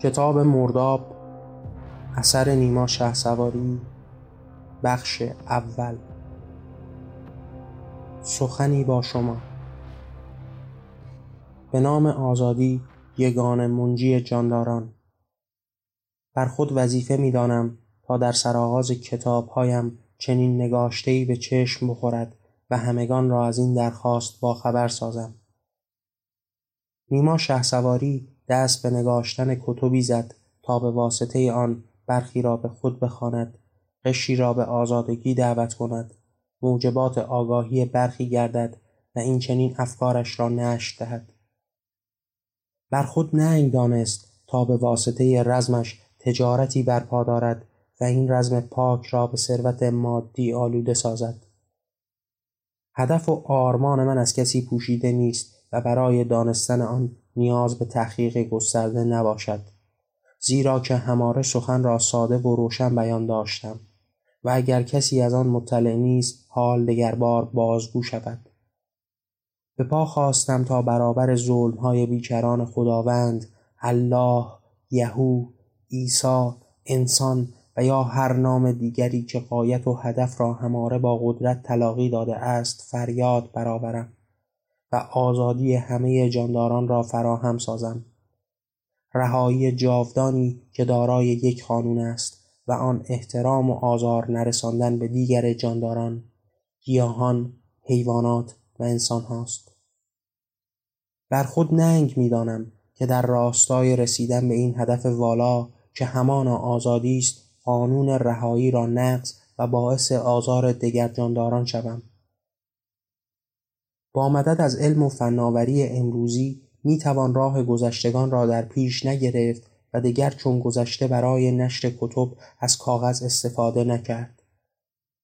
کتاب مرداب اثر نیما شهسواری بخش اول. سخنی با شما. به نام آزادی یگان منجی جانداران. بر خود وظیفه می دانم تا در سرآغاز کتابهایم چنین نگاشتهای به چشم بخورد و همگان را از این درخواست خبر سازم. نیما شهسواری دست به نگاشتن کتبی زد تا به واسطه آن برخی را به خود بخواند قشری را به آزادگی دعوت کند. موجبات آگاهی برخی گردد و این چنین افکارش را نشر دهد. بر خود ننگ دانست تا به واسطه رزمش تجارتی برپا دارد و این رزم پاک را به ثروت مادی آلوده سازد. هدف و آرمان من از کسی پوشیده نیست و برای دانستن آن نیاز به تحقیق گسترده نباشد زیرا که هماره سخن را ساده و روشن بیان داشتم و اگر کسی از آن مطلع نیست حال دگربار بازگو شود. به پا خواستم تا برابر های بیکران خداوند الله یهو عیسی انسان و یا هر نام دیگری که قایت و هدف را هماره با قدرت تلاقی داده است فریاد برآورم. و آزادی همه جانداران را فراهم سازم. رهایی جاودانی که دارای یک قانون است و آن احترام و آزار نرساندن به دیگر جانداران گیاهان حیوانات و انسان هاست. بر خود ننگ می‌دانم که در راستای رسیدن به این هدف والا که همان آزادی است قانون رهایی را نقض و باعث آزار دیگر جانداران شوم. مدد از علم و فناوری امروزی می توان راه گذشتگان را در پیش نگرفت و دیگر چون گذشته برای نشر کتب از کاغذ استفاده نکرد.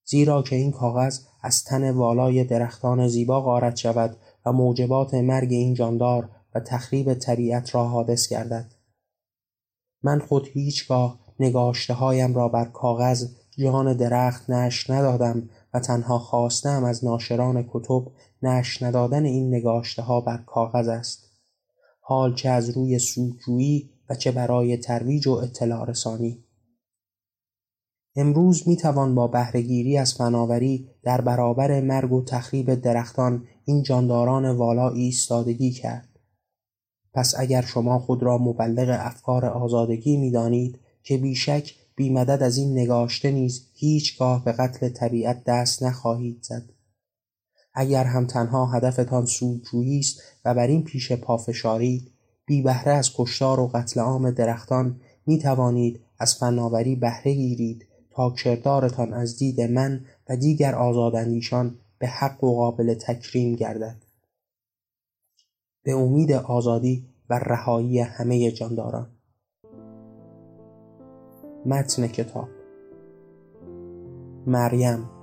زیرا که این کاغذ از تن والای درختان زیبا غارت شود و موجبات مرگ این جاندار و تخریب طبیعت را حادث گردد. من خود هیچگاه نگاشته هایم را بر کاغذ جان درخت نش ندادم و تنها خواستم از ناشران کتب نش ندادن این نگاشته ها بر کاغذ است. حال چه از روی سودجویی و چه برای ترویج و اطلاع رسانی. امروز می توان با بهرهگیری از فناوری در برابر مرگ و تخریب درختان این جانداران والا ایستادگی کرد. پس اگر شما خود را مبلغ افکار آزادگی می دانید که بیشک بی مدد از این نگاشته نیز هیچگاه به قتل طبیعت دست نخواهید زد. اگر هم تنها هدفتان سودجویی است و بر این پیش پافشارید بی بهره از کشتار و قتل عام درختان می توانید از فناوری بهره گیرید تا کردارتان از دید من و دیگر آزاداندیشان به حق و قابل تکریم گردد. به امید آزادی و رهایی همه جانداران. متن کتاب مریم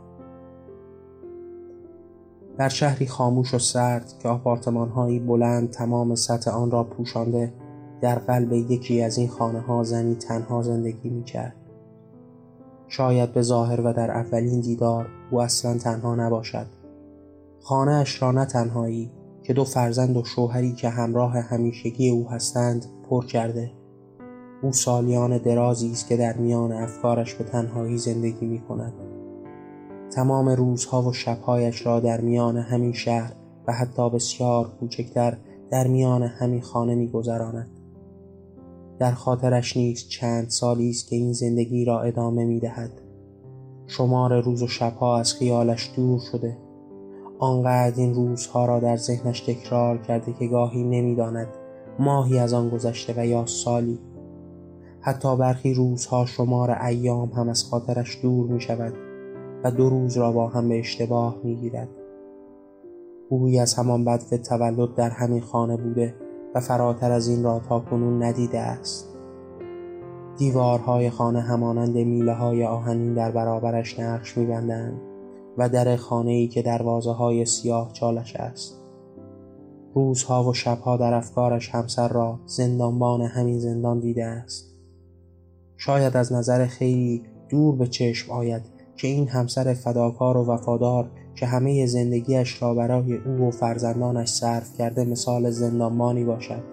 در شهری خاموش و سرد که آپارتمانهایی بلند تمام سطح آن را پوشانده در قلب یکی از این خانه ها زنی تنها زندگی می کرد. شاید به ظاهر و در اولین دیدار او اصلا تنها نباشد. خانه اش را نه تنهایی که دو فرزند و شوهری که همراه همیشگی او هستند پر کرده. او سالیان درازی است که در میان افکارش به تنهایی زندگی می کند تمام روزها و شبهایش را در میان همین شهر و حتی بسیار کوچکتر در میان همین خانه می گذراند. در خاطرش نیست چند سالی است که این زندگی را ادامه می دهد. شمار روز و شبها از خیالش دور شده آنقدر این روزها را در ذهنش تکرار کرده که گاهی نمی‌داند ماهی از آن گذشته و یا سالی حتی برخی روزها شمار ایام هم از خاطرش دور می شود و دو روز را با هم به اشتباه می گیرد بویی از همان بدو تولد در همین خانه بوده و فراتر از این را تا کنون ندیده است. دیوارهای خانه همانند میله های آهنین در برابرش نقش میبندند و در خانه ای که دروازه های سیاه چالش است. روزها و شبها در افکارش همسر را زندانبان همین زندان دیده است. شاید از نظر خیلی دور به چشم آید که این همسر فداکار و وفادار که همه زندگیش را برای او و فرزندانش صرف کرده مثال زندانبانی باشد.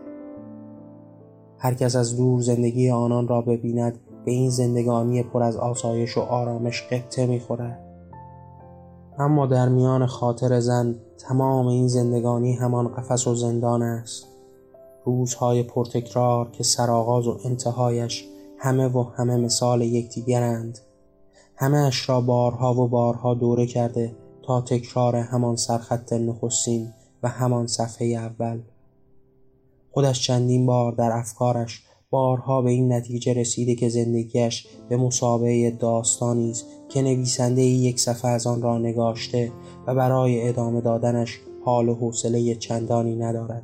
هر کس از دور زندگی آنان را ببیند به این زندگانی پر از آسایش و آرامش قبطه می‌خورد. اما در میان خاطر زن تمام این زندگانی همان قفس و زندان است. روزهای پرتکرار که سرآغاز و انتهایش همه و همه مثال یکدیگرند. همه اش را بارها و بارها دوره کرده تا تکرار همان سرخط نخستین و همان صفحه اول. خودش چندین بار در افکارش بارها به این نتیجه رسیده که زندگیش به مسابقه داستانی است که نویسنده یک صفحه از آن را نگاشته و برای ادامه دادنش حال و حوصله چندانی ندارد.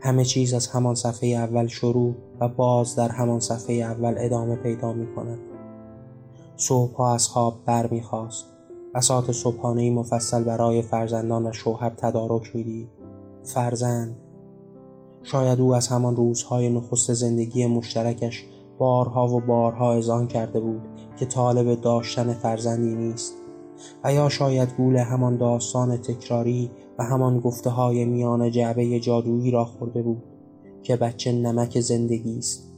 همه چیز از همان صفحه اول شروع و باز در همان صفحه اول ادامه پیدا می کند صبحها از خواب بر می خواست بساط صبحانه مفصل برای فرزندان و شوهر تدارک می‌دید فرزند شاید او از همان روزهای نخست زندگی مشترکش بارها و بارها اذعان کرده بود که طالب داشتن فرزندی نیست و یا شاید گول همان داستان تکراری و همان گفته های میان جعبه جادویی را خورده بود که بچه نمک زندگی است.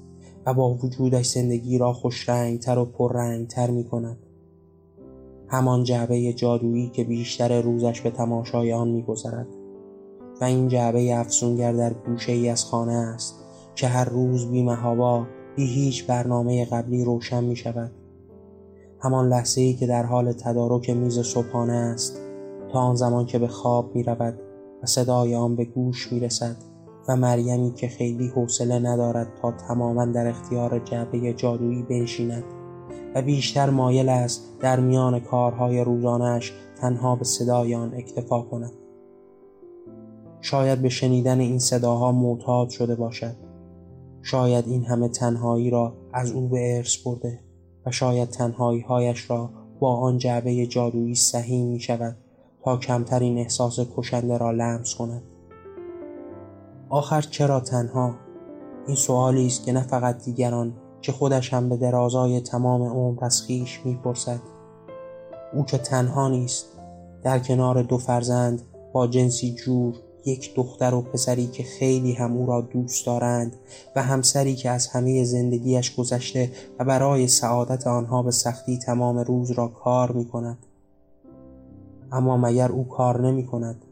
و با وجودش زندگی را خوش تر و تر می کند همان جعبه جادویی که بیشتر روزش به تماشای آن میگذرد. و این جعبه افسونگر در گوشه ای از خانه است که هر روز بی محابا بی هیچ برنامه قبلی روشن می شود همان لحظه ای که در حال تدارک میز صبحانه است تا آن زمان که به خواب می رود و صدای آن به گوش می رسد و مریمی که خیلی حوصله ندارد تا تماما در اختیار جعبه جادویی بنشیند و بیشتر مایل است در میان کارهای روزانش تنها به صدای آن اکتفا کند. شاید به شنیدن این صداها معتاد شده باشد. شاید این همه تنهایی را از او به ارث برده و شاید تنهایی هایش را با آن جعبه جادویی سهیم می شود تا کمترین احساس کشنده را لمس کند. آخر چرا تنها این سوالی است که نه فقط دیگران که خودش هم به درازای تمام عمر از خویش می‌پرسد او که تنها نیست در کنار دو فرزند با جنسی جور یک دختر و پسری که خیلی هم او را دوست دارند و همسری که از همه زندگیش گذشته و برای سعادت آنها به سختی تمام روز را کار می کند. اما مگر او کار نمی کند؟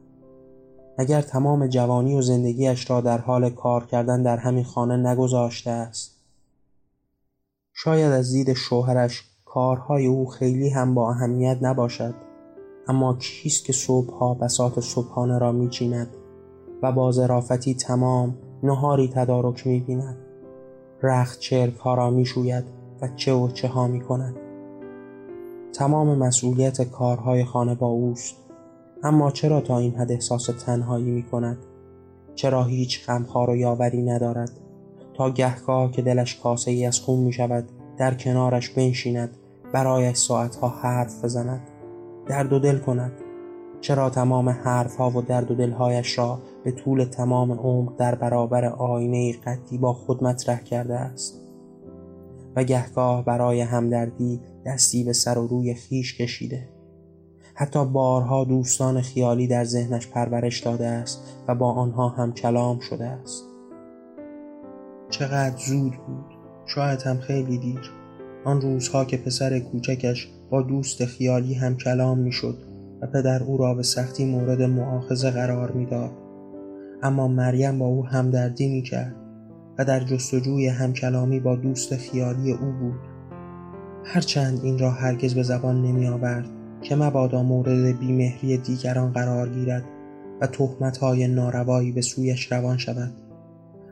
مگر تمام جوانی و زندگیش را در حال کار کردن در همین خانه نگذاشته است؟ شاید از دید شوهرش کارهای او خیلی هم با اهمیت نباشد اما کیست که صبحها بساط صبحانه را میچیند و با ظرافتی تمام نهاری تدارک می‌بیند. رخت چرک ها را می‌شوید و چه و چه ها می‌کند. تمام مسئولیت کارهای خانه با اوست. اما چرا تا این حد احساس تنهایی می کند؟ چرا هیچ غمخوار و یاوری ندارد؟ تا گهگاه که دلش کاسه ای از خون می شود در کنارش بنشیند برایش ساعتها حرف بزند درد و دل کند چرا تمام حرفها و درد و دلهایش را به طول تمام عمر در برابر آینه قدی با خود مطرح کرده است و گهگاه برای همدردی دستی به سر و روی خیش کشیده حتی بارها دوستان خیالی در ذهنش پرورش داده است و با آنها هم کلام شده است. چقدر زود بود. شاید هم خیلی دیر. آن روزها که پسر کوچکش با دوست خیالی هم کلام می‌شد و پدر او را به سختی مورد معاخذه قرار می‌داد. اما مریم با او همدردی می‌کرد و در جستجوی همکلامی با دوست خیالی او بود. هرچند این را هرگز به زبان نمی آورد که مبادا مورد بیمهری دیگران قرار گیرد و های ناروایی به سویش روان شود.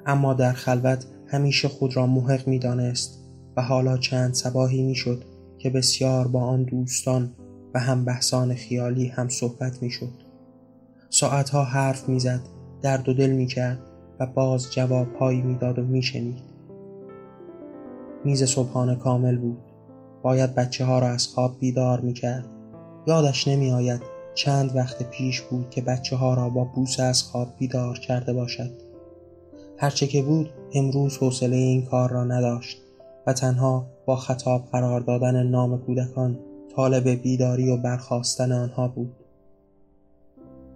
اما در خلوت همیشه خود را محق می دانست و حالا چند سباهی می شد که بسیار با آن دوستان و هم بحثان خیالی هم صحبت می شد ساعتها حرف می زد درد و دل می کرد و باز جوابهایی می داد و می شنید میز صبحانه کامل بود. باید بچه ها را از خواب بیدار می کرد یادش نمی آید چند وقت پیش بود که بچه ها را با بوسه از خواب بیدار کرده باشد. هرچه که بود امروز حوصله این کار را نداشت و تنها با خطاب قرار دادن نام کودکان طالب بیداری و برخواستن آنها بود.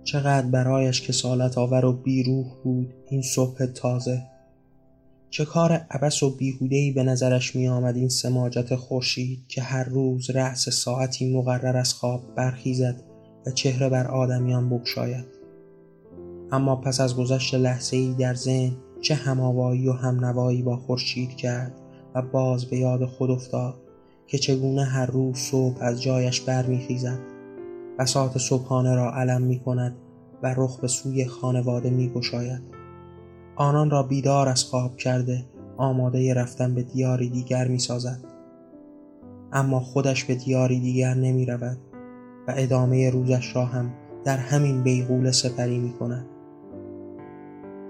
چقدر برایش کسالت آور و بیروح بود این صبح تازه. چه کار عبس و بیهودهای به نظرش می آمد این سماجت خورشید که هر روز رأس ساعتی مقرر از خواب برخیزد و چهره بر آدمیان بگشاید اما پس از گذشت لحظه ای در ذهن چه هماوایی و همنوایی با خورشید کرد و باز به یاد خود افتاد که چگونه هر روز صبح از جایش برمیخیزد بساط صبحانه را علم می کند و رخ به سوی خانواده می گشاید. آنان را بیدار از خواب کرده آماده رفتن به دیاری دیگر می سازد. اما خودش به دیاری دیگر نمی رود و ادامه روزش را هم در همین بیغول سپری می کند.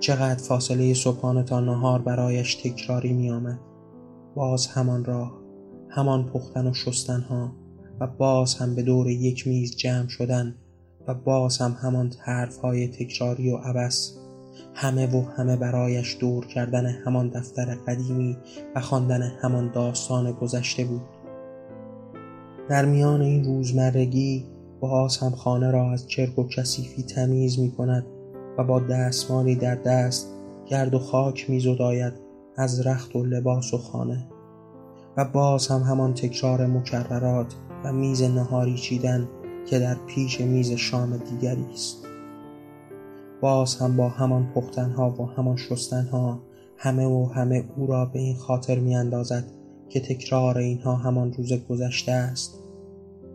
چقدر فاصله صبحانه تا نهار برایش تکراری می آمد. باز همان راه همان پختن و شستن ها و باز هم به دور یک میز جمع شدن و باز هم همان حرف های تکراری و عبس همه و همه برایش دور کردن همان دفتر قدیمی و خواندن همان داستان گذشته بود. در میان این روزمرگی باز هم خانه را از چرک و کثیفی تمیز می کند و با دستمالی در دست گرد و خاک می زداید از رخت و لباس و خانه و باز هم همان تکرار مکررات و میز نهاری چیدن که در پیش میز شام دیگری است. باز هم با همان پختنها و همان شستنها همه و همه او را به این خاطر می اندازد که تکرار اینها همان روز گذشته است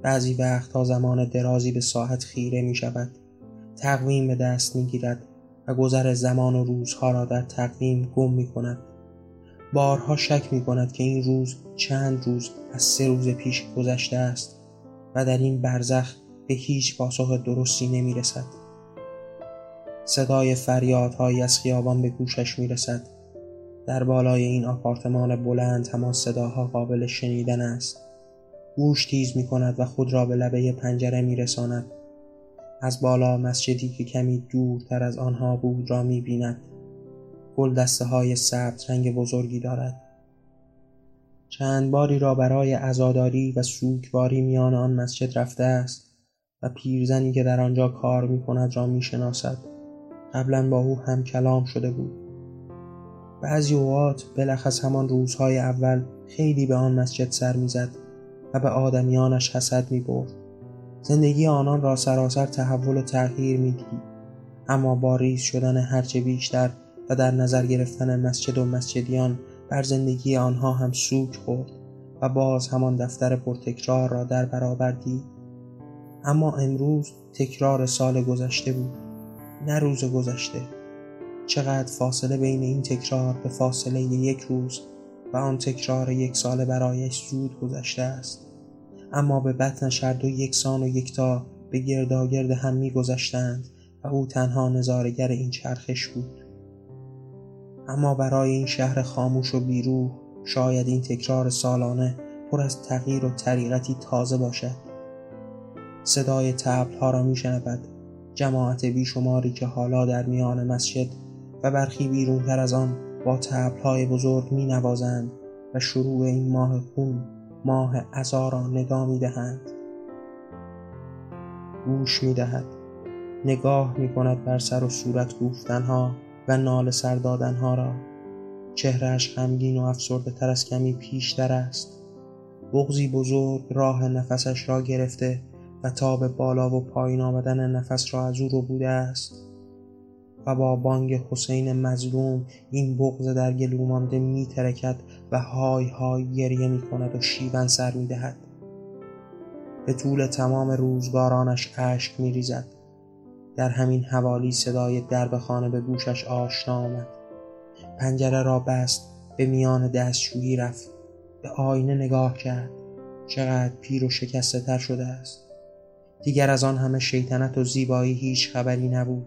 بعضی وقتها زمان درازی به ساعت خیره می شود تقویم به دست می گیرد و گذر زمان و روزها را در تقویم گم می کند بارها شک می کند که این روز چند روز از سه روز پیش گذشته است و در این برزخ به هیچ پاسخ درستی نمی رسد. صدای فریادهایی از خیابان به گوشش می رسد. در بالای این آپارتمان بلند همان صداها قابل شنیدن است. گوش تیز می کند و خود را به لبه پنجره می رساند. از بالا مسجدی که کمی دورتر از آنها بود را می بیند. گل دسته های سبز رنگ بزرگی دارد. چند باری را برای عزاداری و سوگواری میان آن مسجد رفته است و پیرزنی که در آنجا کار می کند را می شناسد. قبلا با او هم کلام شده بود. بعضی اوقات بلخص همان روزهای اول خیلی به آن مسجد سر می‌زد و به آدمیانش حسد می برد. زندگی آنان را سراسر تحول و تغییر می دید. اما با ریز شدن هرچه بیشتر و در نظر گرفتن مسجد و مسجدیان بر زندگی آنها هم سوک خورد و باز همان دفتر پرتکرار را در برابر دید اما امروز تکرار سال گذشته بود نه روز گذشته. چقدر فاصله بین این تکرار به فاصله یک روز و آن تکرار یک ساله برایش زود گذشته است. اما به بطنش هر دو یکسان و یکتا به گرداگرد هم میگذشتند و او تنها نظارگر این چرخش بود. اما برای این شهر خاموش و بیروح شاید این تکرار سالانه پر از تغییر و طریقتی تازه باشد. صدای تبل ها را میشنود جماعت بیشماری که حالا در میان مسجد و برخی بیرونتر از آن با تبل های بزرگ می و شروع این ماه خون ماه ازا را ندا می دهند گوش می دهد نگاه می کند بر سر و صورت گفتنها و نال سر دادنها را. چهرش غمگین و افسرده تر از کمی پیشتر است. بغزی بزرگ راه نفسش را گرفته و به بالا و پایین آمدن نفس را از او رو بوده است. و با بانگ حسین مظلوم این بغز در گلو مانده می ترکد و های های گریه می کند و شیون سر می دهد. به طول تمام روزگارانش اشک می ریزد. در همین حوالی صدای درب خانه به گوشش آشنا آمد. پنجره را بست به میان دستشویی رفت. به آینه نگاه کرد. چقدر پیر و شکسته تر شده است. دیگر از آن همه شیطنت و زیبایی هیچ خبری نبود.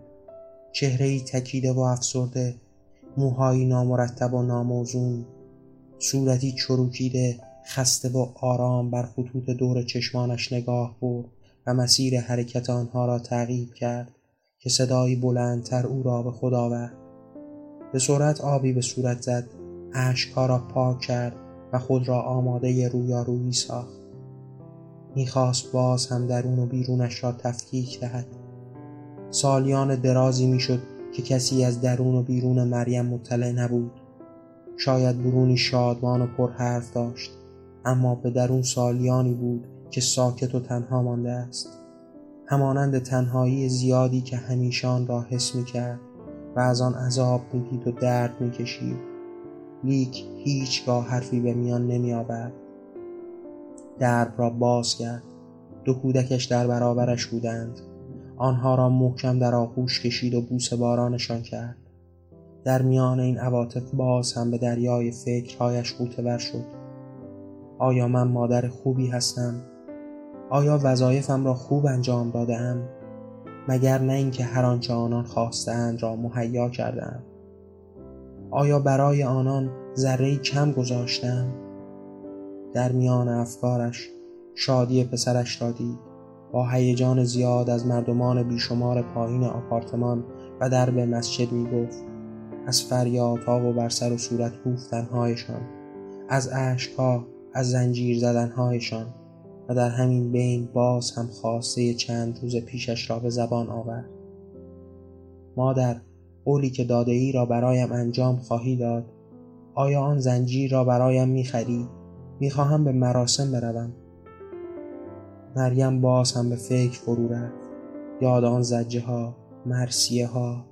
چهره ای تکیده و افسرده موهایی نامرتب و ناموزون صورتی چروکیده خسته و آرام بر خطوط دور چشمانش نگاه برد و مسیر حرکت آنها را تعقیب کرد که صدایی بلندتر او را به خود آورد. به سرعت آبی به صورت زد اشکها را پاک کرد و خود را آماده رویارویی ساخت. می‌خواست باز هم درون و بیرونش را تفکیک دهد. سالیان درازی می‌شد که کسی از درون و بیرون مریم مطلع نبود. شاید برونی شادمان و پرحرف داشت اما به درون سالیانی بود که ساکت و تنها مانده است. همانند تنهایی زیادی که همیشان را حس می کرد و از آن عذاب می‌دید و درد می‌کشید. لیک هیچگاه حرفی به میان نمی آورد درب را باز کرد. دو کودکش در برابرش بودند. آنها را محکم در آغوش کشید و بوس بارانشان کرد. در میان این عواطف باز هم به دریای فکرهایش غوطه شد. آیا من مادر خوبی هستم؟ آیا وظایفم را خوب انجام دادم مگر نه اینکه هر آنچه آنان خواستند را مهیا کردم آیا برای آنان ذره کم گذاشتم در میان افکارش شادی پسرش را دید. با هیجان زیاد از مردمان بیشمار پایین آپارتمان و درب مسجد می گفت از فریادها و بر سر و صورت کوفتنهایشان از اشکها از زنجیر زدنهایشان و در همین بین باز هم خواسته چند روز پیشش را به زبان آورد. مادر قولی که داده ای را برایم انجام خواهی داد؟ آیا آن زنجیر را برایم می‌خری می‌خواهم به مراسم بروم. مریم باز هم به فکر فرو رفت. یاد آن زجه ها مرسیه ها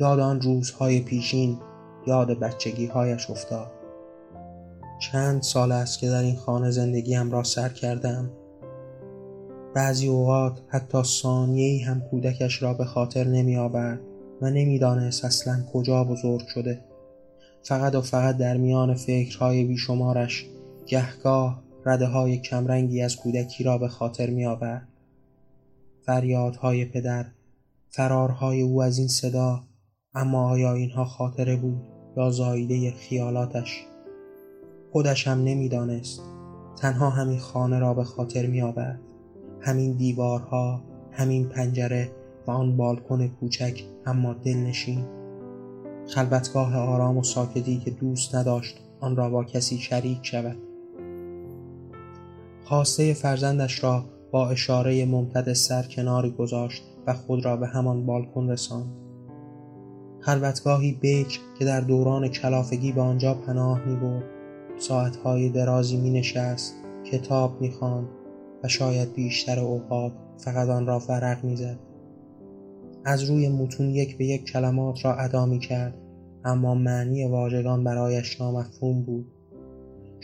یاد آن روزهای پیشین یاد بچگی هایش افتاد. چند سال است که در این خانه زندگیم را سر کردم. بعضی اوقات حتی ثانیه‌ای هم کودکش را به خاطر نمی آورد و نمی‌دانست اصلا کجا بزرگ شده. فقط و فقط در میان فکرهای بیشمارش گهگاه رده های کمرنگی از کودکی را به خاطر می آورد فریادهای پدر فرارهای او از این صدا اما آیا اینها خاطره بود یا زایده خیالاتش؟ خودش هم نمی‌دانست. تنها همین خانه را به خاطر می آورد همین دیوارها همین پنجره و آن بالکن کوچک اما دلنشین. خلوتگاه آرام و ساکتی که دوست نداشت آن را با کسی شریک شود. خواسته فرزندش را با اشاره ممتد سر کناری گذاشت و خود را به همان بالکن رساند. خلوتگاهی بکر که در دوران کلافگی به آنجا پناه می برد ساعتهای درازی می نشست کتاب می خواند و شاید بیشتر اوقات فقط آن را ورق می‌زد. از روی متون یک به یک کلمات را ادا می کرد اما معنی واژگان برایش نامفهوم بود.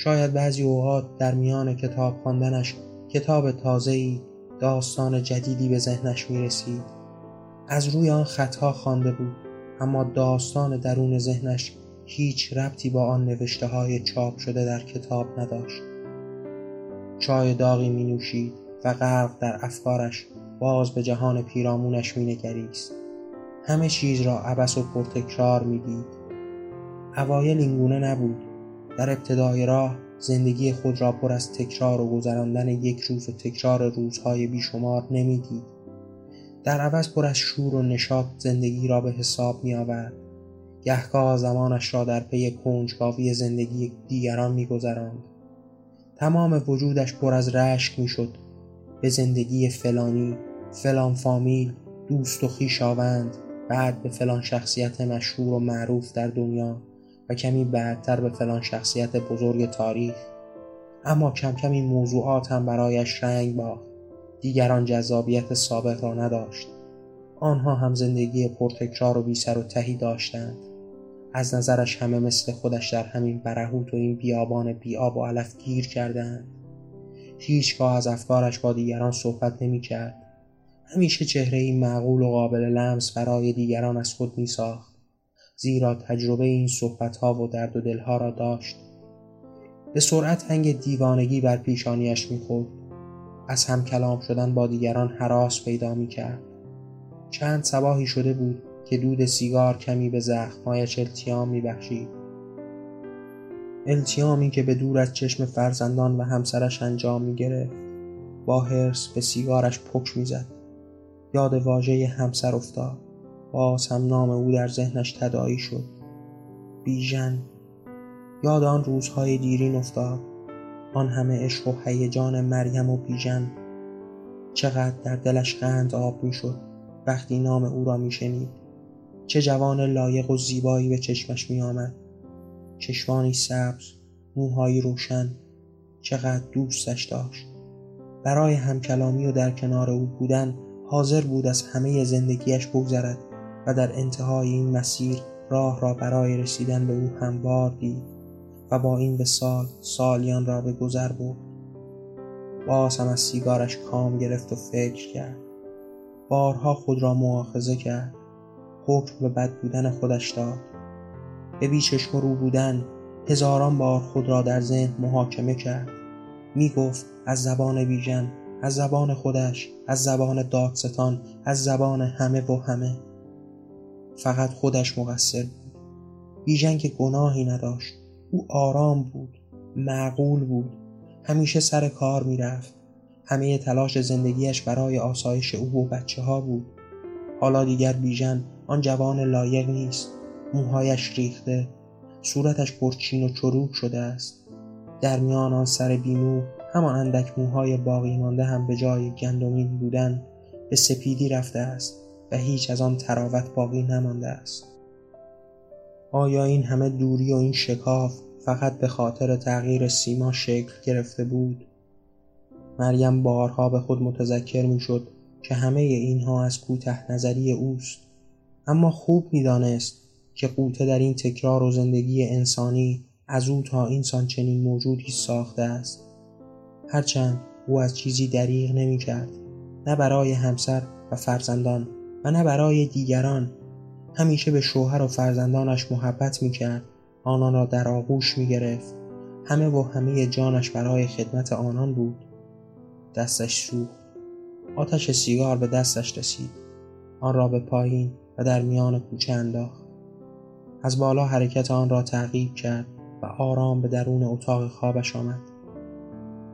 شاید بعضی اوقات در میان کتاب خواندنش کتاب تازه‌ای داستان جدیدی به ذهنش می رسید از روی آن خطها خوانده بود اما داستان درون ذهنش هیچ ربطی با آن نوشته های چاپ شده در کتاب نداشت چای داغی می نوشید و غرق در افکارش باز به جهان پیرامونش می نگریست. همه چیز را عبس و پرتکرار می دید. اوایل اینگونه نبود. در ابتدای راه زندگی خود را پر از تکرار و گذراندن یک روز و تکرار روزهای بیشمار نمی‌دید. در عوض پر از شور و نشاط زندگی را به حساب می آورد. گهگاه زمانش را در پی کنجکاوی زندگی دیگران می گذراند. تمام وجودش پر از رشک می‌شد به زندگی فلانی فلان فامیل دوست و خویشاوند بعد به فلان شخصیت مشهور و معروف در دنیا و کمی بعدتر به فلان شخصیت بزرگ تاریخ. اما کم کم این موضوعات هم برایش رنگ باخت. دیگران جذابیت سابق را نداشت. آنها هم زندگی پرتکرار و بی سر و تهی داشتند. از نظرش همه مثل خودش در همین برهوت و این بیابان بیاب و علف گیر کردند. هیچگاه از افکارش با دیگران صحبت نمی کرد همیشه چهره این معقول و قابل لمس برای دیگران از خود می ساخت زیرا تجربه این صحبت ها و درد و دلها را داشت. به سرعت هنگ دیوانگی بر پیشانیش می‌خورد. از هم کلام شدن با دیگران حراس پیدا می کرد چند سباهی شده بود که دود سیگار کمی به زخمهایش التیام میبخشید. التیامی که به دور از چشم فرزندان و همسرش انجام می‌گرفت با حرس به سیگارش پک می‌زد. یاد واژه همسر افتاد. باز هم نام او در ذهنش تدایی شد. بیژن. یاد آن روزهای دیرین افتاد. آن همه عشق و هیجان مریم و بیژن. چقدر در دلش قند آب می‌شد. وقتی نام او را میشنید. چه جوان لایق و زیبایی به چشمش می آمد چشمانی سبز موهایی روشن. چقدر دوستش داشت. برای همکلامی و در کنار او بودن حاضر بود از همه زندگیش بگذرد. و در انتهای این مسیر راه را برای رسیدن به او هموار دید و با این به سال سالیان را به گذر برد. باز هم از سیگارش کام گرفت و فکر کرد. بارها خود را مؤاخذه کرد. حکم به بد بودن خودش داد. به بیچشم رو بودن هزاران بار خود را در ذهن محاکمه کرد. می گفت از زبان بیژن از زبان خودش از زبان دادستان از زبان همه و همه. فقط خودش مقصر بود. بیژن که گناهی نداشت او آرام بود معقول بود. همیشه سر کار می‌رفت. همه تلاش زندگیش برای آسایش او و بچه ها بود. حالا دیگر بیژن آن جوان لایق نیست. موهایش ریخته. صورتش پرچین و چروک شده است. در میان آن سر بیمو همان اندک موهای باقی مانده هم به جای گندمین بودن به سپیدی رفته است. و هیچ از آن تراوت باقی نمانده است. آیا این همه دوری و این شکاف فقط به خاطر تغییر سیما شکل گرفته بود؟ مریم بارها به خود متذکر می‌شد که همه اینها از کوته نظری اوست. اما خوب می‌دانست که قوطه در این تکرار و زندگی انسانی از او تا اینسان چنین موجودی ساخته است. هرچند او از چیزی دریغ نمی کرد نه برای همسر و فرزندان و نه برای دیگران. همیشه به شوهر و فرزندانش محبت می کرد آنان را در آغوش می گرفت همه و همه جانش برای خدمت آنان بود. دستش سوخت. آتش سیگار به دستش رسید. آن را به پایین و در میان کوچه انداخت. از بالا حرکت آن را تعقیب کرد و آرام به درون اتاق خوابش آمد.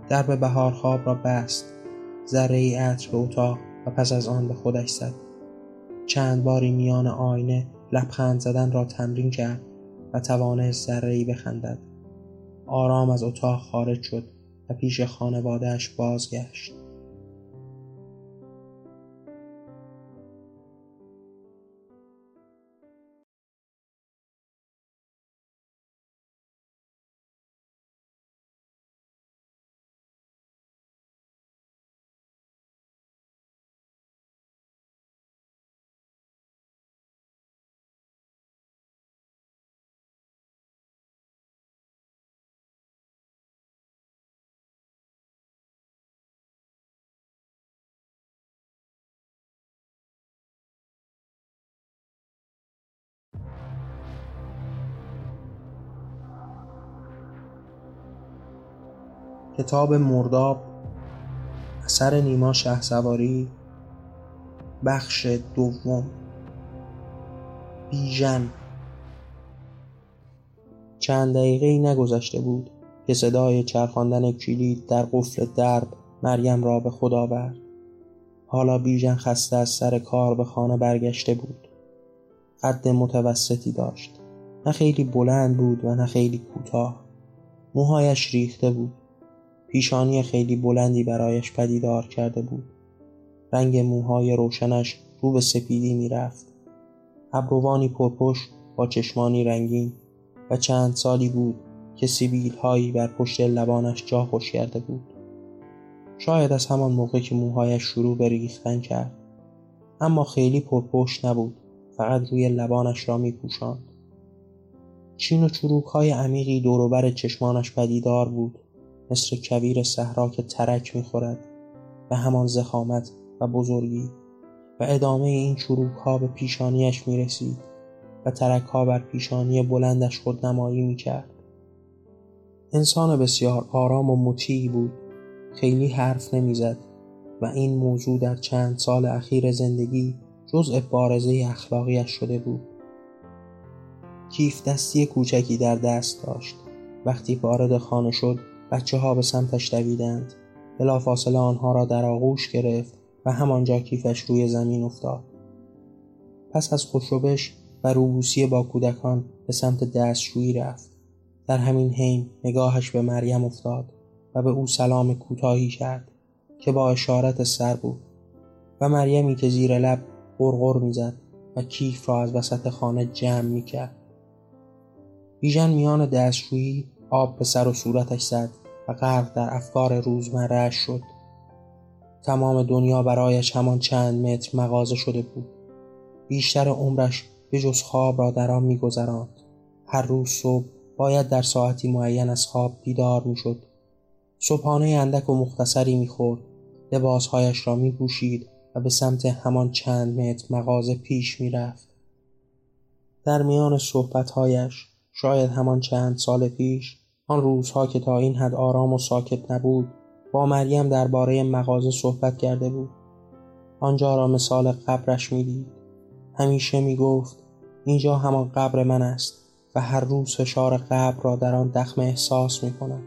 درب بهار خواب را بست. ذره ای عطر به اتاق و پس از آن به خودش زد. چند باری میان آینه لبخند زدن را تمرین کرد و توانست ذره ای بخندد. آرام از اتاق خارج شد و پیش خانوادهش بازگشت. کتاب مرداب اثر نیما سواری بخش دوم بیژن. چند دقیقه ای نگذشته بود که صدای چرخاندن کلید در قفل درب مریم را به خود آورد. حالا بیژن خسته از سر کار به خانه برگشته بود. قد متوسطی داشت. نه خیلی بلند بود و نه خیلی کوتاه. موهایش ریخته بود. پیشانی خیلی بلندی برایش پدیدار کرده بود. رنگ موهای روشنش رو به سپیدی می‌رفت. ابروانی پرپشت با چشمانی رنگین و چند سالی بود که سیبیل هایی بر پشت لبانش جا خوش کرده بود. شاید از همان موقع که موهایش شروع به ریختن کرد. اما خیلی پرپشت نبود فقط روی لبانش را می پوشاند. چین و چروک های عمیقی دوروبر چشمانش پدیدار بود. مثل کویر صحرا که ترک می‌خورد به همان زخامت و بزرگی و ادامه این چروک ها به پیشانیش می رسید و ترک ها بر پیشانی بلندش خود نمایی می کرد. انسان بسیار آرام و مطیعی بود خیلی حرف نمی‌زد و این موضوع در چند سال اخیر زندگی جزء بارزه اخلاقیش شده بود کیف دستی کوچکی در دست داشت وقتی وارد خانه شد بچه ها به سمتش دویدند. بلافاصله آنها را در آغوش گرفت و همانجا کیفش روی زمین افتاد. پس از خوشروبش و روبوسی با کودکان به سمت دستشویی رفت. در همین حین نگاهش به مریم افتاد و به او سلام کوتاهی کرد که با اشارت سر بود و مریمی که زیر لب غرغر می‌زد و کیف را از وسط خانه جمع می‌کرد. بیژن میان دستشویی آب به سر و صورتش زد و غرق در افکار روزمرهاش شد. تمام دنیا برایش همان چند متر مغازه شده بود. بیشتر عمرش به جز خواب را در آن میگذراند. هر روز صبح باید در ساعتی معین از خواب بیدار می‌شد. صبحانه اندک و مختصری می‌خورد. لباسهایش را میپوشید و به سمت همان چند متر مغازه پیش می‌رفت. در میان صحبتهایش شاید همان چند سال پیش آن روزها که تا این حد آرام و ساکت نبود با مریم درباره مغازه صحبت کرده بود. آنجا را مثال قبرش می‌دید. همیشه می‌گفت اینجا همان قبر من است و هر روز فشار قبر را در آن دخمه احساس می‌کنم.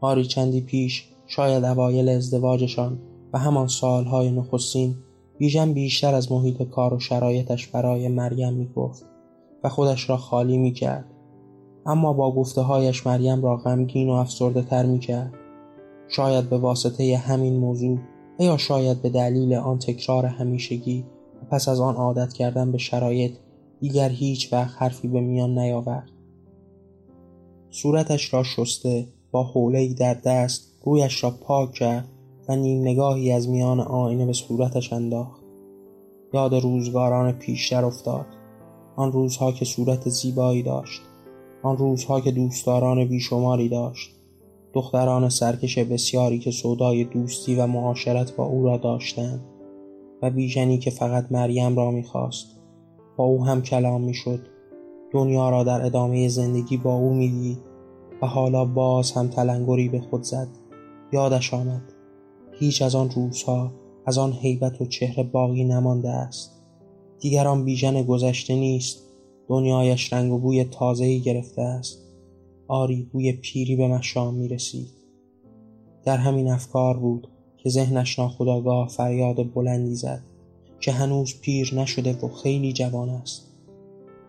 آری چندی پیش شاید اوایل ازدواجشان و همان سالهای نخستین بیژن بیشتر از محیط کار و شرایطش برای مریم می‌گفت. و خودش را خالی می‌کرد. اما با گفته هایش مریم را غمگین و افسرده تر می‌کرد. شاید به واسطه همین موضوع یا شاید به دلیل آن تکرار همیشگی و پس از آن عادت کردن به شرایط دیگر هیچ وقت حرفی به میان نیاورد. صورتش را شسته با حوله در دست رویش را پاک کرد و نیم نگاهی از میان آینه به صورتش انداخت. یاد روزگاران پیشتر افتاد. آن روزها که صورت زیبایی داشت. آن روزها که دوستداران بیشماری داشت. دختران سرکش بسیاری که سودای دوستی و معاشرت با او را داشتند و بیژنی که فقط مریم را می‌خواست. با او هم کلام می‌شد. دنیا را در ادامه زندگی با او می‌دید و حالا باز هم تلنگری به خود زد. یادش آمد. هیچ از آن روزها از آن حیبت و چهره باقی نمانده است. دیگر آن بیژن گذشته نیست. دنیایش رنگ و بوی تازه‌ای گرفته است. آری بوی پیری به مشام می رسید در همین افکار بود که ذهنش ناخداگاه فریاد بلندی زد که هنوز پیر نشده و خیلی جوان است.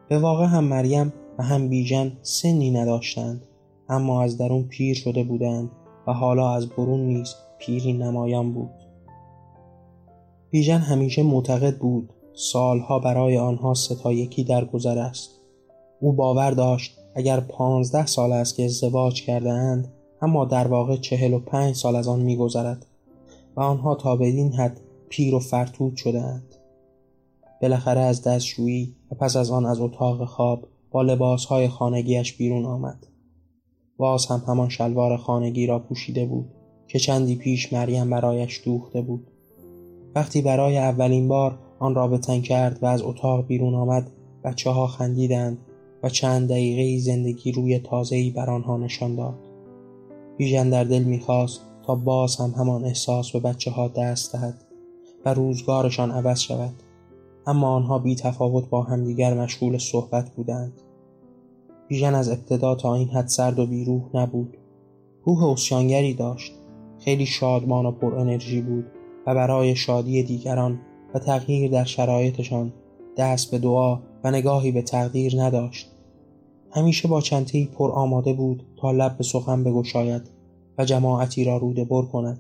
به واقع هم مریم و هم بیژن سنی نداشتند اما از درون پیر شده بودند و حالا از برون نیز پیری نمایان بود. بیژن همیشه معتقد بود سالها برای آنها ستا یکی در گذر است. او باور داشت اگر پانزده سال است که ازدواج کرده اند اما در واقع چهل و پنج سال از آن میگذرد و آنها تا بدین حد پیر و فرتود شده اند بالاخره از دستشویی و پس از آن از اتاق خواب با لباسهای خانگیش بیرون آمد. باز هم همان شلوار خانگی را پوشیده بود که چندی پیش مریم برایش دوخته بود. وقتی برای اولین بار آن را به کرد و از اتاق بیرون آمد بچه ها خندیدند و چند دقیقه زندگی روی تازه‌ای بر آنها نشان داد. بیژن در دل می‌خواست تا باز هم همان احساس به بچه ها دست دهد و روزگارشان عوض شود. اما آنها بی تفاوت با همدیگر مشغول صحبت بودند. بیژن از ابتدا تا این حد سرد و بیروح نبود. روح اوسیانگری داشت. خیلی شادمان و پر انرژی بود و برای شادی دیگران و تغییر در شرایطشان دست به دعا و نگاهی به تقدیر نداشت. همیشه با چنتهای پر آماده بود تا لب به سخن بگشاید و جماعتی را روده بر کند.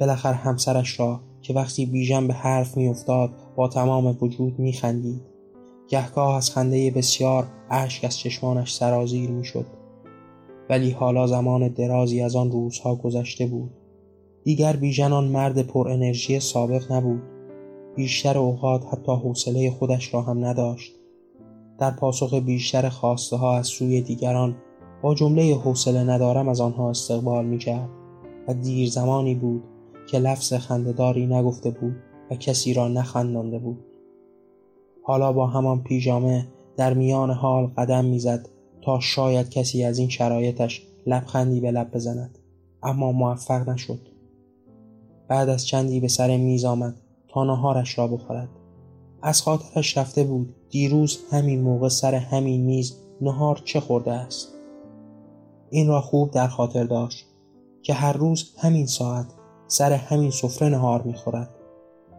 بالاخره همسرش را که وقتی بیژن به حرف میافتاد با تمام وجود میخندید. گهگاه از خنده بسیار اشک از چشمانش سرازیر می‌شد. ولی حالا زمان درازی از آن روزها گذشته بود. دیگر بیژن آن مرد پر انرژی سابق نبود. بیشتر اوقات حتی حوصله خودش را هم نداشت. در پاسخ بیشتر خواسته ها از سوی دیگران با جمله حوصله ندارم از آنها استقبال می کرد و دیر زمانی بود که لفظ خندهداری نگفته بود و کسی را نخندانده بود. حالا با همان پیژامه در میان حال قدم می‌زد تا شاید کسی از این شرایطش لبخندی به لب بزند اما موفق نشد. بعد از چندی به سر میز آمد. تا نهارش را بخورد. از خاطرش رفته بود دیروز همین موقع سر همین میز نهار چه خورده است. این را خوب در خاطر داشت که هر روز همین ساعت سر همین سفره نهار می‌خورد.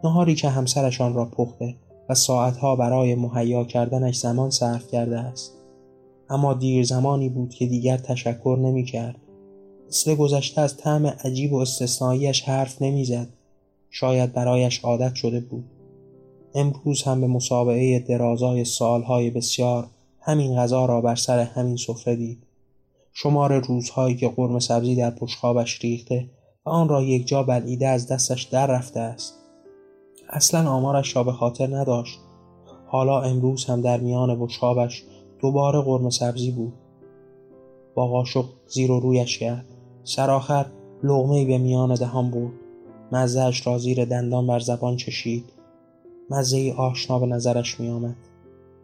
نهاری که همسرشان را پخته و ساعتها برای مهیا کردنش زمان صرف کرده است. اما دیر زمانی بود که دیگر تشکر نمی کرد مثل گذشته از طعم عجیب و استثناییش حرف نمی‌زد. شاید برایش عادت شده بود. امروز هم به مسابقه درازای سالهای بسیار همین غذا را بر سر همین سفره دید. شمار روزهایی که قرم سبزی در بشقابش ریخته و آن را یک جا بلعیده از دستش در رفته است. اصلا آمارش را به خاطر نداشت. حالا امروز هم در میان بشقابش دوباره قرم سبزی بود. با قاشق زیر و رویش کرد سرآخر لغمهای به میان دهان برد. مزهش را زیر دندان بر زبان چشید. مزه آشنا به نظرش می آمد.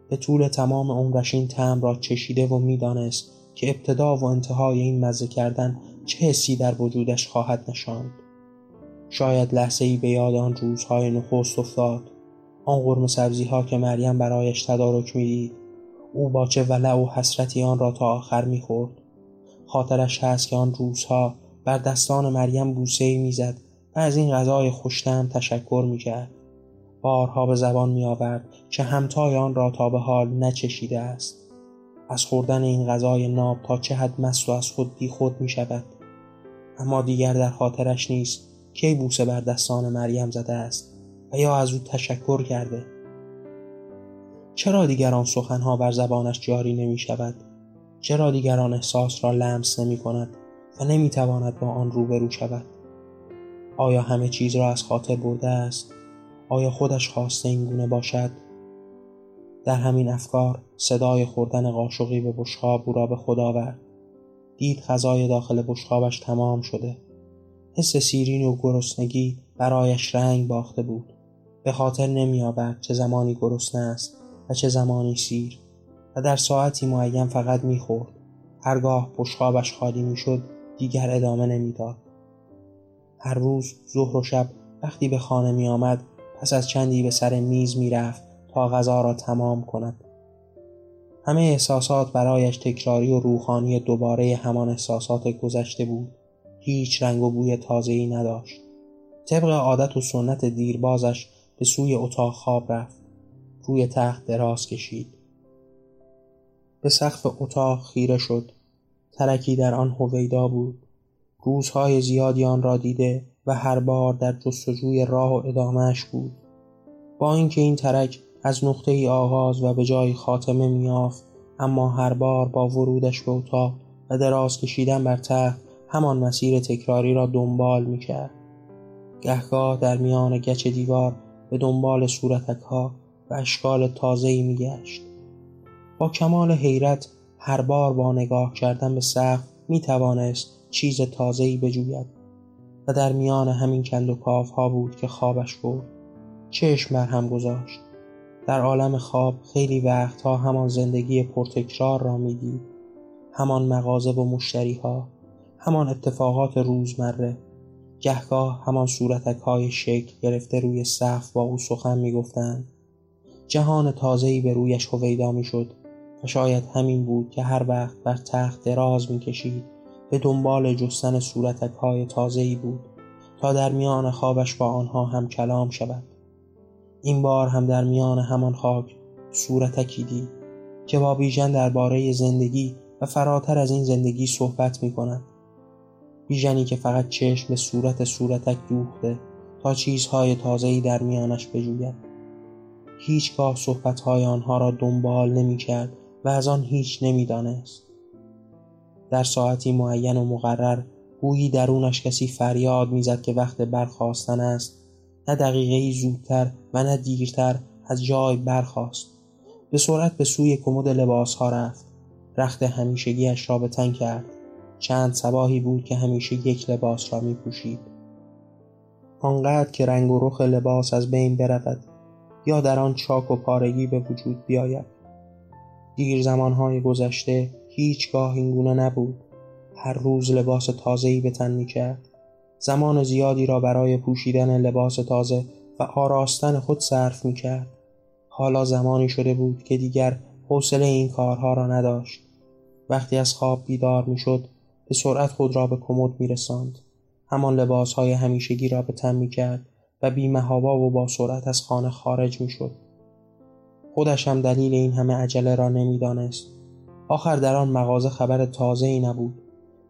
به طول تمام عمرش این تم را چشیده و می‌دانست که ابتدا و انتهای این مزه کردن چه حسی در وجودش خواهد نشاند. شاید لحظه ای به یاد آن روزهای نخست افتاد. آن قرم سبزی ها که مریم برایش تدارک می‌دید. او با چه ولع و حسرتی آن را تا آخر می‌خورد. خاطرش هست که آن روزها بر دستان مریم بوسه ای می‌زد از این غذای خوشتم تشکر می‌کرد. بارها به زبان میآورد که همتای آن را تا به حال نچشیده است. از خوردن این غذای ناب تا چه حد مست و از خود بی خود می شود اما دیگر در خاطرش نیست کی بوسه بر دستان مریم زده است و یا از او تشکر کرده. چرا دیگر آن سخنها بر زبانش جاری نمی شود چرا دیگر آن احساس را لمس نمی کند و نمی تواند با آن روبرو شود؟ آیا همه چیز را از خاطر برده است؟ آیا خودش خواسته این گونه باشد؟ در همین افکار صدای خوردن قاشقی به بشقاب او را به خدا آورد. دید غذای داخل بشقابش تمام شده. حس سیرین و گرسنگی برایش رنگ باخته بود. به خاطر نمیآورد چه زمانی گرسنه است و چه زمانی سیر. و در ساعتی معین فقط می‌خورد. هرگاه بشقابش خالی می‌شد دیگر ادامه نمی‌داد. هر روز ظهر و شب وقتی به خانه میآمد پس از چندی به سر میز می‌رفت تا غذا را تمام کند. همه احساسات برایش تکراری و روحانی دوباره همان احساسات گذشته بود. هیچ رنگ و بوی ای نداشت. طبق عادت و سنت دیربازش به سوی اتاق خواب رفت. روی تخت دراز کشید. به سقف اتاق خیره شد. ترکی در آن هویدا بود. روزهای زیادی آن را دیده و هر بار در جستجوی راه و ادامهش بود. با اینکه این ترک از نقطه ای آغاز و به جای خاتمه میافت اما هر بار با ورودش به اتاق و دراز کشیدن بر تخت همان مسیر تکراری را دنبال می‌کرد. گهگاه در میان گچ دیوار به دنبال صورتک ها و اشکال تازه‌ای میگشت. با کمال حیرت هر بار با نگاه کردن به سقف می توانست چیز تازه‌ای بجوید و در میان همین کند و کاف ها بود که خوابش برد. چشم بر هم گذاشت. در عالم خواب خیلی وقتها همان زندگی پرتکرار را می‌دید. همان مغازه و مشتری ها همان اتفاقات روزمره. گهگاه همان صورتک های شکل گرفته روی صف با او سخن می‌گفتند. جهان تازه‌ای به رویش هویدا می‌شد و شاید همین بود که هر وقت بر تخت دراز می‌کشید. به دنبال جستن صورتک های تازه‌ای بود تا در میان خوابش با آنها هم کلام شود. این بار هم در میان همان خاک صورتکی دید که با بیژن درباره زندگی و فراتر از این زندگی صحبت می کند بیژنی که فقط چشم به صورت صورتک دوخته تا چیزهای تازه‌ای در میانش بجوید. هیچگاه صحبتهای آنها را دنبال نمی کرد و از آن هیچ نمی‌دانست. در ساعتی معین و مقرر گویی درونش کسی فریاد می‌زد که وقت برخواستن است. نه دقیقه زودتر و نه دیرتر از جای برخاست. به سرعت به سوی کمد لباس ها رفت. رخت همیشگیش را به تن کرد. چند سباهی بود که همیشه یک لباس را می پوشید آنقدر که رنگ و رخ لباس از بین برود یا در آن چاک و پارگی به وجود بیاید. دیر زمانهای گذشته هیچگاه اینگونه نبود هر روز لباس تازه‌ای به تن می کرد زمان زیادی را برای پوشیدن لباس تازه و آراستن خود صرف می کرد. حالا زمانی شده بود که دیگر حوصله این کارها را نداشت. وقتی از خواب بیدار می شد به سرعت خود را به کمد می رساند. همان لباس های همیشگی را به تن می کرد و بیمهابا و با سرعت از خانه خارج می شد. خودش هم دلیل این همه عجله را نمی‌دانست. آخر در آن مغازه خبر تازه ای نبود.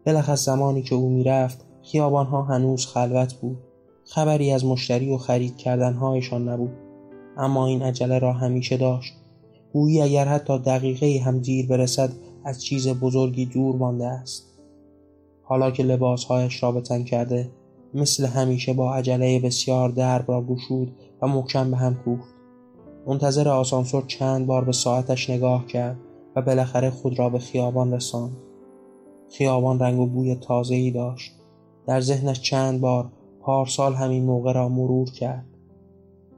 بلخص زمانی که او می‌رفت خیابانها هنوز خلوت بود. خبری از مشتری و خرید کردنهایشان نبود. اما این عجله را همیشه داشت. گویی اگر حتی دقیقه هم دیر برسد از چیز بزرگی دور مانده است. حالا که لباسهایش را به تن کرده مثل همیشه با عجله بسیار درب را گشود و محکم به هم کوفت. منتظر آسانسور چند بار به ساعتش نگاه کرد. و بالاخره خود را به خیابان رساند. خیابان رنگ و بوی تازه‌ای داشت. در ذهنش چند بار پارسال همین موقع را مرور کرد.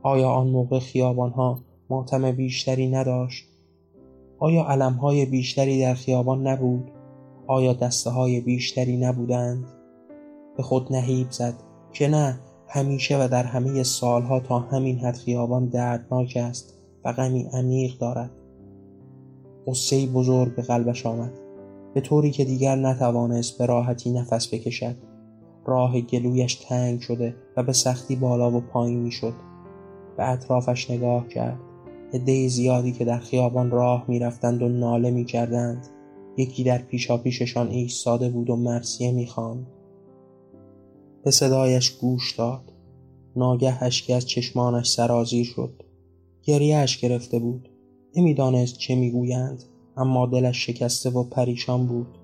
آیا آن موقع خیابانها ماتم بیشتری نداشت؟ آیا علمهای بیشتری در خیابان نبود؟ آیا دسته های بیشتری نبودند؟ به خود نهیب زد که نه همیشه و در همه سالها تا همین حد خیابان دردناک است و غمی عمیق دارد. قصه بزرگ به قلبش آمد. به طوری که دیگر نتوانست به راحتی نفس بکشد. راه گلویش تنگ شده و به سختی بالا و پایین می‌شد. به اطرافش نگاه کرد. عده زیادی که در خیابان راه می‌رفتند و ناله می‌کردند. یکی در پیشاپیششان ایستاده بود و مرسیه می‌خواند. به صدایش گوش داد. ناگه اشکی از چشمانش سرازیر شد. گریهاش گرفته بود. نمی‌دانست چه می‌گویند اما دلش شکسته و پریشان بود.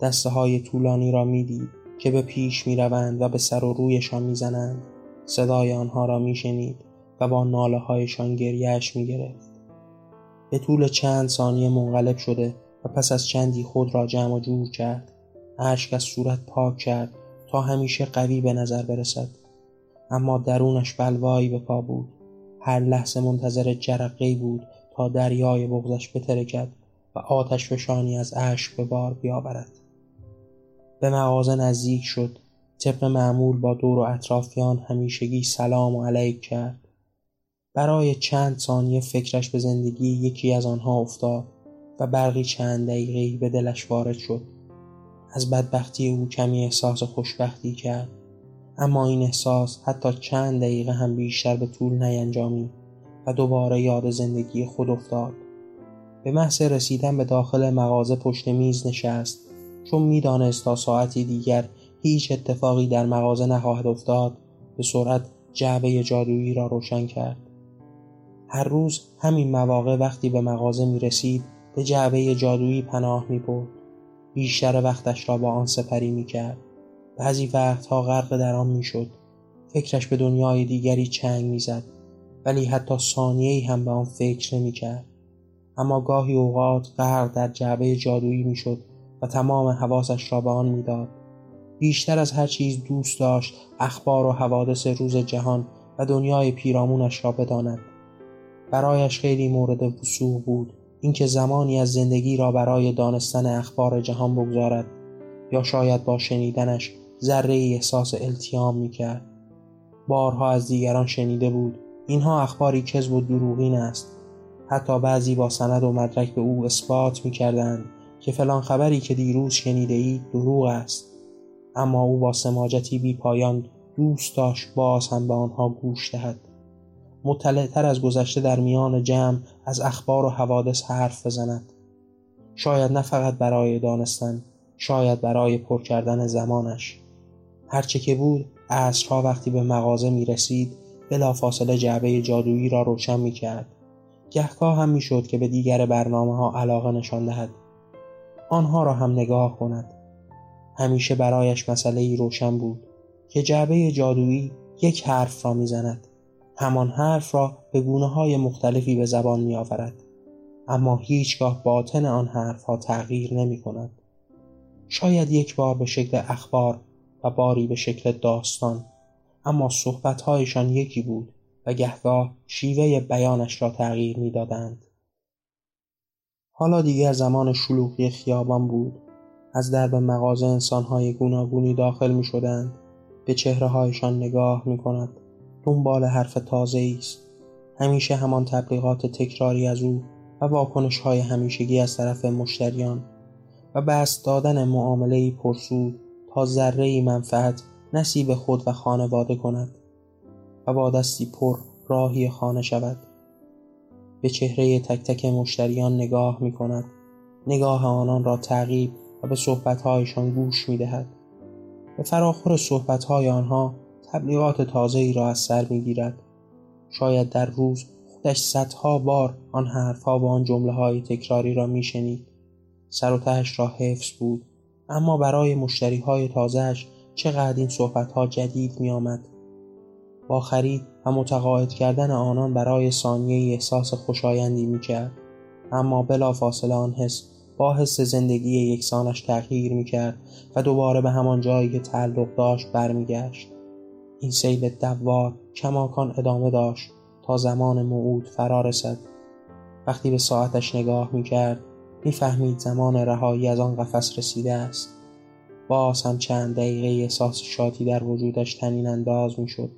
دسته های طولانی را می‌دید که به پیش می‌روند و به سر و رویشان می‌زنند. صدای آنها را میشنید و با ناله هایشان گریهش می‌گرفت. به طول چند ثانیه منقلب شده و پس از چندی خود را جمع و جور کرد. اشک از صورت پاک کرد تا همیشه قوی به نظر برسد. اما درونش بلوایی به پا بود. هر لحظه منتظر جرقه بود تا دریای بغزش بترکد و آتش فشانی از اشک به بار بیاورد. به مغازه نزدیک شد. طبق معمول با دور و اطرافیان همیشگی سلام و علیک کرد. برای چند ثانیه فکرش به زندگی یکی از آنها افتاد و برقی چند دقیقه به دلش وارد شد. از بدبختی او کمی احساس خوشبختی کرد. اما این احساس حتی چند دقیقه هم بیشتر به طول نینجامید و دوباره یاد زندگی خود افتاد به محض رسیدن به داخل مغازه پشت میز نشست چون می‌دانست تا ساعتی دیگر هیچ اتفاقی در مغازه نخواهد افتاد به سرعت جعبه جادویی را روشن کرد هر روز همین مواقع وقتی به مغازه می رسید به جعبه جادویی پناه می برد. بیشتر وقتش را با آن سپری می کرد. بعضی وقتها غرق در آن می شد. فکرش به دنیای دیگری چنگ می زد. ولی حتی ثانیه هم به آن فکر نمی کرد. اما گاهی اوقات غرق در جعبه جادویی می شد و تمام حواسش را به آن می‌داد. بیشتر از هر چیز دوست داشت اخبار و حوادث روز جهان و دنیای پیرامونش را بداند. برایش خیلی مورد وسوع بود اینکه زمانی از زندگی را برای دانستن اخبار جهان بگذارد یا شاید با شنیدنش ذره احساس التیام می‌کرد بارها از دیگران شنیده بود اینها اخباری کذب و دروغین است. حتی بعضی با سند و مدرک به او اثبات می‌کردند که فلان خبری که دیروز شنیده ای دروغ است. اما او با سماجتی بی پایان دوست داشت باز هم به آنها گوش دهد. مطلعتر از گذشته در میان جمع از اخبار و حوادث حرف بزند. شاید نه فقط برای دانستن شاید برای پر کردن زمانش. هرچه که بود عصرها وقتی به مغازه می رسید بلافاصله جعبه جادویی را روشن می کرد گهگاه هم می شد که به دیگر برنامه ها علاقه نشان دهد آنها را هم نگاه کند همیشه برایش مسئله ای روشن بود که جعبه جادویی یک حرف را می‌زند همان حرف را به گونه های مختلفی به زبان می آورد. اما هیچگاه باطن آن حرف ها تغییر نمی کند. شاید یک بار به شکل اخبار و باری به شکل داستان اما صحبتهایشان یکی بود و گهگاه شیوه بیانش را تغییر می‌دادند. حالا دیگر زمان شلوغی خیابان بود. از درب مغازه انسانهای گوناگونی داخل می شدند به چهره هایشان نگاه می کند دنبال حرف تازه است. همیشه همان تبلیغات تکراری از او و واکنش های همیشگی از طرف مشتریان. و بست دادن معامله پرسود تا ذره منفعت نصیب خود و خانواده کند و با دستی پر راهی خانه شود. به چهره تک تک مشتریان نگاه می کند. نگاه آنان را تعقیب و به صحبتهایشان گوش می دهد. به فراخور صحبتهای آنها تبلیغات تازه ای را از سر می گیرد. شاید در روز خودش صدها بار آن حرفها و آن جمله های تکراری را میشنید سر و تهش را حفظ بود. اما برای مشتری های تازهش چقدر این صحبت ها جدید می آمد. با خرید و متقاعد کردن آنان برای ثانیه احساس خوشایندی می کرد. اما بلا فاصله آن حس با حس زندگی یکسانش تغییر می کرد و دوباره به همان جایی که تعلق داشت برمیگشت. این سیل دوار کماکان ادامه داشت تا زمان موعود فرا رسد. وقتی به ساعتش نگاه می کرد می‌فهمید زمان رهایی از آن قفس رسیده است. باز هم چند دقیقه احساس شاتی در وجودش تنین انداز می شد.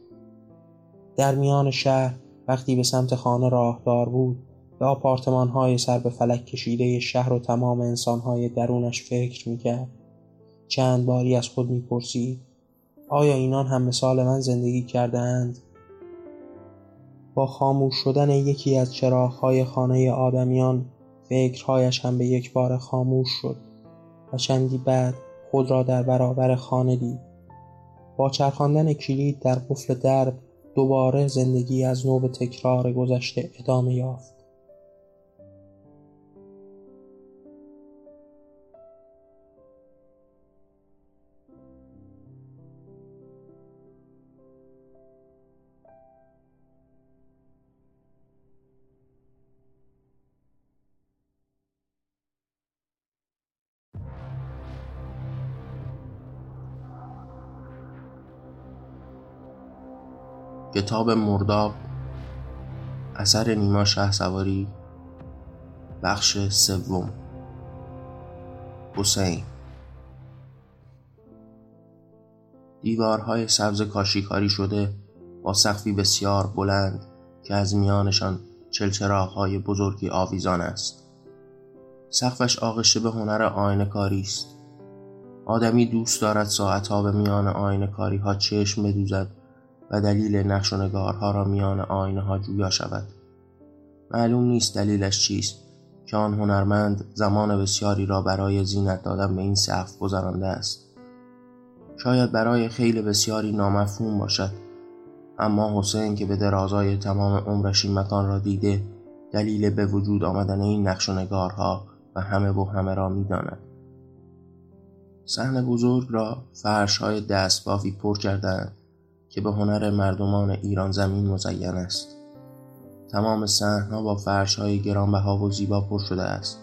در میان شهر وقتی به سمت خانه راهدار بود به آپارتمان های سر به فلک کشیده شهر و تمام انسان های درونش فکر می کرد. چند باری از خود می پرسید آیا اینان هم مثال من زندگی کرده اند؟ با خاموش شدن یکی از های خانه آدمیان فکرهایش هم به یک بار خاموش شد و چندی بعد خود را در برابر خانه دید. با چرخاندن کلید در قفل درب دوباره زندگی از نو به تکرار گذشته ادامه یافت. کتاب مرداب اثر نیما شه سواری بخش سوم. حسین. دیوارهای سبز کاشیکاری شده با سقفی بسیار بلند که از میانشان چلچراغهای بزرگی آویزان است. سقفش آغشته به هنر آینه کاری است. آدمی دوست دارد ساعتها به میان آینه کاری ها چشم بدوزد و دلیل نقش و نگارها را میان آینه ها جویا شود. معلوم نیست دلیلش چیست که آن هنرمند زمان بسیاری را برای زینت دادن به این سقف گذرانده است. شاید برای خیلی بسیاری نامفهوم باشد اما حسین که به درازای تمام عمرش این مکان را دیده دلیل به وجود آمدن این نقش و نگارها و همه و همه را می‌داند. صحنه بزرگ را فرش های دست بافی پر کردند که به هنر مردمان ایران زمین مزین است. تمام صحنها با فرش های گرانبها و زیبا پر شده است.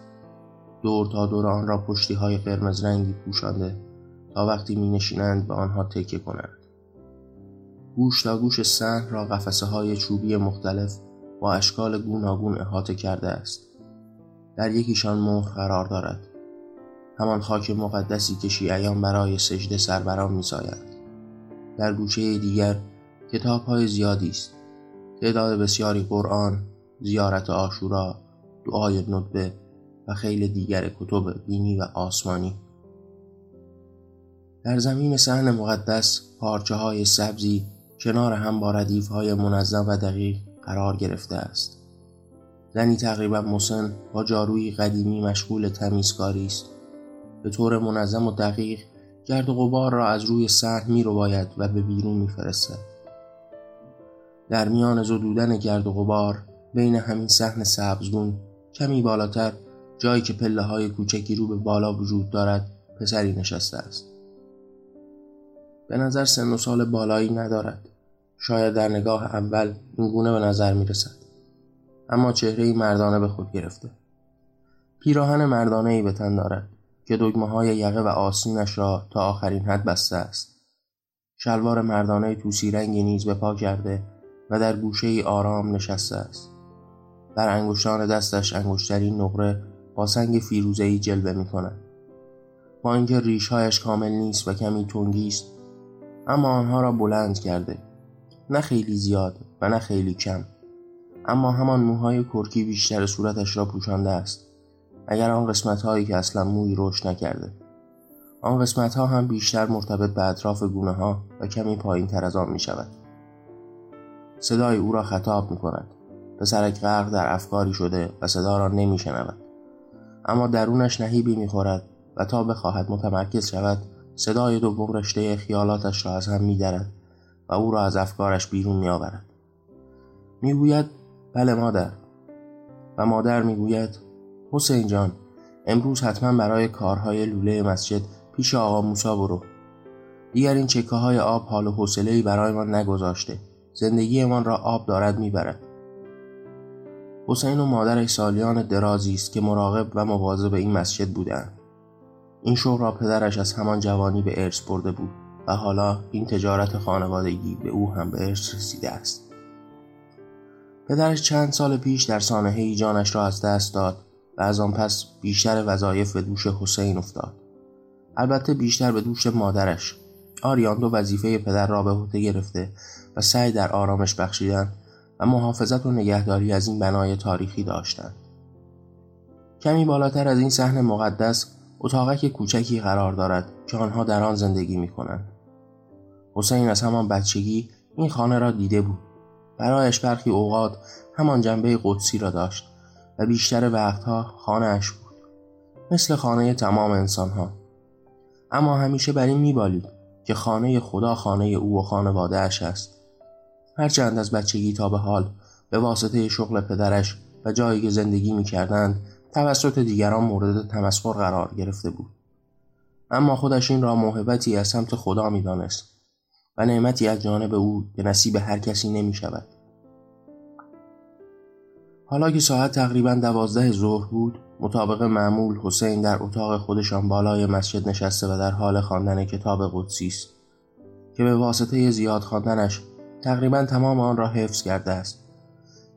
دور تا دور آن را پشتی های قرمز رنگی پوشانده تا وقتی می نشینند به آنها تکه کنند. گوش تا گوش صحن را قفسه های چوبی مختلف با اشکال گوناگون احاطه کرده است. در یکیشان مهر قرار دارد. همان خاک مقدسی که شیعیان برای سجده سربران میسایند در گوشه دیگر کتاب های زیادی است. تعداد بسیاری قرآن زیارت آشورا دعای ندبه و خیلی دیگر کتب دینی و آسمانی. در زمین صحن مقدس پارچه های سبزی کنار هم با ردیف های منظم و دقیق قرار گرفته است. زنی تقریبا مسن با جاروی قدیمی مشغول تمیزکاری است. به طور منظم و دقیق گرد و غبار را از روی صحن می رو باید و به بیرون می فرسته. در میان زدودن گرد و غبار بین همین صحن سبزگون کمی بالاتر جایی که پله های کوچکی رو به بالا وجود دارد پسری نشسته است. به نظر سن و سال بالایی ندارد. شاید در نگاه اول این گونه به نظر می رسد. اما چهره مردانه به خود گرفته. پیراهن مردانه ای به تن دارد. که دگمه های یقه و آسینش را تا آخرین حد بسته است. شلوار مردانه توسی رنگی نیز به پا کرده و در گوشه ای آرام نشسته است. بر انگشتان دستش انگشترین نقره با سنگ فیروزه‌ای جلوه می کند. با اینکه ریشهایش کامل نیست و کمی تنگی است اما آنها را بلند کرده نه خیلی زیاد و نه خیلی کم اما همان موهای کرکی بیشتر صورتش را پوشانده است اگر آن قسمت هایی که اصلا موی رشد نکرده. آن قسمت ها هم بیشتر مرتبط به اطراف گونه ها و کمی پایین تر از آن می شود صدای او را خطاب می کند پسرک غرق در افکاری شده و صدا را نمی شنود اما درونش نهیبی می خورد و تا بخواهد متمرکز شود صدای دوم رشته خیالاتش را از هم می درد و او را از افکارش بیرون می آورد می گوید بله مادر. و مادر می‌گوید حسین جان امروز حتما برای کارهای لوله مسجد پیش آقا موسا برو. دیگر این چکه های آب حال و حوصله‌ای برایمان نگذاشته. زندگیمان را آب دارد می‌برد. حسین و مادرش سالیان درازی است که مراقب و مواظب این مسجد بودند. این شغل را پدرش از همان جوانی به ارث برده بود و حالا این تجارت خانوادگی به او هم به ارث رسیده است. پدرش چند سال پیش در سانحه جانش را از دست داد و از آن پس بیشتر وظایف به دوش حسین افتاد البته بیشتر به دوش مادرش آریان دو وظیفه پدر را به عهده گرفته و سعی در آرامش بخشیدن و محافظت و نگهداری از این بنای تاریخی داشتند کمی بالاتر از این صحن مقدس اتاقک کوچکی قرار دارد که آنها در آن زندگی می کنند. حسین از همان بچگی این خانه را دیده بود. برایش برخی اوقات همان جنبه قدسی را داشت و بیشتر وقتها خانه اش بود. مثل خانه تمام انسانها. اما همیشه بر این میبالید که خانه خدا خانه او و خانواده اش است. هرچند از بچگی تا به حال به واسطه شغل پدرش و جایی که زندگی می کردند توسط دیگران مورد تمسخر قرار گرفته بود اما خودش این را موهبتی از سمت خدا می دانست و نعمتی از جانب او به نصیب هر کسی نمی شود. حالا که ساعت تقریبا دوازده ظهر بود مطابق معمول حسین در اتاق خودشان بالای مسجد نشسته و در حال خواندن کتاب قدسی است که به واسطه زیاد خواندنش تقریبا تمام آن را حفظ کرده است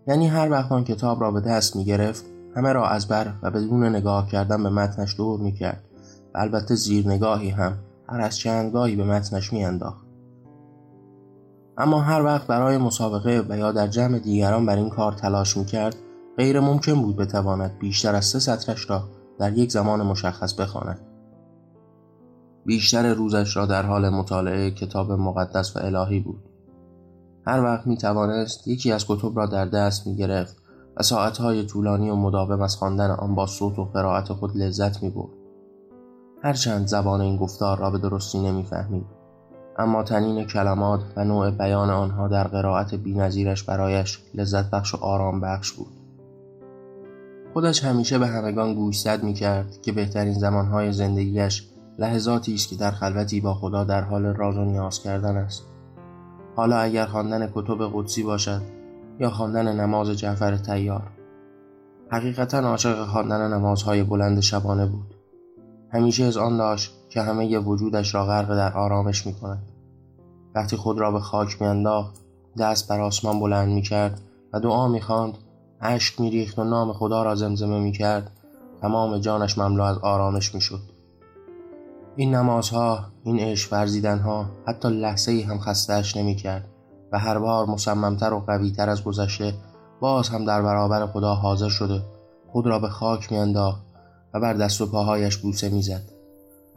یعنی هر وقت آن کتاب را به دست می گرفت همه را از بر و بدون نگاه کردن به متنش دور می کرد و البته زیر نگاهی هم هر از چندگاهی به متنش می انداخت. اما هر وقت برای مسابقه و یا در جمع دیگران بر این کار تلاش می کرد غیر ممکن بود بتواند بیشتر از سه سطرش را در یک زمان مشخص بخواند. بیشتر روزش را در حال مطالعه کتاب مقدس و الهی بود. هر وقت می توانست یکی از کتب را در دست می گرفت و ساعتهای طولانی و مداوم از خواندن آن با صوت و قرائت خود لذت می برد. هرچند زبان این گفتار را به درستی نمی‌فهمید اما تنین کلمات و نوع بیان آنها در قرائت بینظیرش برایش لذت بخش و آرام بخش بود خودش همیشه به همگان گوشزد می کرد که بهترین زمانهای زندگیش لحظاتی است که در خلوتی با خدا در حال راز و نیاز کردن است حالا اگر خواندن کتب قدسی باشد یا خواندن نماز جعفر تیار حقیقتا عاشق خواندن نمازهای بلند شبانه بود همیشه از آن داشت که همه وجودش را غرق در آرامش می کند. وقتی خود را به خاک میانداخت دست بر آسمان بلند می کرد و دعا می خواند اشک می ریخت و نام خدا را زمزمه می کرد تمام جانش مملو از آرامش می شد. این نمازها این عشق ورزیدنها حتی لحظه ای هم خستهش نمی کرد و هر بار مصممتر و قویتر از گذشته باز هم در برابر خدا حاضر شده خود را به خاک میانداخت و بر دست و پاهایش بوسه می‌زد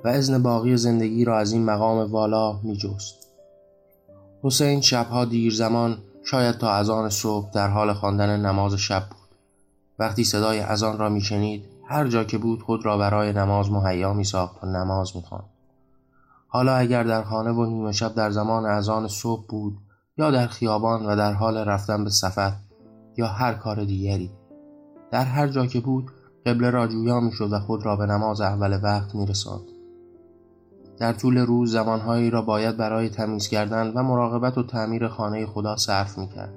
و ازن باقی زندگی را از این مقام والا میجست حسین شبها دیر زمان شاید تا اذان صبح در حال خواندن نماز شب بود وقتی صدای اذان را میشنید هر جا که بود خود را برای نماز مهیا می ساخت و نماز می حالا اگر در خانه و نیمه شب در زمان اذان صبح بود یا در خیابان و در حال رفتن به سفر یا هر کار دیگری در هر جا که بود قبله را جویا می شد و خود را به نماز اول وقت می رساد. در طول روز زمانهایی را باید برای تمیز کردن و مراقبت و تعمیر خانه خدا صرف می کرد.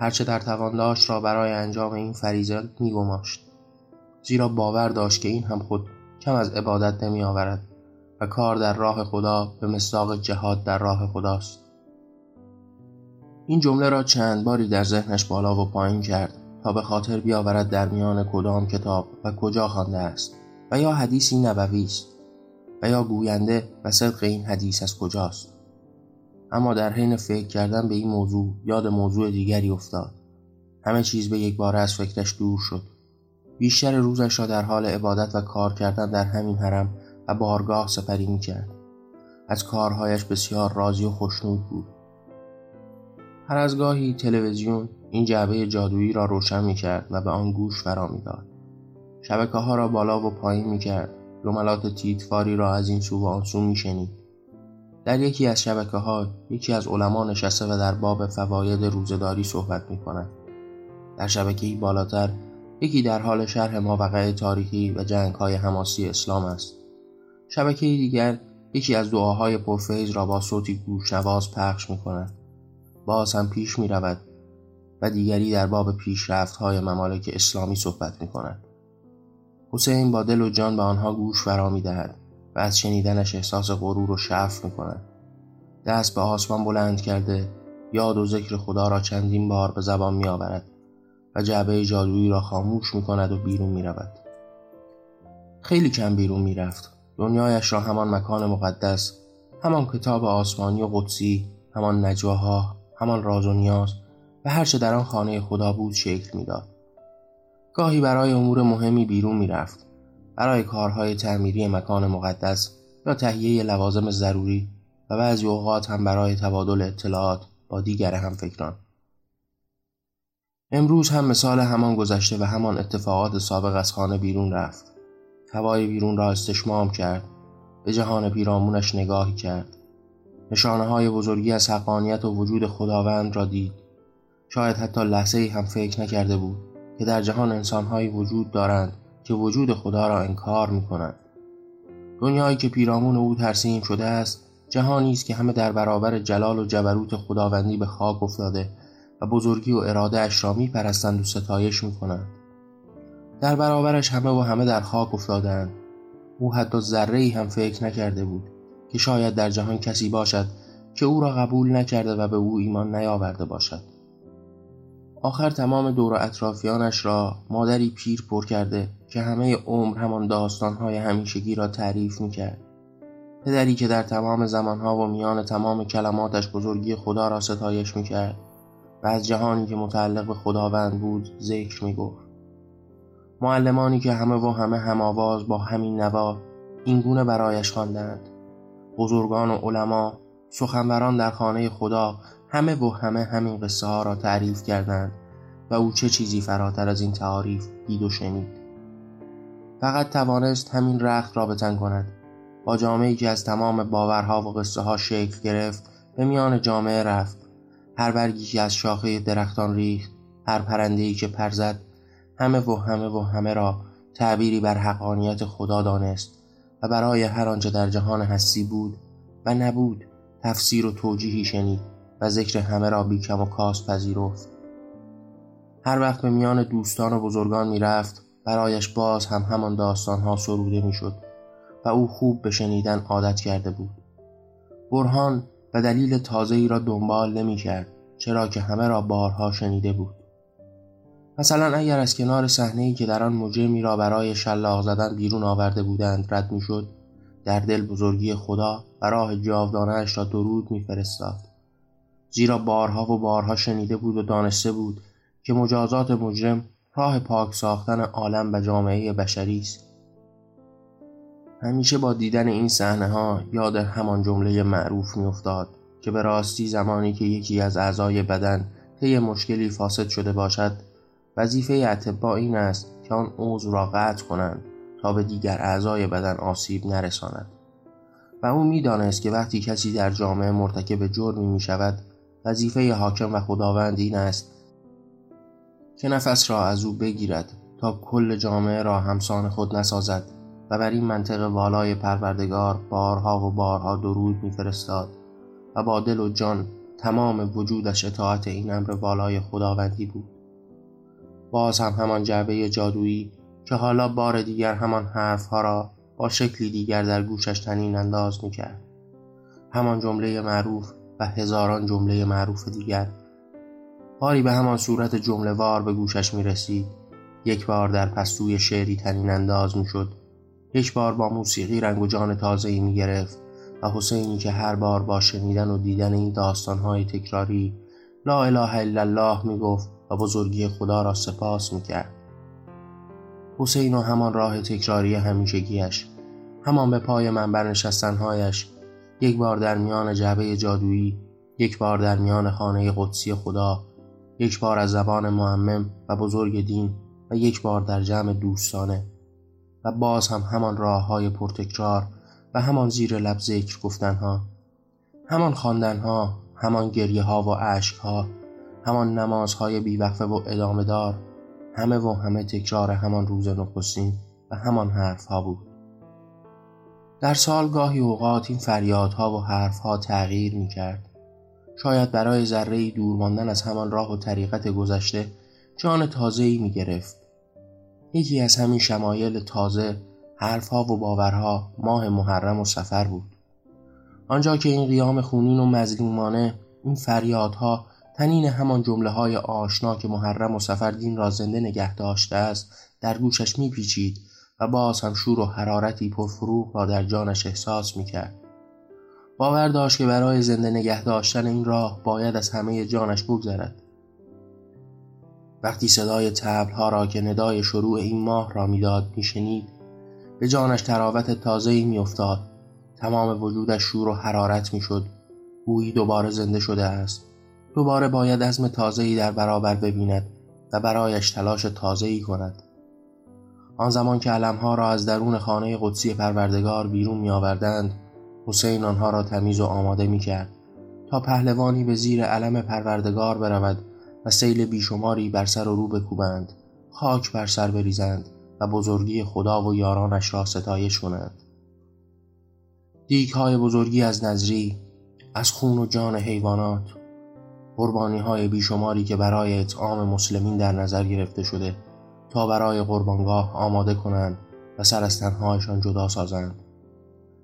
هرچه در توان داشت را برای انجام این فریضه می گماشت. زیرا باور داشت که این هم خود کم از عبادت نمی آورد و کار در راه خدا به مصداق جهاد در راه خداست. این جمله را چند باری در ذهنش بالا و پایین کرد تا به خاطر بیاورد در میان کدام کتاب و کجا خوانده است و یا حدیثی نبوی است و یا گوینده و صدق این حدیث از کجاست اما در حین فکر کردن به این موضوع یاد موضوع دیگری افتاد همه چیز به یک بار از فکرش دور شد بیشتر روزش را در حال عبادت و کار کردن در همین حرم و بارگاه سپری می کرد. از کارهایش بسیار راضی و خوشنود بود هر از گاهی تلویزیون این جعبه جادویی را روشن می کرد و به آن گوش فرا می داد. شبکه ها را بالا و پایین می کرد. جملات تیتفاری را از این سو و آن سو می شنید. در یکی از شبکه ها یکی از علما نشسته و در باب فواید روزداری صحبت می کند. در شبکه‌ای بالاتر یکی در حال شرح ماوقع تاریخی و جنگ‌های حماسی اسلام است شبکه دیگر یکی از دعاهای پرفیض را با صوتی گوشنواز پخش می کند. باز هم پیش می رود و دیگری در باب پیشرفت های ممالک اسلامی صحبت می کند. حسین با دل و جان به آنها گوش فرا می دهد و از شنیدنش احساس غرور و شرف می کند. دست به آسمان بلند کرده یاد و ذکر خدا را چندین بار به زبان می آورد و جعبه جادویی را خاموش می کند و بیرون می رود. خیلی کم بیرون می رفت. دنیایش را همان مکان مقدس همان کتاب آسمانی و قدسی همان نجواها همان راز و نیاز و هرچه در آن خانه خدا بود شکل می‌داد گاهی برای امور مهمی بیرون می‌رفت. برای کارهای تعمیری مکان مقدس یا تهیه لوازم ضروری و بعضی اوقات هم برای تبادل اطلاعات با دیگر همفکران. امروز هم مثال همان گذشته و همان اتفاقات سابق از خانه بیرون رفت. هوای بیرون را استشمام کرد. به جهان پیرامونش نگاهی کرد. نشانه های بزرگی از حقانیت و وجود خداوند را دید. شاید حتی لحظه هم فکر نکرده بود. که در جهان انسانهایی وجود دارند که وجود خدا را انکار می کنند دنیایی که پیرامون او ترسیم شده است جهانی است که همه در برابر جلال و جبروت خداوندی به خاک افتاده و بزرگی و اراده اش را می پرستند و ستایش می کنند در برابرش همه و همه در خاک افتادند او حتی ذره ای هم فکر نکرده بود که شاید در جهان کسی باشد که او را قبول نکرده و به او ایمان نیاورده باشد. آخر تمام دور و اطرافیانش را مادری پیر پر کرده که همه عمر همان داستانهای همیشگی را تعریف می‌کرد. پدری که در تمام زمانها و میان تمام کلماتش بزرگی خدا را ستایش می‌کرد و از جهانی که متعلق به خداوند بود ذکر می‌گفت. معلمانی که همه و همه هم آواز با همین نوا اینگونه برایش خواندند. بزرگان و علما سخنوران در خانه خدا همه و همه همین قصه ها را تعریف کردند و او چه چیزی فراتر از این تعاریف دید و شنید. فقط توانست همین رخت را بتن کند. با جامعه که از تمام باورها و قصه ها شکل گرفت به میان جامعه رفت. هر برگی که از شاخه درختان ریخت هر پرندهی که پر زد همه و همه و همه را تعبیری بر حقانیت خدا دانست و برای هر آنچه در جهان هستی بود و نبود تفسیر و توجیهی شنید. و ذکر همه را بیکم و کاست پذیرفت. هر وقت به میان دوستان و بزرگان می‌رفت برایش باز هم همان داستانها سروده می‌شد و او خوب به شنیدن عادت کرده بود. برهان و دلیل تازه‌ای را دنبال نمی کرد چرا که همه را بارها شنیده بود. مثلا اگر از کنار ای که در آن مجرمی را برای شلاق زدن بیرون آورده بودند رد می‌شد در دل بزرگی خدا و راه جاودانهاش را درود میفرستاد. زیرا بارها و بارها شنیده بود و دانسته بود که مجازات مجرم راه پاک ساختن عالم و جامعه بشری است. همیشه با دیدن این صحنه ها یاد همان جمله معروف میافتاد که به راستی زمانی که یکی از اعضای بدن طی مشکلی فاسد شده باشد وظیفه اتباع این است که آن عضو را قطع کنند تا به دیگر اعضای بدن آسیب نرساند. و او می‌دانست که وقتی کسی در جامعه مرتکب جرمی می شود وظیفه حاکم و خداوند این است که نفس را از او بگیرد تا کل جامعه را همسان خود نسازد و بر این منطق والای پروردگار بارها و بارها درود میفرستاد و با دل و جان تمام وجودش اطاعت این امر والای خداوندی بود. باز هم همان جعبه جادویی که حالا بار دیگر همان حرفها را با شکلی دیگر در گوشش تنین انداز می‌کرد. همان جمله معروف و هزاران جمله معروف دیگر. باری به همان صورت جمله وار به گوشش می رسید یک بار در پستوی شعری تنین انداز می شد یک بار با موسیقی رنگ و جان تازهی می گرفت و حسینی که هر بار با شنیدن و دیدن این داستانهای تکراری لا اله الا الله می گفت و بزرگی خدا را سپاس می‌کرد. حسین و همان راه تکراری همیشگیش همان به پای منبر نشستنهایش یک بار در میان جعبه جادویی یک بار در میان خانه قدسی خدا یک بار از زبان معمم و بزرگ دین و یک بار در جمع دوستانه. و باز هم همان راه های پرتکرار و همان زیر لب ذکر گفتنها همان خواندنها همان گریه ها و عشق ها همان نمازهای بیوقفه و ادامه دار همه و همه تکرار همان روز نخستین و همان حرفها بود. در سال گاهی اوقات این فریادها و حرفها تغییر می کرد. شاید برای ذره دور ماندن از همان راه و طریقت گذشته جان تازه‌ای می گرفت. یکی از همین شمایل تازه حرفها و باورها ماه محرم و سفر بود. آنجا که این قیام خونین و مظلومانه این فریادها تنین همان جمله های آشنا که محرم و سفر دین را زنده نگه داشته است در گوشش میپیچید و باز هم شور و حرارتی پرفروغ را در جانش احساس می‌کرد. باور داشت که برای زنده نگه داشتن این راه باید از همه جانش بگذرد. وقتی صدای ها را که ندای شروع این ماه را می‌داد میشنید به جانش تراوت تازه‌ای میافتاد. تمام وجودش شور و حرارت می‌شد. گویی دوباره زنده شده است. دوباره باید عزم تازه‌ای در برابر ببیند و برایش تلاش تازه‌ای کند. آن زمان که علمها را از درون خانه قدسی پروردگار بیرون می آوردند حسین آنها را تمیز و آماده می کرد تا پهلوانی به زیر علم پروردگار برود و سیل بیشماری بر سر و رو بکوبند خاک بر سر بریزند و بزرگی خدا و یارانش را ستایش کنند. دیک های بزرگی از نظری از خون و جان حیوانات قربانی های بیشماری که برای اطعام مسلمین در نظر گرفته شده تا برای قربانگاه آماده کنند و سر از تنهایشان جدا سازند.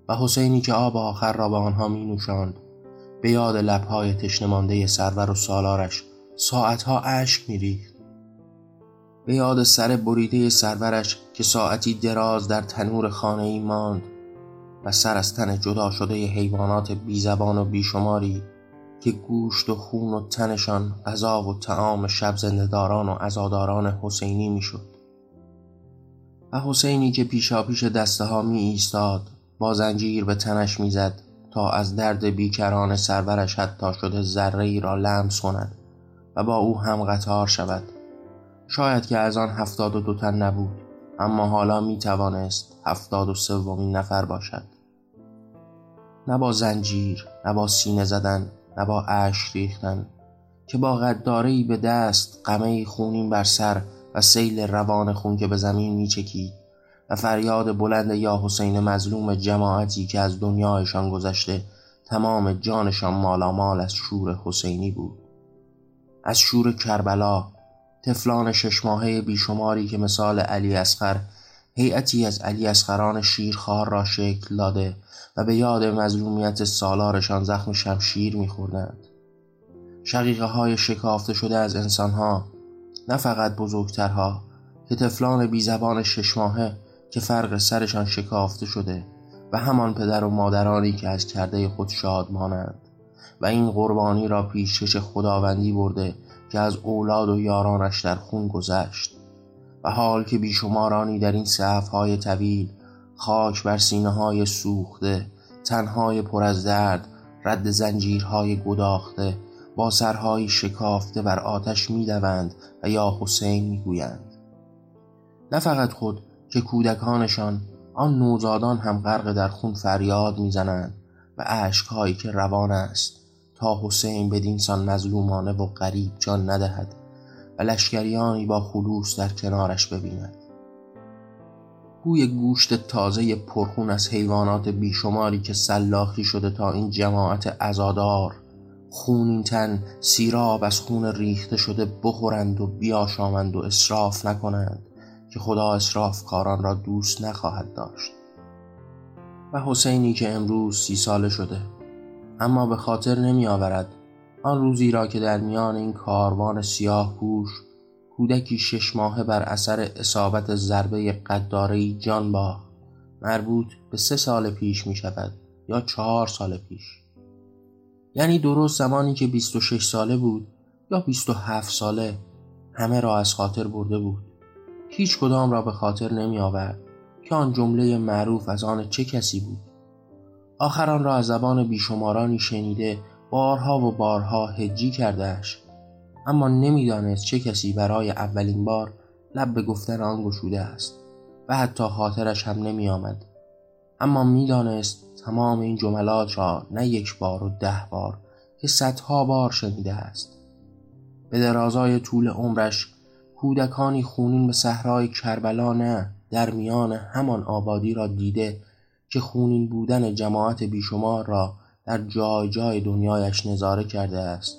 و حسینی که آب آخر را به آنها می نوشاند به یاد لبهای تشنمانده سرور و سالارش ساعتها اشک میریخت. به یاد سر بریده سرورش که ساعتی دراز در تنور خانه ای ماند و سر از تن جدا شده حیوانات بیزبان و بیشماری که گوشت و خون و تنشان غذا و تعام شب زندهداران و عزاداران حسینی می‌شد. و حسینی که پیشا پیش دسته ها می ایستاد با زنجیر به تنش می‌زد تا از درد بیکران سرورش حتی شده ذره ای را لمس کند و با او هم قطار شود. شاید که از آن هفتاد و دو تن نبود اما حالا می توانست هفتاد و سومین نفر باشد. نه با زنجیر نه با سینه زدن نه با اش ریختن که با غدارهای به دست قمه خونین بر سر و سیل روان خون که به زمین میچکید و فریاد بلند یا حسین مظلوم جماعتی که از دنیایشان گذشته تمام جانشان مالامال از شور حسینی بود. از شور کربلا تفلان شش ماهه بیشماری که مثال علی اسخر هیئتی از علی اسخران شیرخوار را شکل داده و به یاد مظلومیت سالارشان زخم شمشیر میخوردند. شقیقه های شکافته شده از انسانها نه فقط بزرگترها که تفلان بی زبان شش ماهه که فرق سرشان شکافته شده و همان پدر و مادرانی که از کرده خود شاد مانند و این قربانی را پیشکش خداوندی برده که از اولاد و یارانش در خون گذشت. و حال که بیشمارانی در این های طویل خاک بر سینه های سوخته تنهای پر از درد رد زنجیرهای گداخته با سرهای شکافته بر آتش می‌دوند و یا حسین می‌گویند. نه فقط خود که کودکانشان آن نوزادان هم غرق در خون فریاد می‌زنند و اشکهایی که روان است تا حسین بدینسان مظلومانه و غریب جان ندهد. و لشکریانی با خلوص در کنارش ببیند بوی گوشت تازه پرخون از حیوانات بیشماری که سلاخی شده تا این جماعت ازادار خونین تن سیراب از خون ریخته شده بخورند و بیاشامند و اصراف نکنند که خدا اصراف کاران را دوست نخواهد داشت. و حسینی که امروز سی ساله شده اما به خاطر نمی آورد آن روزی را که در میان این کاروان سیاه پوش کودکی شش ماهه بر اثر اصابت ضربه قداری جان با مربوط به سه سال پیش می شود یا چهار سال پیش. یعنی درست زمانی که 26 ساله بود یا 27 ساله همه را از خاطر برده بود. هیچ کدام را به خاطر نمی آورد که آن جمله معروف از آن چه کسی بود. آخر آن را از زبان بیشمارانی شنیده بارها و بارها هجی کردهش اما نمی‌دانست چه کسی برای اولین بار لب به گفتن آن گشوده است و حتی خاطرش هم نمی آمد. اما می‌دانست تمام این جملات را نه یک بار و ده بار که صدها بار شنیده است به درازای طول عمرش کودکانی خونین به صحرای کربلا نه در میان همان آبادی را دیده که خونین بودن جماعت بیشمار را در جای جای دنیایش نظاره کرده است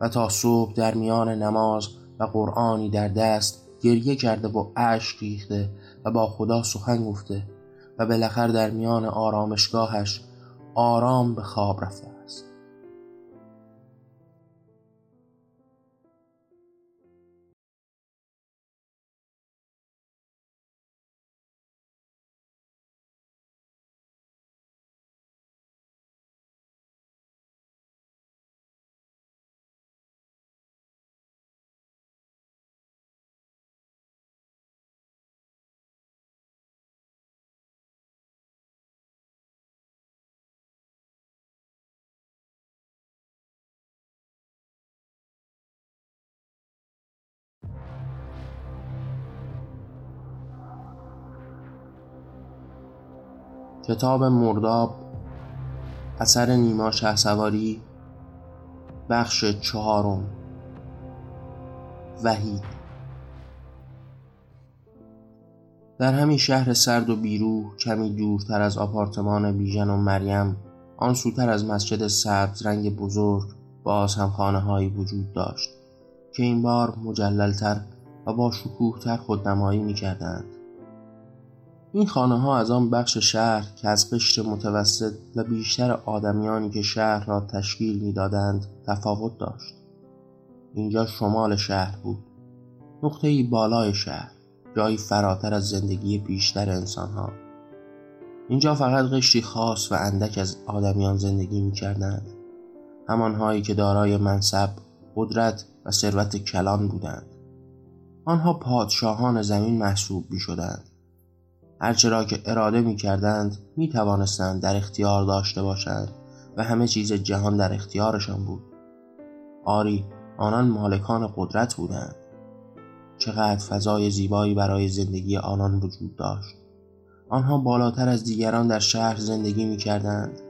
و تا صبح در میان نماز و قرآنی در دست گریه کرده و اشک ریخته و با خدا سخن گفته و بالاخره در میان آرامشگاهش آرام به خواب رفته. کتاب مرداب اثر نیما سواری بخش چهارم وحید در همین شهر سرد و بیروح کمی دورتر از آپارتمان بیژن و مریم آن سوتر از مسجد سبز رنگ بزرگ باز هم خانه هایی وجود داشت که این بار مجللتر و با شکوهتر خودنمایی می کردند. این خانه ها از آن بخش شهر که از قشر متوسط و بیشتر آدمیانی که شهر را تشکیل می‌دادند تفاوت داشت. اینجا شمال شهر بود. نقطه ای بالای شهر جایی فراتر از زندگی بیشتر انسان ها اینجا فقط قشری خاص و اندک از آدمیان زندگی می کردند همانهایی که دارای منصب، قدرت و ثروت کلان بودند. آنها پادشاهان زمین محسوب می شدند هرچه را که اراده می کردند می توانستند در اختیار داشته باشند و همه چیز جهان در اختیارشان بود. آری آنان مالکان قدرت بودند. چقدر فضای زیبایی برای زندگی آنان وجود داشت. آنها بالاتر از دیگران در شهر زندگی می کردند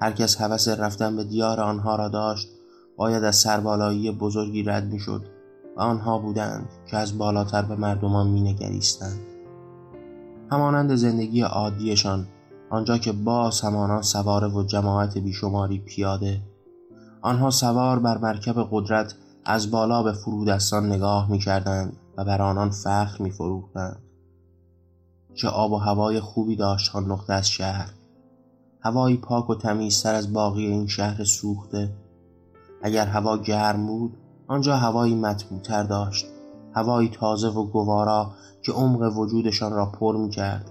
هر کس حوث رفتن به دیار آنها را داشت باید از سربالایی بزرگی رد می شد و آنها بودند که از بالاتر به مردمان می نگریستند همانند زندگی عادیشان آنجا که باز همانان سواره و جماعت بیشماری پیاده آنها سوار بر مرکب قدرت از بالا به فرودستان نگاه می کردند و بر آنان فخر می فروختند. چه آب و هوای خوبی داشت آن نقطه از شهر. هوایی پاک و تمیزتر از باقی این شهر سوخته. اگر هوا گرم بود آنجا هوایی مطبوعتر داشت. هوایی تازه و گوارا که عمق وجودشان را پر می کرد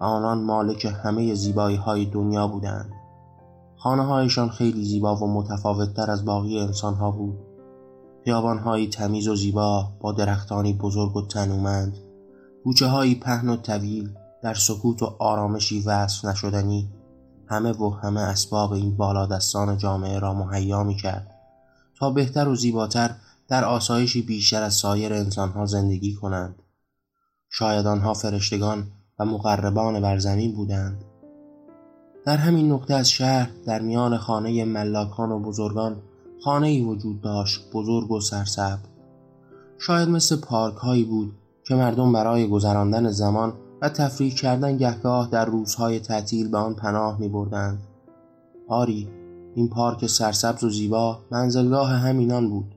و آنان مالک همه زیبایی های دنیا بودند. خانه هایشان خیلی زیبا و متفاوت تر از باقی انسان ها بود. خیابان هایی تمیز و زیبا با درختانی بزرگ و تنومند. کوچه هایی پهن و طویل در سکوت و آرامشی وصف نشدنی. همه و همه اسباب این بالادستان جامعه را مهیا می کرد تا بهتر و زیباتر در آسایشی بیشتر از سایر انسانها زندگی کنند. شاید آنها فرشتگان و مقربان بر زمین بودند. در همین نقطه از شهر در میان خانه ملاکان و بزرگان خانه ای وجود داشت بزرگ و سرسب شاید مثل پارک هایی بود که مردم برای گذراندن زمان و تفریح کردن گهگاه در روزهای تعطیل به آن پناه می بردند. آری این پارک سرسبز و زیبا منزلگاه همینان بود.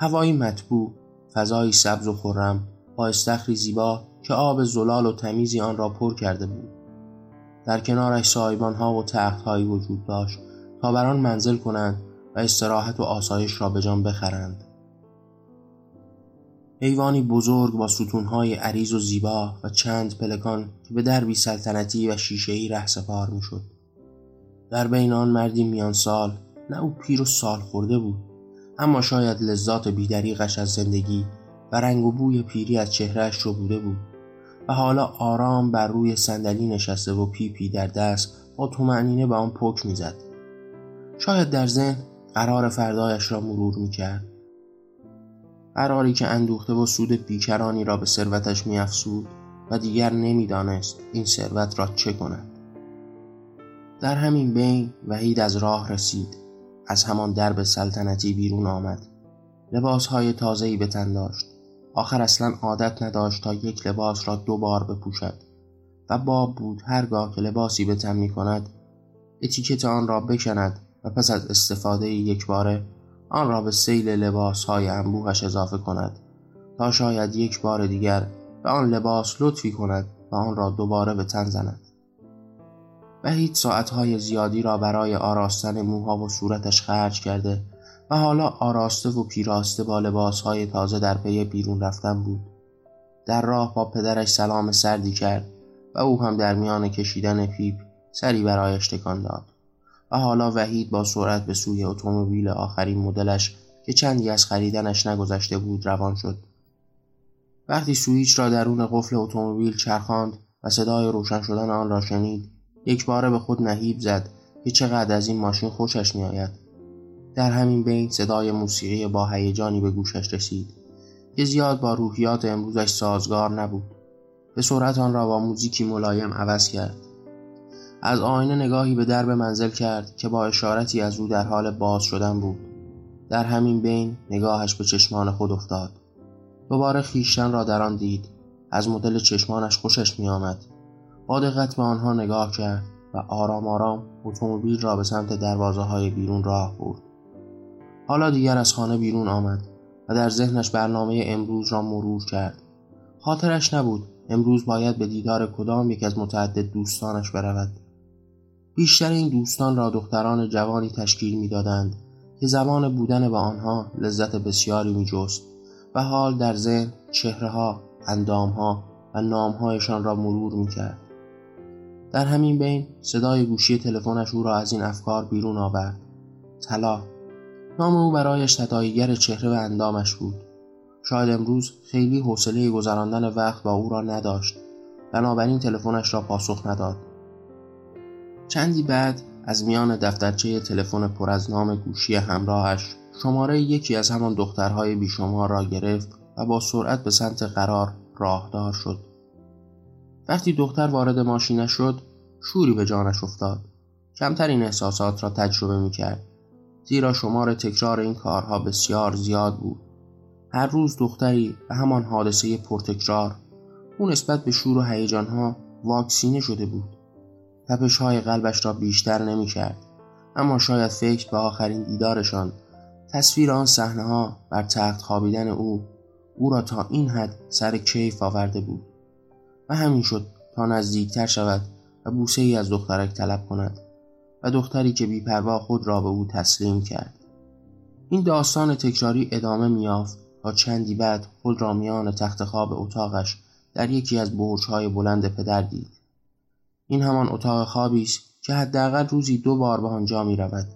هوایی مطبوع فضایی سبز و خرم با استخری زیبا که آب زلال و تمیزی آن را پر کرده بود. در کنارش سایبان ها و تخت هایی وجود داشت تا بر آن منزل کنند و استراحت و آسایش را به جان بخرند. ایوانی بزرگ با ستونهای عریض و زیبا و چند پلکان که به دربی سلطنتی و شیشهای سپار می‌شد. در بین آن مردی میان سال نه او پیر و سال خورده بود. اما شاید لذات بی‌دریغش از زندگی و رنگ و بوی پیری از چهرهش ربوده بود و حالا آرام بر روی صندلی نشسته و پیپی پی در دست با طمأنینه به آن پک می‌زد. شاید در ذهن قرار فردایش را مرور می‌کرد. قراری که اندوخته و سود بیکرانی را به ثروتش میافزود و دیگر نمی‌دانست این ثروت را چه کند. در همین بین وحید از راه رسید. از همان درب سلطنتی بیرون آمد. لباس های تازه ای به تن داشت. آخر اصلا عادت نداشت تا یک لباس را دو بار بپوشد. و باب بود هرگاه که لباسی به تن می کند اتیکت آن را بکند و پس از استفاده یک باره آن را به سیل لباس های انبوهش اضافه کند تا شاید یک بار دیگر به آن لباس لطفی کند و آن را دوباره به تن زند. وحید ساعتهای زیادی را برای آراستن موها و صورتش خرج کرده و حالا آراسته و پیراسته با لباسهای تازه در پی بیرون رفتن بود. در راه با پدرش سلام سردی کرد و او هم در میان کشیدن پیپ سری برایش تکان داد و حالا وحید با سرعت به سوی اتومبیل آخرین مدلش که چندی از خریدنش نگذشته بود روان شد. وقتی سویچ را درون قفل اتومبیل چرخاند و صدای روشن شدن آن را شنید یک باره به خود نهیب زد که چقدر از این ماشین خوشش میآید. در همین بین صدای موسیقی با هیجانی به گوشش رسید که زیاد با روحیات امروزش سازگار نبود. به سرعت آن را با موزیکی ملایم عوض کرد. از آینه نگاهی به درب منزل کرد که با اشارتی از او در حال باز شدن بود. در همین بین نگاهش به چشمان خود افتاد. دوباره خیشتن را در آن دید. از مدل چشمانش خوشش می آمد با دقت به آنها نگاه کرد و آرام آرام اتومبیل را به سمت دروازه های بیرون راه برد. حالا دیگر از خانه بیرون آمد و در ذهنش برنامه امروز را مرور کرد. خاطرش نبود امروز باید به دیدار کدام یک از متعدد دوستانش برود. بیشتر این دوستان را دختران جوانی تشکیل می‌دادند که زمان بودن با آنها لذت بسیاری می جست و حال در ذهن چهره ها، اندام ها و نامهایشان را مرور می کرد. در همین بین صدای گوشی تلفنش او را از این افکار بیرون آورد. طلا نام او برایش تداعیگر چهره و اندامش بود. شاید امروز خیلی حوصله گذراندن وقت با او را نداشت. بنابراین تلفنش را پاسخ نداد. چندی بعد از میان دفترچه تلفن پر از نام گوشی همراهش شماره یکی از همان دخترهای بیشمار را گرفت و با سرعت به سمت قرار راهدار شد وقتی دختر وارد ماشینش شد شوری به جانش افتاد. کمترین احساسات را تجربه می کرد زیرا شمار تکرار این کارها بسیار زیاد بود. هر روز دختری به همان حادثه پرتکرار او نسبت به شور و هیجانها واکسینه شده بود. تپش های قلبش را بیشتر نمی کرد. اما شاید فکر به آخرین دیدارشان تصویر آن صحنه ها بر تخت خوابیدن او او را تا این حد سر کیف آورده بود. و همین شد تا نزدیکتر شود و بوسه ای از دخترک طلب کند و دختری که بیپروا خود را به او تسلیم کرد. این داستان تکراری ادامه میافت تا چندی بعد خود را میان تخت خواب اتاقش در یکی از برجهای بلند پدر دید. این همان اتاق خوابی است که حداقل روزی دو بار به آنجا می رود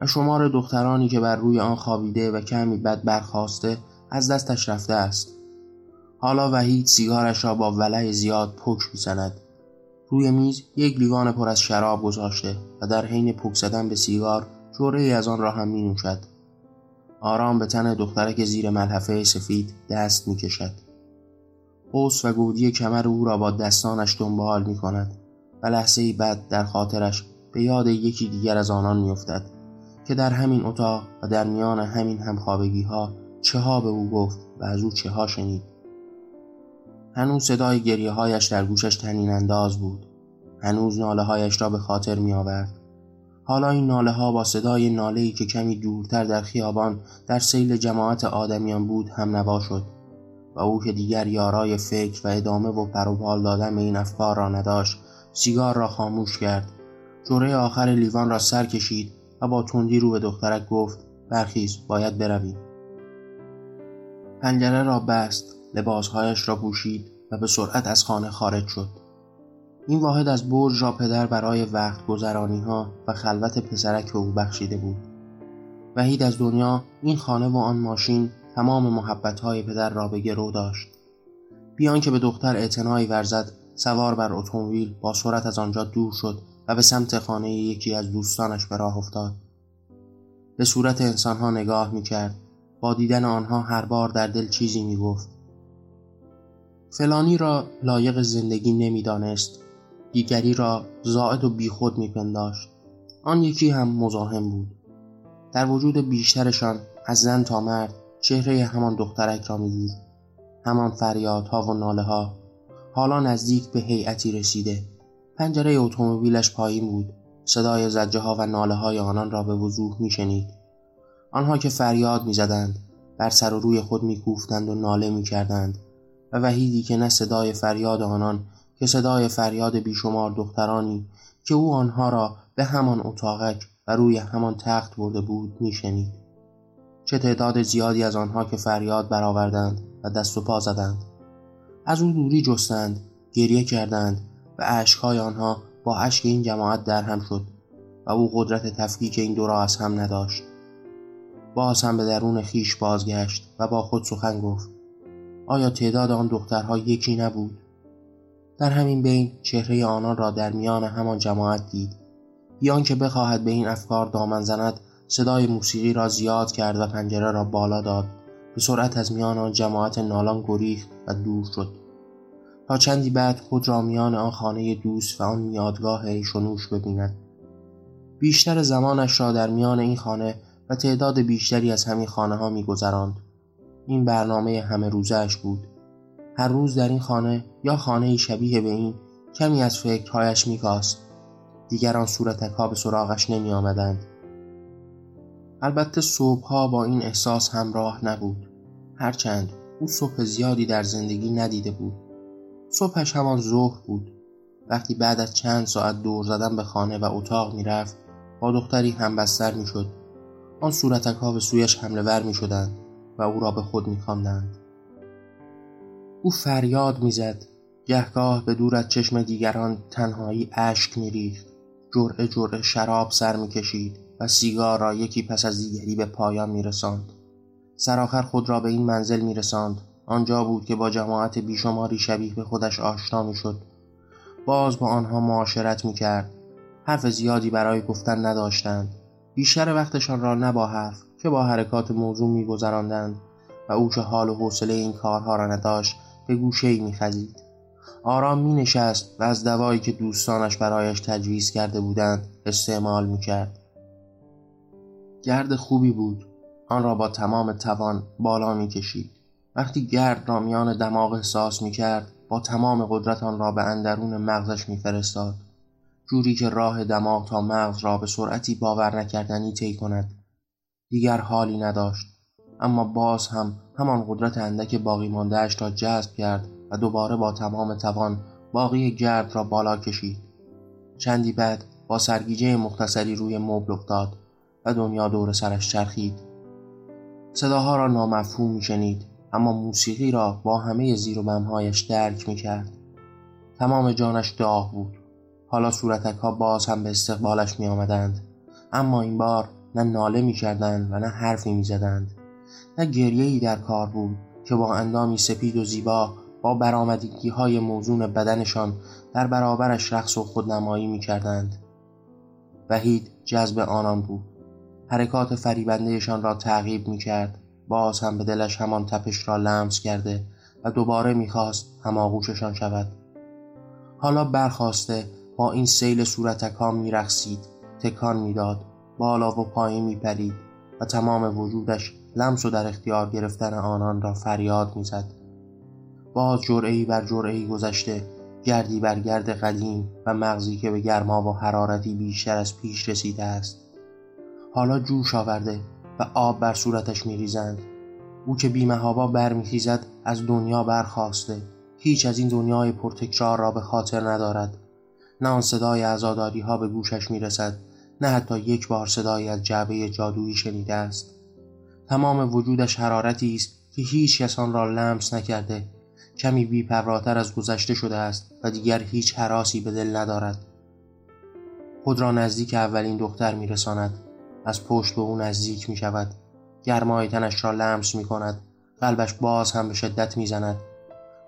و شمار دخترانی که بر روی آن خوابیده و کمی بد برخواسته از دستش رفته است. حالا وحید سیگارش را با ولع زیاد پک می‌زند. روی میز یک لیوان پر از شراب گذاشته و در حین پک زدن به سیگار جوره از آن را هم می نوشد آرام به تن دخترک زیر ملحفه سفید دست می کشد قوس و گودی کمر او را با دستانش دنبال می کند و لحظه بعد در خاطرش به یاد یکی دیگر از آنان میافتد که در همین اتاق و در میان همین همخوابگی ها چه ها به او گفت و از او چه ها شنید. هنوز صدای گریه هایش در گوشش تنین انداز بود. هنوز ناله هایش را به خاطر می آورد حالا این ناله ها با صدای ناله که کمی دورتر در خیابان در سیل جماعت آدمیان بود هم نوا شد و او که دیگر یارای فکر و ادامه و پروبال دادن به این افکار را نداشت سیگار را خاموش کرد. جوره آخر لیوان را سر کشید و با تندی رو به دخترک گفت برخیز باید برویم. پنجره را بست. لباسهایش را پوشید و به سرعت از خانه خارج شد. این واحد از برج را پدر برای وقت گذرانی ها و خلوت پسرک به او بخشیده بود. وحید از دنیا این خانه و آن ماشین تمام محبت های پدر را به گرو داشت. بیان که به دختر اعتنایی ورزد سوار بر اتومبیل با سرعت از آنجا دور شد و به سمت خانه یکی از دوستانش به راه افتاد. به صورت انسانها نگاه می کرد با دیدن آنها هر بار در دل چیزی می گفت فلانی را لایق زندگی نمی‌دانست. دیگری را زائد و بیخود میپنداشت. آن یکی هم مزاحم بود. در وجود بیشترشان از زن تا مرد چهره همان دخترک را می‌دید. همان فریادها و ناله ها حالا نزدیک به هیئتی رسیده. پنجره اتومبیلش پایین بود. صدای زجه ها و ناله های آنان را به وضوح میشنید. آنها که فریاد می‌زدند بر سر و روی خود میکوفتند و ناله می‌کردند. و وحیدی که نه صدای فریاد آنان که صدای فریاد بیشمار دخترانی که او آنها را به همان اتاقک و روی همان تخت برده بود میشنید. چه تعداد زیادی از آنها که فریاد برآوردند و دست و پا زدند. از او دوری جستند گریه کردند و اشکهای آنها با اشک این جماعت در هم شد و او قدرت تفکیک این دو را از هم نداشت. باز هم به درون خیش بازگشت و با خود سخن گفت. آیا تعداد آن دخترها یکی نبود؟ در همین بین چهره آنان را در میان همان جماعت دید. بیان که بخواهد به این افکار دامن زند صدای موسیقی را زیاد کرد و پنجره را بالا داد. به سرعت از میان آن جماعت نالان گریخت و دور شد. تا چندی بعد خود را میان آن خانه دوست و آن میادگاه ایشونوش ببیند. بیشتر زمانش را در میان این خانه و تعداد بیشتری از همین خانه ها می گذراند. این برنامه همه روزش بود. هر روز در این خانه یا خانه شبیه به این کمی از فکرهایش میکاست دیگران صورتک ها به سراغش نمی آمدند. البته صبحها با این احساس همراه نبود. هرچند او صبح زیادی در زندگی ندیده بود. صبحش همان ظهر بود. وقتی بعد از چند ساعت دور زدن به خانه و اتاق می‌رفت با دختری هم بستر می‌شد. آن صورتک ها به سویش حمله ور می شدند او را به خود می او فریاد می‌زد. گهگاه به دور از چشم دیگران تنهایی اشک میریخت. جرعه جرعه شراب سر می‌کشید و سیگار را یکی پس از دیگری به پایان میرساند. سرآخر خود را به این منزل میرساند. آنجا بود که با جماعت بیشماری شبیه به خودش آشنا می‌شد. باز با آنها معاشرت می‌کرد. حرف زیادی برای گفتن نداشتند. بیشتر وقتشان را نه با حرف که با حرکات موضوع میگذراندند و او که حال و حوصله این کارها را نداشت به گوشه ای میخزید آرام می نشست و از دوایی که دوستانش برایش تجویز کرده بودند استعمال می کرد. گرد خوبی بود آن را با تمام توان بالا می کشید. وقتی گرد را میان دماغ احساس می کرد با تمام قدرت آن را به اندرون مغزش می فرستاد. جوری که راه دماغ تا مغز را به سرعتی باور نکردنی طی کند دیگر حالی نداشت. اما باز هم همان قدرت اندک باقی ماندهاش را جذب کرد و دوباره با تمام توان باقی گرد را بالا کشید. چندی بعد با سرگیجه مختصری روی مبل افتاد و دنیا دور سرش چرخید. صداها را نامفهوم میشنید اما موسیقی را با همه زیر و بمهایش درک می‌کرد. تمام جانش داغ بود. حالا صورتک ها باز هم به استقبالش می آمدند. اما این بار نه ناله می کردند و نه حرفی می زدند. نه گریه ای در کار بود که با اندامی سپید و زیبا با برآمدگی های موزون بدنشان در برابرش رقص و خودنمایی می کردند. وحید جذب آنان بود. حرکات فریبندهشان را تعقیب می کرد. باز هم به دلش همان تپش را لمس کرده و دوباره می‌خواست هماغوششان شود. حالا برخواسته با این سیل صورتک ها میرخسید تکان می‌داد بالا و پایین میپرید و تمام وجودش لمس و در اختیار گرفتن آنان را فریاد می‌زد. باز جرعی بر جرعی گذشته گردی بر گرد قدیم و مغزی که به گرما و حرارتی بیشتر از پیش رسیده است. حالا جوش آورده و آب بر صورتش میریزند. او که بیمهابا برمیخیزد از دنیا برخواسته. هیچ از این دنیای پرتکرار را به خاطر ندارد. نه آن صدای عزاداری ها به گوشش می رسد نه حتی یک بار صدایی از جعبه جادویی شنیده است. تمام وجودش حرارتی است که هیچ کس آن را لمس نکرده. کمی بیپرواتر از گذشته شده است و دیگر هیچ حراسی به دل ندارد. خود را نزدیک اولین دختر می رساند. از پشت به او نزدیک می شود گرمای تنش را لمس می کند قلبش باز هم به شدت می زند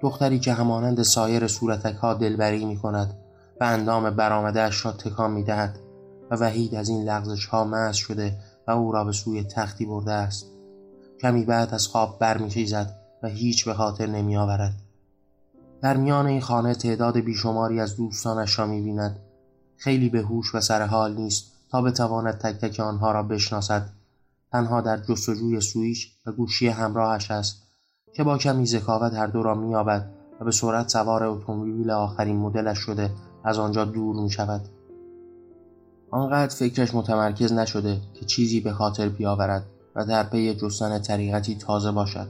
دختری که همانند سایر صورتک ها دلبری می کند و اندام برآمدهاش را تکان می دهد و وحید از این لغزش ها مز شده و او را به سوی تختی برده است. کمی بعد از خواب برمیخیزد و هیچ به خاطر نمی آورد در میان این خانه تعداد بیشماری از دوستانش را می بیند خیلی به هوش و سر حال نیست تا بتواند تک تک آنها را بشناسد. تنها در جستجوی سویش و گوشی همراهش است که با کمی ذکاوت هر دو را مییابد و به سرعت سوار اتومبیل آخرین مدلش شده از آنجا دور می شود. آنقدر فکرش متمرکز نشده که چیزی به خاطر بیاورد و در پی جستن طریقتی تازه باشد.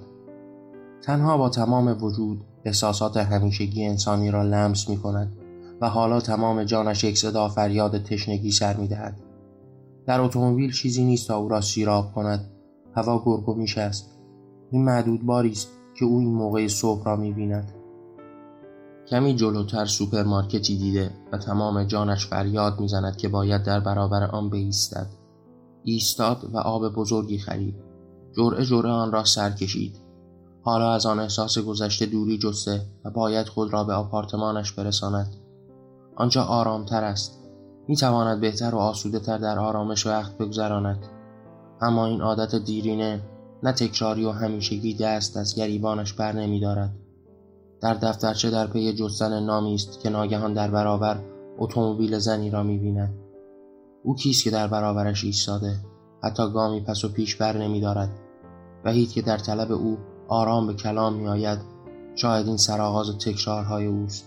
تنها با تمام وجود احساسات همیشگی انسانی را لمس می کند و حالا تمام جانش یک صدا فریاد تشنگی سر می دهد. در اتومبیل چیزی نیست تا او را سیراب کند هوا گرگ‌ومیش است این معدود باری است که او این موقع صبح را می بیند. کمی جلوتر سوپرمارکتی دیده و تمام جانش فریاد می‌زند که باید در برابر آن بایستد. ایستاد و آب بزرگی خرید. جرعه جرعه آن را سر کشید. حالا از آن احساس گذشته دوری جسته و باید خود را به آپارتمانش برساند. آنجا آرامتر است. می تواند بهتر و آسوده تر در آرامش وقت بگذراند. اما این عادت دیرینه نه تکراری و همیشگی دست از گریبانش بر نمی دارد. در دفترچه در پی جستن نامی است که ناگهان در برابر اتومبیل زنی را می بیند. او کیست که در برابرش ایستاده؟ حتی گامی پس و پیش بر نمی دارد وحید که در طلب او آرام به کلام می آید شاید این سرآغاز تکرارهای اوست.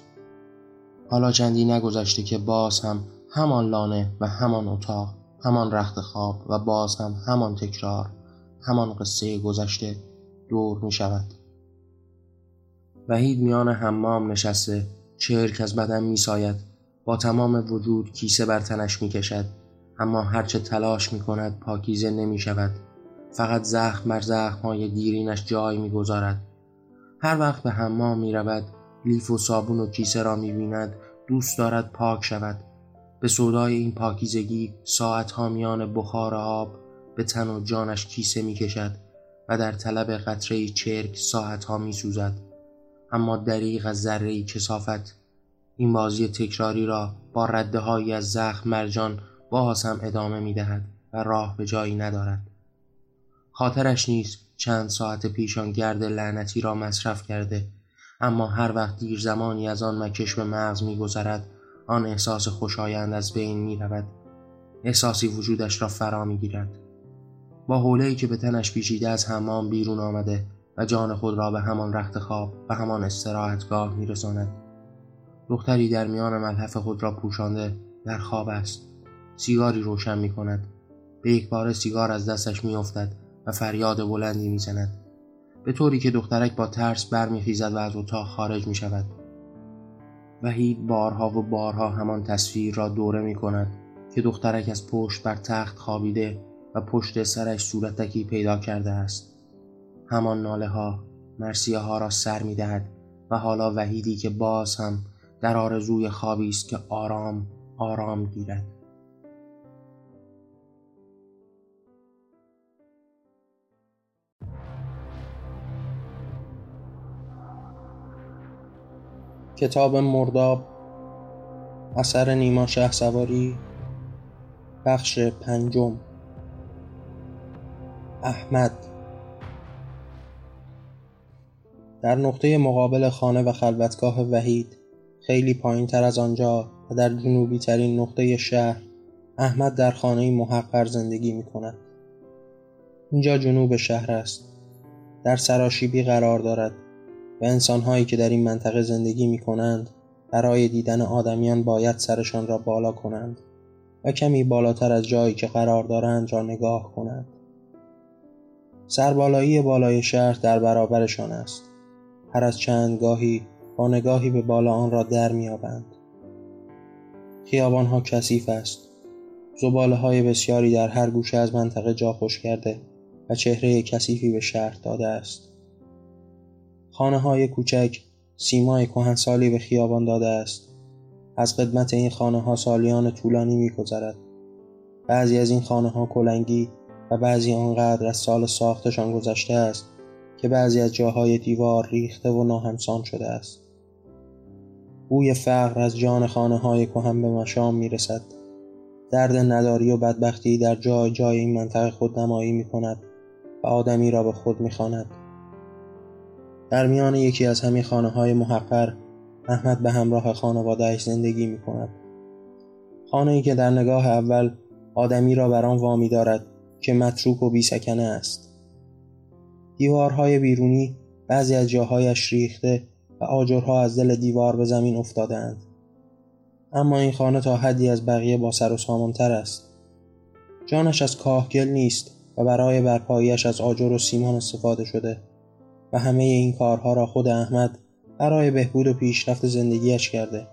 حالا چندی نگذشته که باز هم همان لانه و همان اتاق همان رخت خواب و باز هم همان تکرار همان قصه گذشته دور می شود وحید میان حمام نشسته چرک از بدن می ساید با تمام وجود کیسه بر تنش می کشد اما هرچه تلاش می کند پاکیزه نمی شود فقط زخم بر زخم های دیرینش جای می گذارد هر وقت به حمام می رود لیف و صابون و کیسه را می بیند دوست دارد پاک شود. به صدای این پاکیزگی ساعت میان بخار آب به تن و جانش کیسه می کشد و در طلب قطره چرک ساعت ها می سوزد. اما دریغ از ذره کسافت. این بازی تکراری را با رده هایی از زخم مرجان باز هم ادامه می دهد و راه به جایی ندارد. خاطرش نیست چند ساعت پیش آن گرد لعنتی را مصرف کرده. اما هر وقت دیر زمانی از آن مکش به مغز می گذرد آن احساس خوشایند از بین می رود احساسی وجودش را فرا می گیرد با حوله که به تنش پیچیده از حمام بیرون آمده و جان خود را به همان رخت خواب و همان استراحتگاه می رساند. دختری در میان ملحف خود را پوشانده در خواب است سیگاری روشن می کند به یک بار سیگار از دستش می افتد و فریاد بلندی می زند. به طوری که دخترک با ترس برمیخیزد و از اتاق خارج می شود وحید بارها و بارها همان تصویر را دوره می کند که دخترک از پشت بر تخت خوابیده و پشت سرش صورتکی پیدا کرده است همان ناله ها مرسیه ها را سر می دهد و حالا وحیدی که باز هم در آرزوی خوابی است که آرام آرام گیرد. کتاب مرداب اثر نیما شه سواری بخش پنجم. احمد. در نقطه مقابل خانه و خلوتگاه وحید خیلی پایین تر از آنجا و در جنوبی ترین نقطه شهر احمد در خانه محقر زندگی می کند. اینجا جنوب شهر است. در سراشیبی قرار دارد و انسانهایی که در این منطقه زندگی می کنند برای دیدن آدمیان باید سرشان را بالا کنند و کمی بالاتر از جایی که قرار دارند را نگاه کنند. سربالایی بالای شهر در برابرشان است. هر از چند گاهی با نگاهی به بالا آن را در میابند. خیابان ها کثیف است. زباله های بسیاری در هر گوشه از منطقه جا خوش کرده و چهره کثیفی به شهر داده است. خانه های کوچک سیمای کهنسالی به خیابان داده است از خدمت این خانه ها سالیان طولانی می گذرد. بعضی از این خانه ها کلنگی و بعضی آنقدر از سال ساختشان گذشته است که بعضی از جاهای دیوار ریخته و ناهمسان شده است بوی فقر از جان خانه های کهن به مشام می رسد درد نداری و بدبختی در جای جای این منطقه خود نمایی می کند و آدمی را به خود می خاند. در میان یکی از همین خانه های محقر احمد به همراه خانوادهش زندگی می کند. خانه ای که در نگاه اول آدمی را بر آن وامی دارد که متروک و بیسکنه است دیوارهای بیرونی بعضی از جاهایش ریخته و آجرها از دل دیوار به زمین افتادهاند. اما این خانه تا حدی از بقیه با سر و سامانتر است. جانش از کاهگل نیست و برای برپاییش از آجر و سیمان استفاده شده و همه این کارها را خود احمد برای بهبود و پیشرفت زندگیش کرده.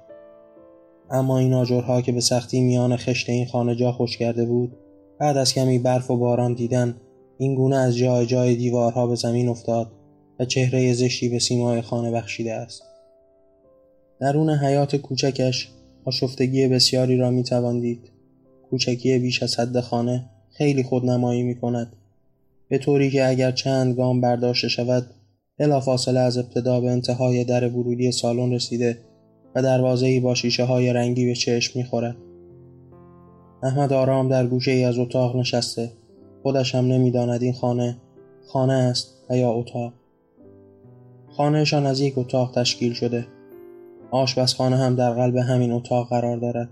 اما این آجرها که به سختی میان خشت این خانه جا خوش کرده بود بعد از کمی برف و باران دیدن این گونه از جای جای دیوارها به زمین افتاد و چهره زشتی به سیمای خانه بخشیده است. درون حیات کوچکش آشفتگی بسیاری را می دید. کوچکی بیش از حد خانه خیلی خودنمایی می کند به طوری که اگر چند گام برداشته شود بلافاصله از ابتدا به انتهای در ورودی سالن رسیده و دروازه با شیشه های رنگی به چشم می‌خورد. احمد آرام در گوشه ای از اتاق نشسته. خودش هم نمی‌داند این خانه خانه است و یا اتاق خانهشان از یک اتاق تشکیل شده آشپزخانه هم در قلب همین اتاق قرار دارد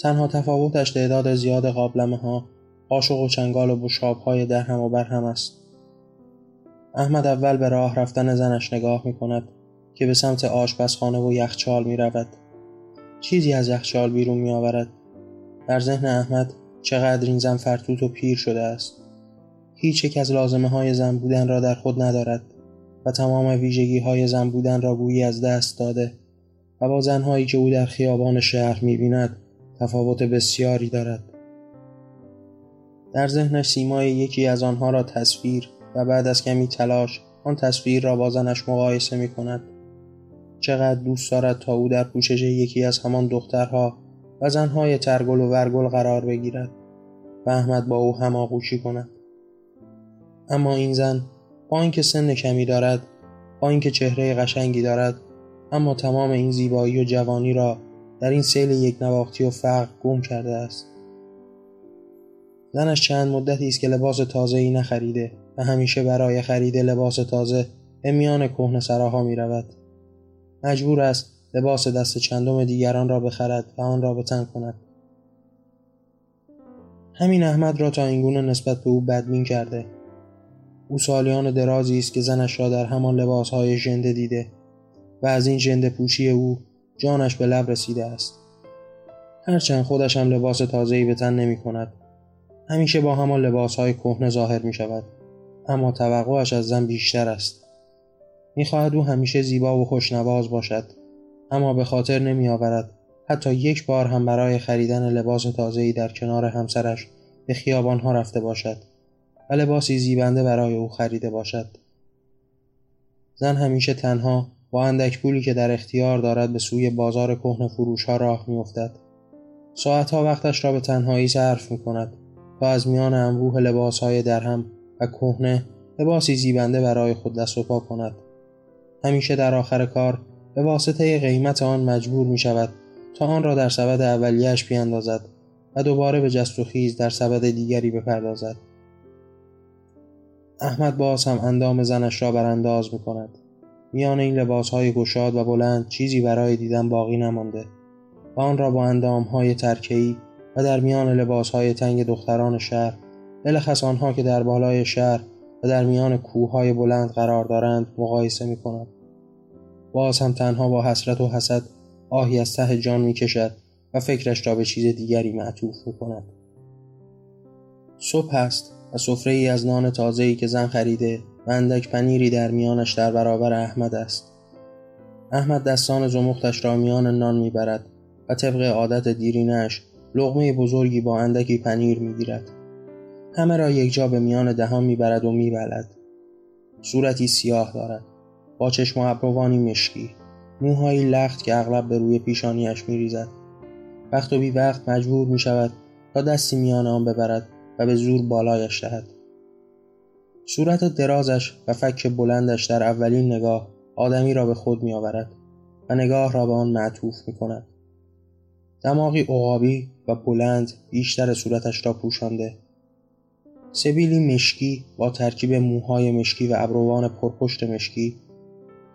تنها تفاوتش تعداد زیاد قابلمه ها قاشق و چنگال و بشاب های در هم و بر هم است احمد اول به راه رفتن زنش نگاه می کند که به سمت آشپزخانه و یخچال می رود. چیزی از یخچال بیرون می آورد. در ذهن احمد چقدر این زن فرتوت و پیر شده است. هیچ یک از لازمه های زن بودن را در خود ندارد و تمام ویژگی های زن بودن را گویی از دست داده و با زنهایی که او در خیابان شهر می بیند تفاوت بسیاری دارد. در ذهنش سیمای یکی از آنها را تصویر و بعد از کمی تلاش آن تصویر را با زنش مقایسه می کند. چقدر دوست دارد تا او در پوشش یکی از همان دخترها و زنهای ترگل و ورگل قرار بگیرد و احمد با او هماغوشی کند. اما این زن با اینکه سن کمی دارد با اینکه چهره قشنگی دارد اما تمام این زیبایی و جوانی را در این سیل یک نواختی و فقر گم کرده است زنش چند مدتی است که لباس تازه ای نخریده و همیشه برای خرید لباس تازه به میان کهنه سراها می رود. مجبور است لباس دست چندم دیگران را بخرد و آن را به کند. همین احمد را تا اینگونه نسبت به او بدبین کرده. او سالیان درازی است که زنش را در همان لباسهای ژنده دیده و از این ژنده پوشی او جانش به لب رسیده است. هرچند خودش هم لباس تازه‌ای به تن نمی کند. همیشه با همان لباسهای کهنه ظاهر می شود. اما توقعش از زن بیشتر است می‌خواهد او همیشه زیبا و خوشنواز باشد اما به خاطر نمی آورد حتی یک بار هم برای خریدن لباس تازه‌ای در کنار همسرش به خیابانها رفته باشد و لباسی زیبنده برای او خریده باشد. زن همیشه تنها با اندک پولی که در اختیار دارد به سوی بازار کهنه فروش ها راه میافتد. ساعتها وقتش را به تنهایی صرف می کند تا از میان انبوه لباس های درهم و کهنه لباسی زیبنده برای خود دست و پا کند. همیشه در آخر کار به واسطه قیمت آن مجبور می شود تا آن را در سبد اولیش بیاندازد و دوباره به جست و خیز در سبد دیگری بپردازد احمد باز هم اندام زنش را برانداز می کند میان این لباس های گشاد و بلند چیزی برای دیدن باقی نمانده و آن را با اندام های ترکهی و در میان لباس های تنگ دختران شهر بلخص آنها که در بالای شهر و در میان کوههای بلند قرار دارند مقایسه می کند. باز هم تنها با حسرت و حسد آهی از ته جان می کشد و فکرش را به چیز دیگری معطوف می کند. صبح است و سفره ای از نان تازه‌ای که زن خریده و اندک پنیری در میانش در برابر احمد است. احمد دستان زمختش را میان نان می‌برد و طبق عادت دیرینش لغمه بزرگی با اندکی پنیر می‌گیرد. همه را یک جا به میان دهان می‌برد و میبلد صورتی سیاه دارد با چشم و ابروانی مشکی. موهایی لخت که اغلب به روی پیشانیش میریزد. وقت و بی وقت مجبور می شود تا دستی میان آن ببرد و به زور بالایش دهد. صورت درازش و فک بلندش در اولین نگاه آدمی را به خود می آورد و نگاه را به آن معطوف می کند دماغی عقابی و بلند بیشتر صورتش را پوشانده. سبیلی مشکی با ترکیب موهای مشکی و ابروان پرپشت مشکی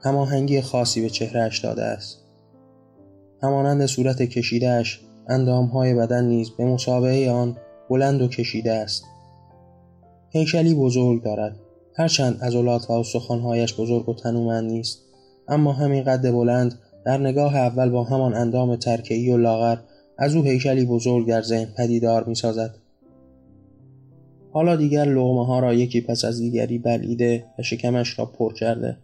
هماهنگی خاصی به چهرهش داده است همانند صورت کشیدهش اندامهای بدن نیز به مسابقه آن بلند و کشیده است هیکلی بزرگ دارد هرچند عضلات و استخوانهایش بزرگ و تنومند نیست اما همین قد بلند در نگاه اول با همان اندام ترکه‌ای و لاغر از او هیکلی بزرگ در ذهن پدیدار می سازد. حالا دیگر لغمه ها را یکی پس از دیگری بلعیده و شکمش را پر کرده.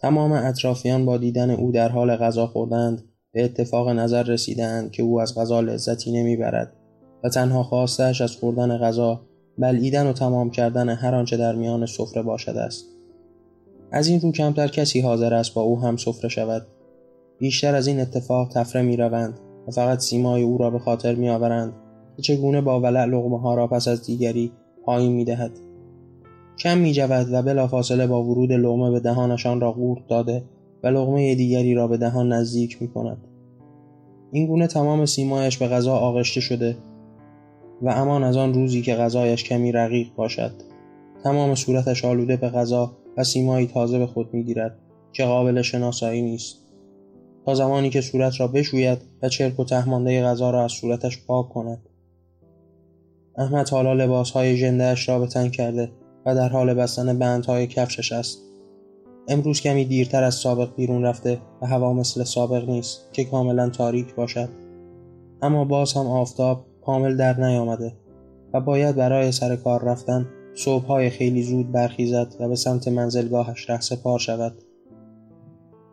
تمام اطرافیان با دیدن او در حال غذا خوردند. به اتفاق نظر رسیدند که او از غذا لذتی نمی‌برد و تنها خواستش از خوردن غذا بلعیدن و تمام کردن هر آنچه در میان سفره باشد است. از این رو کمتر کسی حاضر است با او هم سفره شود. بیشتر از این اتفاق تفره می روند و فقط سیمای او را به خاطر می آورند که چگونه با ولع لغمه ها را پس از دیگری پایین می دهد. کم می جود و بلافاصله با ورود لغمه به دهانشان را قورت داده و لغمه دیگری را به دهان نزدیک می کند. این گونه تمام سیمایش به غذا آغشته شده و امان از آن روزی که غذایش کمی رقیق باشد. تمام صورتش آلوده به غذا و سیمایی تازه به خود می‌گیرد که قابل شناسایی نیست. تا زمانی که صورت را بشوید و چرک و تهمانده غذا را از صورتش پاک کند. احمد حالا لباسهای ژندهاش را به تن کرده و در حال بستن بندهای کفشش است. امروز کمی دیرتر از سابق بیرون رفته و هوا مثل سابق نیست که کاملا تاریک باشد. اما باز هم آفتاب کامل در نیامده و باید برای سر کار رفتن صبحهای خیلی زود برخیزد و به سمت منزلگاهش ره پار شود.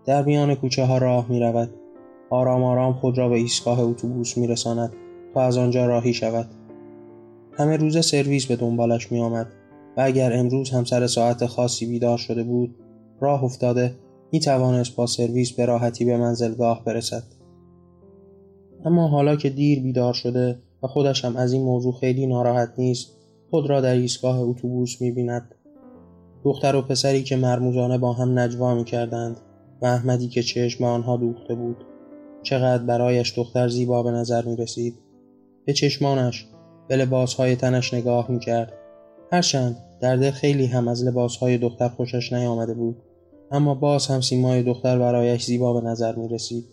در میان کوچه ها راه می رود. آرام آرام خود را به ایستگاه اتوبوس می رساند تا از آنجا راهی شود. همه روز سرویس به دنبالش می آمد. و اگر امروز هم سر ساعت خاصی بیدار شده بود راه افتاده می توانست با سرویس به راحتی به منزلگاه برسد. اما حالا که دیر بیدار شده و خودش هم از این موضوع خیلی ناراحت نیست خود را در ایستگاه اتوبوس می‌بیند. دختر و پسری که مرموزانه با هم نجوا کردند و احمدی که چشم آنها دوخته بود چقدر برایش دختر زیبا به نظر می رسید به چشمانش به لباسهای تنش نگاه می کرد هرچند در دل خیلی هم از لباسهای دختر خوشش نیامده بود. اما باز هم سیمای دختر برایش زیبا به نظر می رسید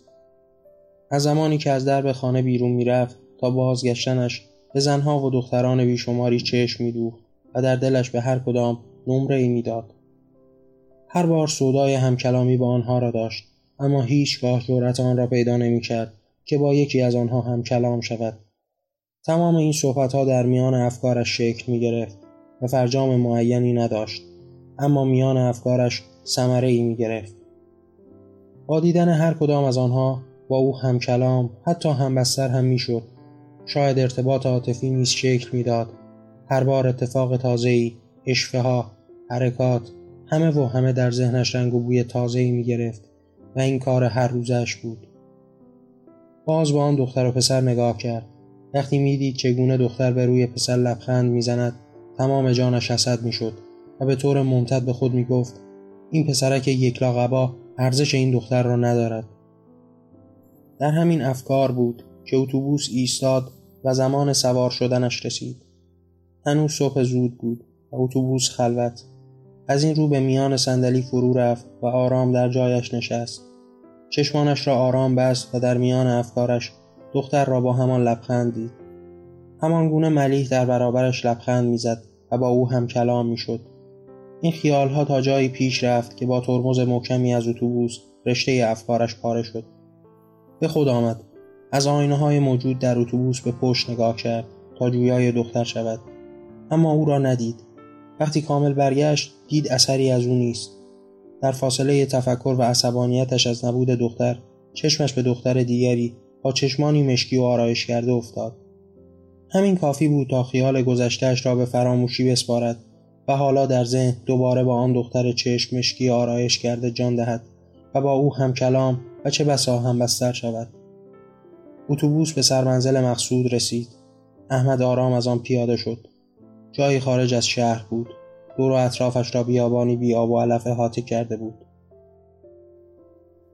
از زمانی که از درب خانه بیرون می‌رفت تا بازگشتنش به زنها و دختران بیشماری چشم میدوخت و در دلش به هر کدام نمره ای می‌داد. هر بار سودای همکلامی با آنها را داشت اما هیچگاه جرأت آن را پیدا نمی‌کرد که با یکی از آنها هم کلام شود. تمام این صحبتها در میان افکارش شکل می گرفت و فرجام معینی نداشت. اما میان افکارش سمره ای می گرفت. با دیدن هر کدام از آنها با او هم کلام حتی هم بستر هم می‌شد. شاید ارتباط عاطفی نیز شکل می‌داد. هر بار اتفاق تازه‌ای اشفه ها حرکات همه و همه در ذهنش رنگ و بوی تازه‌ای می گرفت و این کار هر روزش بود. باز با آن دختر و پسر نگاه کرد. وقتی می‌دید چگونه دختر به روی پسر لبخند می‌زند تمام جانش حسد می‌شد و به طور ممتد به خود می‌گفت این پسرک یک لاغبا ارزش این دختر را ندارد. در همین افکار بود که اتوبوس ایستاد و زمان سوار شدنش رسید. هنوز صبح زود بود و اتوبوس خلوت. از این رو به میان صندلی فرو رفت و آرام در جایش نشست. چشمانش را آرام بست و در میان افکارش دختر را با همان لبخند دید. همان گونه ملیح در برابرش لبخند می‌زد و با او هم کلام می‌شد. این خیالها تا جایی پیش رفت که با ترمز محکمی از اتوبوس رشته افکارش پاره شد. به خود آمد. از آینه های موجود در اتوبوس به پشت نگاه کرد تا جویای دختر شود. اما او را ندید. وقتی کامل برگشت دید اثری از او نیست. در فاصله تفکر و عصبانیتش از نبود دختر چشمش به دختر دیگری با چشمانی مشکی و آرایش کرده افتاد. همین کافی بود تا خیال گذشتهش را به فراموشی بسپارد و حالا در ذهن دوباره با آن دختر چشم مشکی آرایش کرده جان دهد و با او هم کلام و چه بسا هم بستر شود. اتوبوس به سرمنزل مقصود رسید. احمد آرام از آن پیاده شد. جایی خارج از شهر بود. دور و اطرافش را بیابانی بیاب و علف احاطه کرده بود.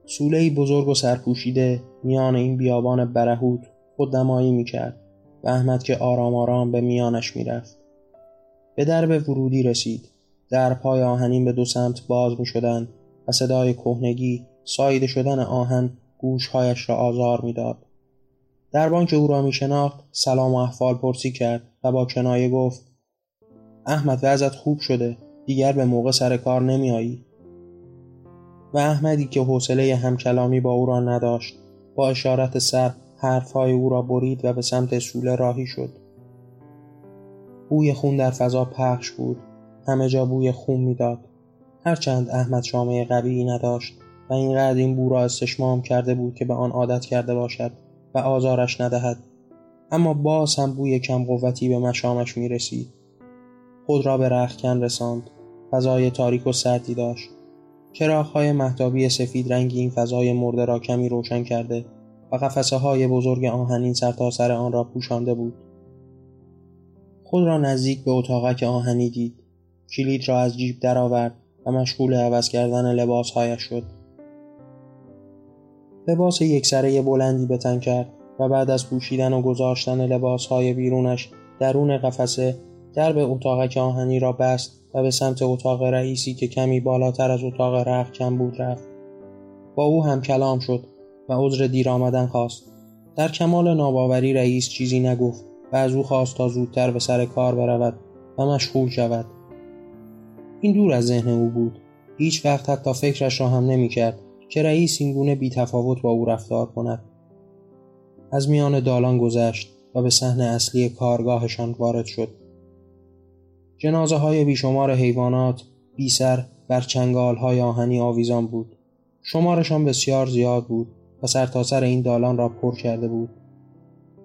سوله بزرگ و سرپوشیده میان این بیابان برهود خود نمایی می کرد و احمد که آرام آرام به میانش می رفت. به درب ورودی رسید در پای آهنین به دو سمت باز می شدن و صدای کهنگی سایده شدن آهن گوشهایش را آزار می‌داد. در که او را می شناخت سلام و احوال پرسی کرد و با کنایه گفت احمد وضعت خوب شده دیگر به موقع سر کار نمیایی و احمدی که حوصله همکلامی با او را نداشت با اشارت سر حرفهای او را برید و به سمت سوله راهی شد. بوی خون در فضا پخش بود. همه جا بوی خون می‌داد. هرچند احمد شامه قوی نداشت و اینقدر این بو را استشمام کرده بود که به آن عادت کرده باشد و آزارش ندهد. اما باز هم بوی کم قوتی به مشامش می رسید خود را به رخکن رساند. فضای تاریک و سردی داشت. چراغهای محتابی سفید رنگی این فضای مرده را کمی روشن کرده. و قفسه های بزرگ آهنین سرتاسر سر آن را پوشانده بود. خود را نزدیک به اتاقک آهنی دید. کلید را از جیب درآورد و مشغول عوض کردن لباسهایش شد. لباس یکسره بلندی به تن کرد و بعد از پوشیدن و گذاشتن لباسهای بیرونش درون قفسه درب اتاقک آهنی را بست و به سمت اتاق رئیسی که کمی بالاتر از اتاق رخ کم بود رفت. با او هم کلام شد و عذر دیر آمدن خواست. در کمال ناباوری رئیس چیزی نگفت و از او خواست تا زودتر به سر کار برود و مشغول شود. این دور از ذهن او بود. هیچ وقت حتی فکرش را هم نمی‌کرد که رئیس این گونه بی تفاوت با او رفتار کند. از میان دالان گذشت و به صحنه اصلی کارگاهشان وارد شد. جنازه های بیشمار حیوانات بی سر بر چنگال های آهنی آویزان بود. شمارشان بسیار زیاد بود. و سرتاسر سر این دالان را پر کرده بود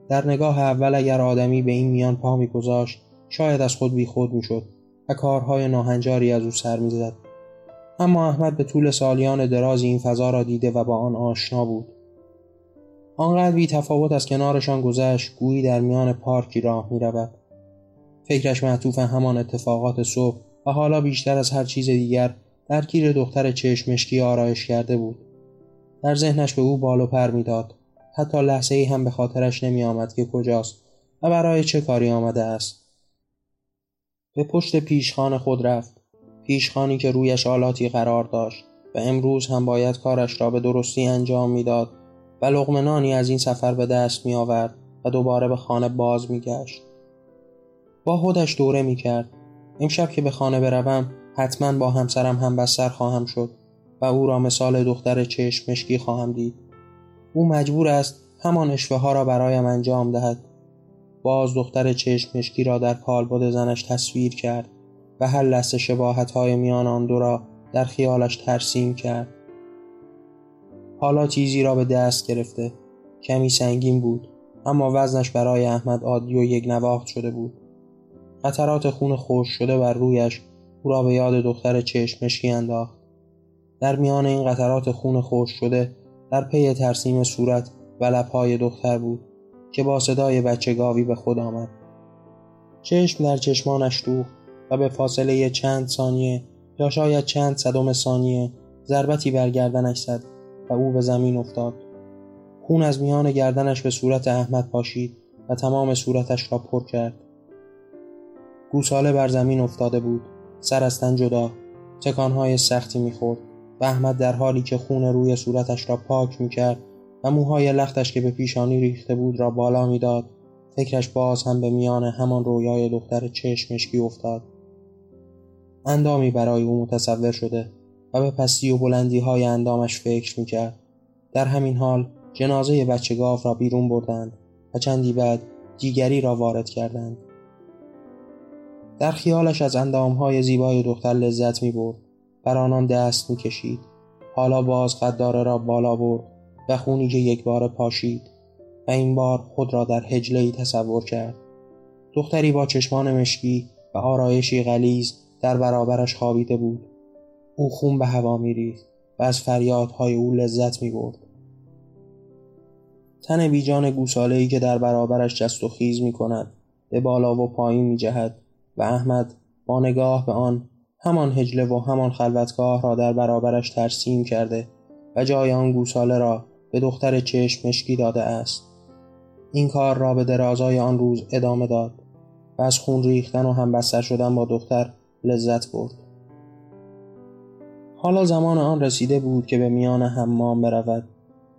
در نگاه اول اگر آدمی به این میان پا میگذاشت شاید از خود بی خود می‌شد و کارهای ناهنجاری از او سر می‌زد اما احمد به طول سالیان دراز این فضا را دیده و با آن آشنا بود آنقدر بی تفاوت از کنارشان گذشت گویی در میان پارکی راه می رود. فکرش معطوف همان اتفاقات صبح و حالا بیشتر از هر چیز دیگر درگیر دختر چشمشکی آرایش کرده بود. در ذهنش به او بال و پر می‌داد. حتی لحظه ای هم به خاطرش نمی آمد که کجاست و برای چه کاری آمده است. به پشت پیشخان خود رفت. پیشخانی که رویش آلاتی قرار داشت و امروز هم باید کارش را به درستی انجام می‌داد و لغمنانی از این سفر به دست می آورد و دوباره به خانه باز می گشت. با خودش دوره می کرد. امشب که به خانه بروم حتما با همسرم هم بستر خواهم شد و او را مثال دختر چشم مشکی خواهم دید. او مجبور است همان اشوه ها را برایم انجام دهد. باز دختر چشم مشکی را در کالبد زنش تصویر کرد و هر لحظه شباهت های میان آن دو را در خیالش ترسیم کرد. حالا چیزی را به دست گرفته کمی سنگین بود اما وزنش برای احمد عادی و یک نواخت شده بود قطرات خون خوش شده بر رویش او را به یاد دختر چشمشی انداخت در میان این قطرات خون خوش شده در پی ترسیم صورت و لبهای دختر بود که با صدای بچه گاوی به خود آمد. چشم در چشمانش دوخت و به فاصله چند ثانیه یا شاید چند صدم ثانیه ضربتی بر گردنش زد و او به زمین افتاد. خون از میان گردنش به صورت احمد پاشید و تمام صورتش را پر کرد. گوساله بر زمین افتاده بود سر از تن جدا تکانهای سختی می‌خورد. و احمد در حالی که خون روی صورتش را پاک می‌کرد و موهای لختش که به پیشانی ریخته بود را بالا می‌داد فکرش باز هم به میان همان رویای دختر چشمشکی افتاد. اندامی برای او متصور شده و به پستی و بلندی های اندامش فکر می‌کرد. در همین حال جنازه بچه گاو را بیرون بردند و چندی بعد دیگری را وارد کردند. در خیالش از های زیبای دختر لذت می برد بر آنان دست می کشید حالا باز قداره را بالا برد و خونی که یک بار پاشید و این بار خود را در هجله تصور کرد. دختری با چشمان مشکی و آرایشی غلیز در برابرش خوابیده بود. او خون به هوا میریخت و از فریادهای او لذت می برد. تن بیجان گوساله ای که در برابرش جست و خیز می کند به بالا و پایین می جهد و احمد با نگاه به آن همان هجله و همان خلوتگاه را در برابرش ترسیم کرده و جای آن گوساله را به دختر چشم مشکی داده است. این کار را به درازای آن روز ادامه داد و از خون ریختن و هم بستر شدن با دختر لذت برد. حالا زمان آن رسیده بود که به میان حمام برود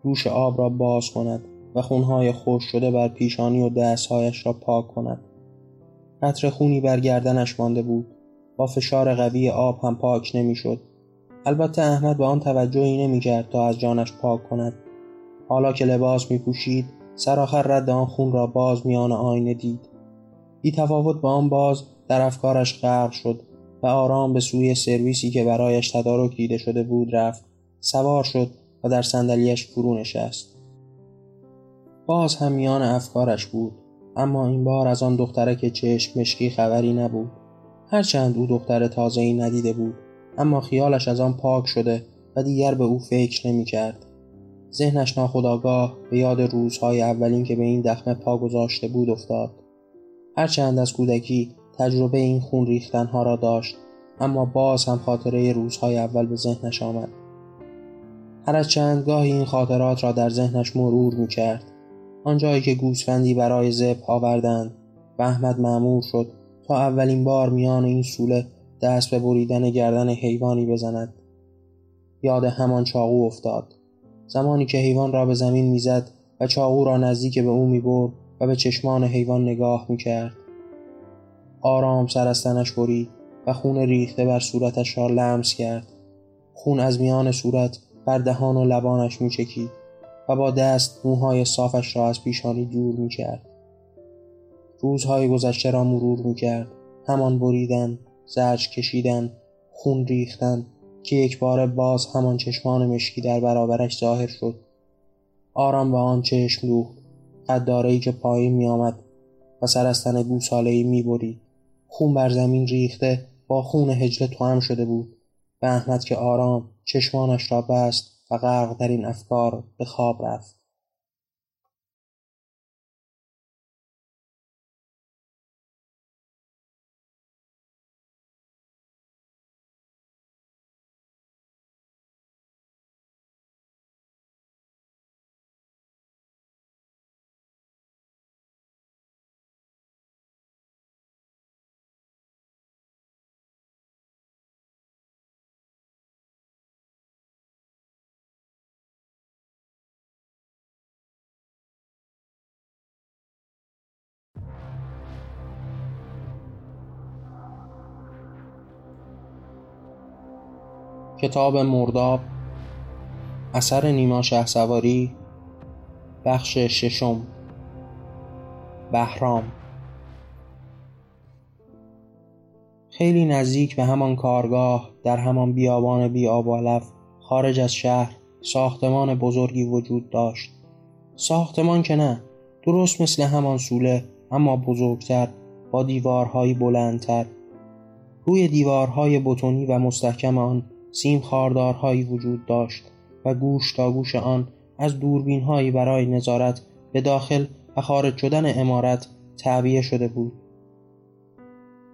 دوش آب را باز کند و خونهای خوش شده بر پیشانی و دستهایش را پاک کند. قطر خونی بر گردنش مانده بود. با فشار قوی آب هم پاک نمی‌شد. البته احمد به آن توجهی نمی‌کرد تا از جانش پاک کند. حالا که لباس می پوشید سرآخر رد آن خون را باز میان آینه دید. بی تفاوت با آن باز در افکارش غرق شد و آرام به سوی سرویسی که برایش تدارک دیده شده بود رفت. سوار شد و در صندلیاش فرو نشست. باز هم میان افکارش بود اما این بار از آن دخترک چشم مشکی خبری نبود. هرچند او دختر تازه ای ندیده بود اما خیالش از آن پاک شده و دیگر به او فکر نمی کرد. ذهنش ناخداگاه به یاد روزهای اولین که به این دخمه پا گذاشته بود افتاد. هرچند از کودکی تجربه این خون ریختنها را داشت اما باز هم خاطره روزهای اول به ذهنش آمد. هر از چند گاهی این خاطرات را در ذهنش مرور می کرد. آنجایی که گوسفندی برای زب آوردند و احمد معمور شد تا اولین بار میان این سوله دست به بریدن گردن حیوانی بزند. یاد همان چاقو افتاد. زمانی که حیوان را به زمین می‌زد و چاقو را نزدیک به او می‌برد و به چشمان حیوان نگاه می‌کرد. آرام سر از تنش برید و خون ریخته بر صورتش را لمس کرد. خون از میان صورت بر دهان و لبانش میچکید و با دست موهای صافش را از پیشانی دور می‌کرد. روزهای گذشته را مرور می‌کرد. همان بریدن زرج کشیدن خون ریختن که یک بار باز همان چشمان مشکی در برابرش ظاهر شد. آرام به آن چشم دوخت. قدارهای که پایین می آمد و سر از تن گوسالهای می برید. خون بر زمین ریخته با خون هجله هم شده بود. به احمد که آرام چشمانش را بست و غرق در این افکار به خواب رفت. کتاب مرداب اثر نیما سواری بخش ششم بهرام. خیلی نزدیک به همان کارگاه در همان بیابان بی آب خارج از شهر ساختمان بزرگی وجود داشت. ساختمان که نه درست مثل همان سوله اما بزرگتر با دیوارهایی بلندتر. روی دیوارهای بتونی و مستحکم آن سیم خاردارهایی وجود داشت و گوش تا گوش آن از دوربینهایی برای نظارت به داخل و خارج شدن امارت تعبیه شده بود.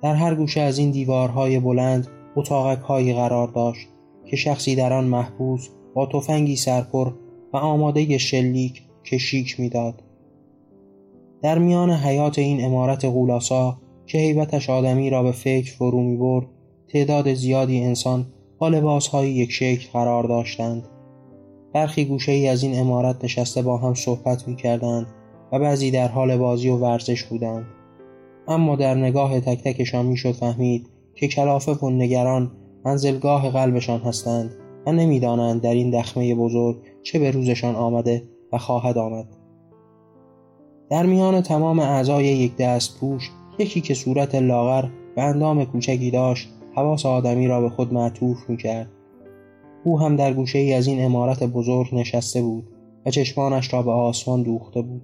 در هر گوشه از این دیوارهای بلند اتاقک قرار داشت که شخصی در آن محبوس با تفنگی سرپر و آماده شلیک که شیک می‌داد. در میان حیات این امارت غولاسا که حیبتش آدمی را به فکر فرو می برد تعداد زیادی انسان با لباس های یک شکل قرار داشتند. برخی گوشه ای از این امارت نشسته با هم صحبت می کردند و بعضی در حال بازی و ورزش بودند. اما در نگاه تک تکشان می شد فهمید که کلافه و نگران منزلگاه قلبشان هستند و نمی‌دانند در این دخمه بزرگ چه به روزشان آمده و خواهد آمد. در میان تمام اعضای یک دست پوش یکی که صورت لاغر و اندام کوچکی داشت حواس آدمی را به خود معطوف می کرد. او هم در گوشه ای از این امارت بزرگ نشسته بود و چشمانش را به آسمان دوخته بود.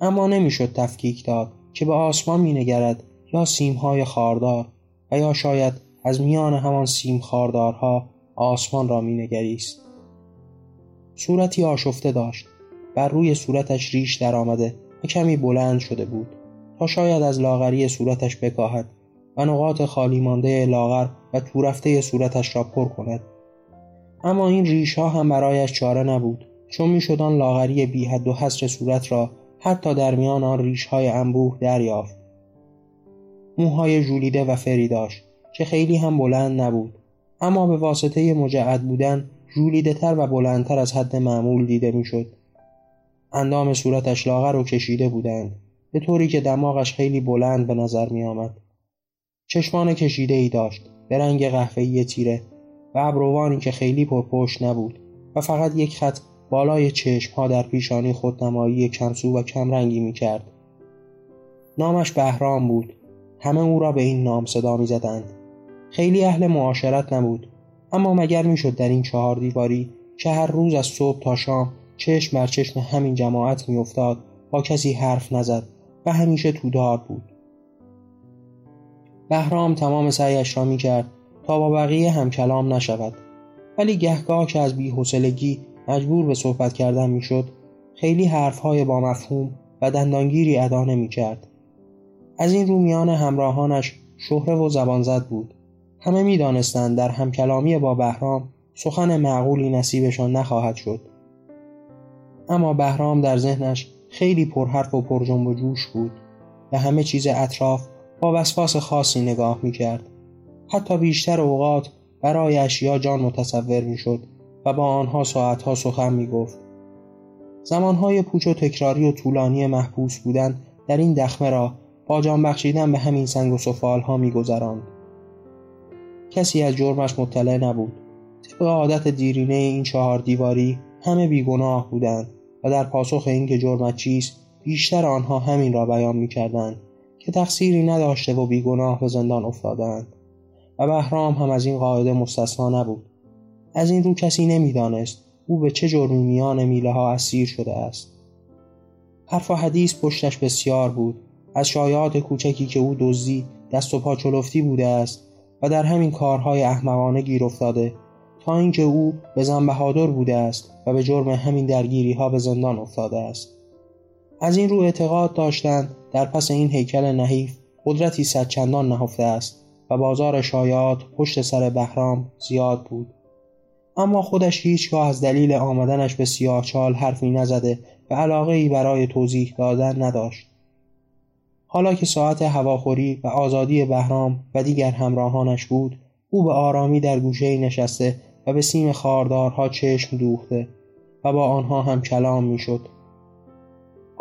اما نمی‌شد تفکیک داد که به آسمان می نگرد یا سیمهای خاردار و یا شاید از میان همان سیم خاردارها آسمان را می نگریست. صورتی آشفته داشت بر روی صورتش ریش در آمده و کمی بلند شده بود تا شاید از لاغری صورتش بکاهد و نقاط خالی مانده لاغر و تورفته صورتش را پر کند. اما این ریش ها هم برایش چاره نبود چون می‌شد آن لاغری بی حد و حصر صورت را حتی در میان آن ریش های انبوه دریافت. موهای ژولیده و فری داشت که خیلی هم بلند نبود. اما به واسطه مجعد بودن ژولیده تر و بلندتر از حد معمول دیده می‌شد. اندام صورتش لاغر و کشیده بودند به طوری که دماغش خیلی بلند به نظر می آمد. چشمان کشیده ای داشت به رنگ قهوه‌ای تیره و ابروانی که خیلی پرپشت نبود و فقط یک خط بالای چشم ها در پیشانی خودنمایی کمسو و کمرنگی می کرد. نامش بهرام بود. همه او را به این نام صدا می زدند. خیلی اهل معاشرت نبود. اما مگر می شد در این چهار دیواری که هر روز از صبح تا شام چشم بر چشم همین جماعت می افتاد با کسی حرف نزد و همیشه تودار بود. بهرام تمام سعیش را می کرد تا با بقیه هم کلام نشود. ولی گهگاه که از بیحسلگی مجبور به صحبت کردن می‌شد خیلی حرفهای با مفهوم و دندانگیری ادا نمی کرد. از این رو میان همراهانش شهره و زبان زد بود. همه می دانستند در همکلامی با بهرام سخن معقولی نصیبشان نخواهد شد. اما بهرام در ذهنش خیلی پرحرف و پرجنب و جوش بود و همه چیز اطراف با وسواس خاصی نگاه می کرد. حتی بیشتر اوقات برای اشیا جان متصور می شد و با آنها ساعتها سخن می گفت. زمانهای پوچ و تکراری و طولانی محبوس بودن در این دخمه را با جان بخشیدن به همین سنگ و سفال ها می گذراند. کسی از جرمش مطلع نبود. طبق عادت دیرینه این چهار دیواری همه بیگناه بودند و در پاسخ اینکه جرمت چیست بیشتر آنها همین را بیان می کردند که تقصیری نداشته و بیگناه به زندان افتادند. و بهرام هم از این قاعده مستثنا نبود. از این رو کسی نمی‌دانست او به چه جرمی میان میله ها اسیر شده است. حرف و حدیث پشتش بسیار بود. از شایعات کوچکی که او دزدی دست و پا چلفتی بوده است و در همین کارهای احمقانه گیر افتاده تا اینکه او به زن بهادر بوده است و به جرم همین درگیری ها به زندان افتاده است. از این رو اعتقاد داشتند در پس این هیکل نحیف قدرتی صدچندان نهفته است و بازار شایعات پشت سر بهرام زیاد بود اما خودش هیچگاه از دلیل آمدنش به سیاهچال حرفی نزده و علاقه ای برای توضیح دادن نداشت حالا که ساعت هواخوری و آزادی بهرام و دیگر همراهانش بود او به آرامی در گوشه نشسته و به سیم خاردارها چشم دوخته و با آنها هم کلام می‌شد.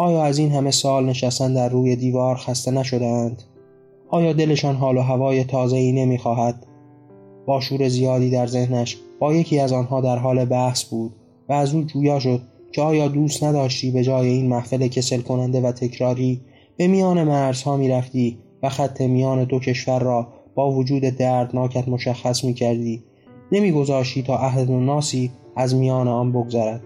آیا از این همه سال نشستن در روی دیوار خسته نشدهاند؟ آیا دلشان حال و هوای تازه‌ای نمی‌خواهد؟ با شور زیادی در ذهنش با یکی از آنها در حال بحث بود و از او جویا شد که آیا دوست نداشتی به جای این محفل کسل کننده و تکراری به میان مرزها می‌رفتی و خط میان دو کشور را با وجود دردناکت مشخص می کردی نمیگذاشتی تا عهد و ناسی از میان آن بگذرد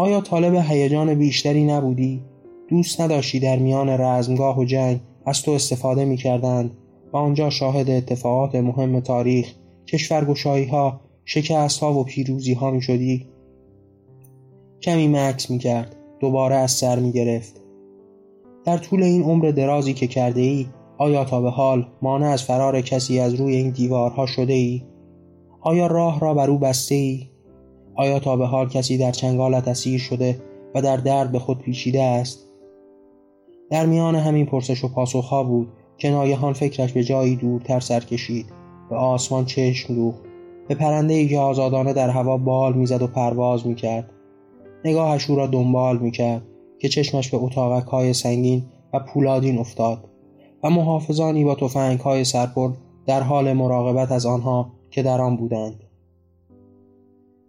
آیا طالب هیجان بیشتری نبودی؟ دوست نداشتی در میان رزمگاه و جنگ از تو استفاده می کردند و آنجا شاهد اتفاقات مهم تاریخ کشورگشایی ها شکست ها و پیروزی ها می شدی؟ کمی مکس می کرد دوباره از سر می گرفت در طول این عمر درازی که کرده ای آیا تا به حال مانع از فرار کسی از روی این دیوارها شده ای؟ آیا راه را بر او بسته ای؟ آیا تا به حال کسی در چنگالت اسیر شده و در درد به خود پیچیده است؟ در میان همین پرسش و پاسخها بود که ناگهان فکرش به جایی دورتر سر کشید به آسمان چشم دوخت. به پرنده ای که آزادانه در هوا بال می‌زد و پرواز می‌کرد. نگاهش او را دنبال می‌کرد که چشمش به اتاقک های سنگین و پولادین افتاد و محافظانی با تفنگ های سرپر در حال مراقبت از آنها که در آن بودند.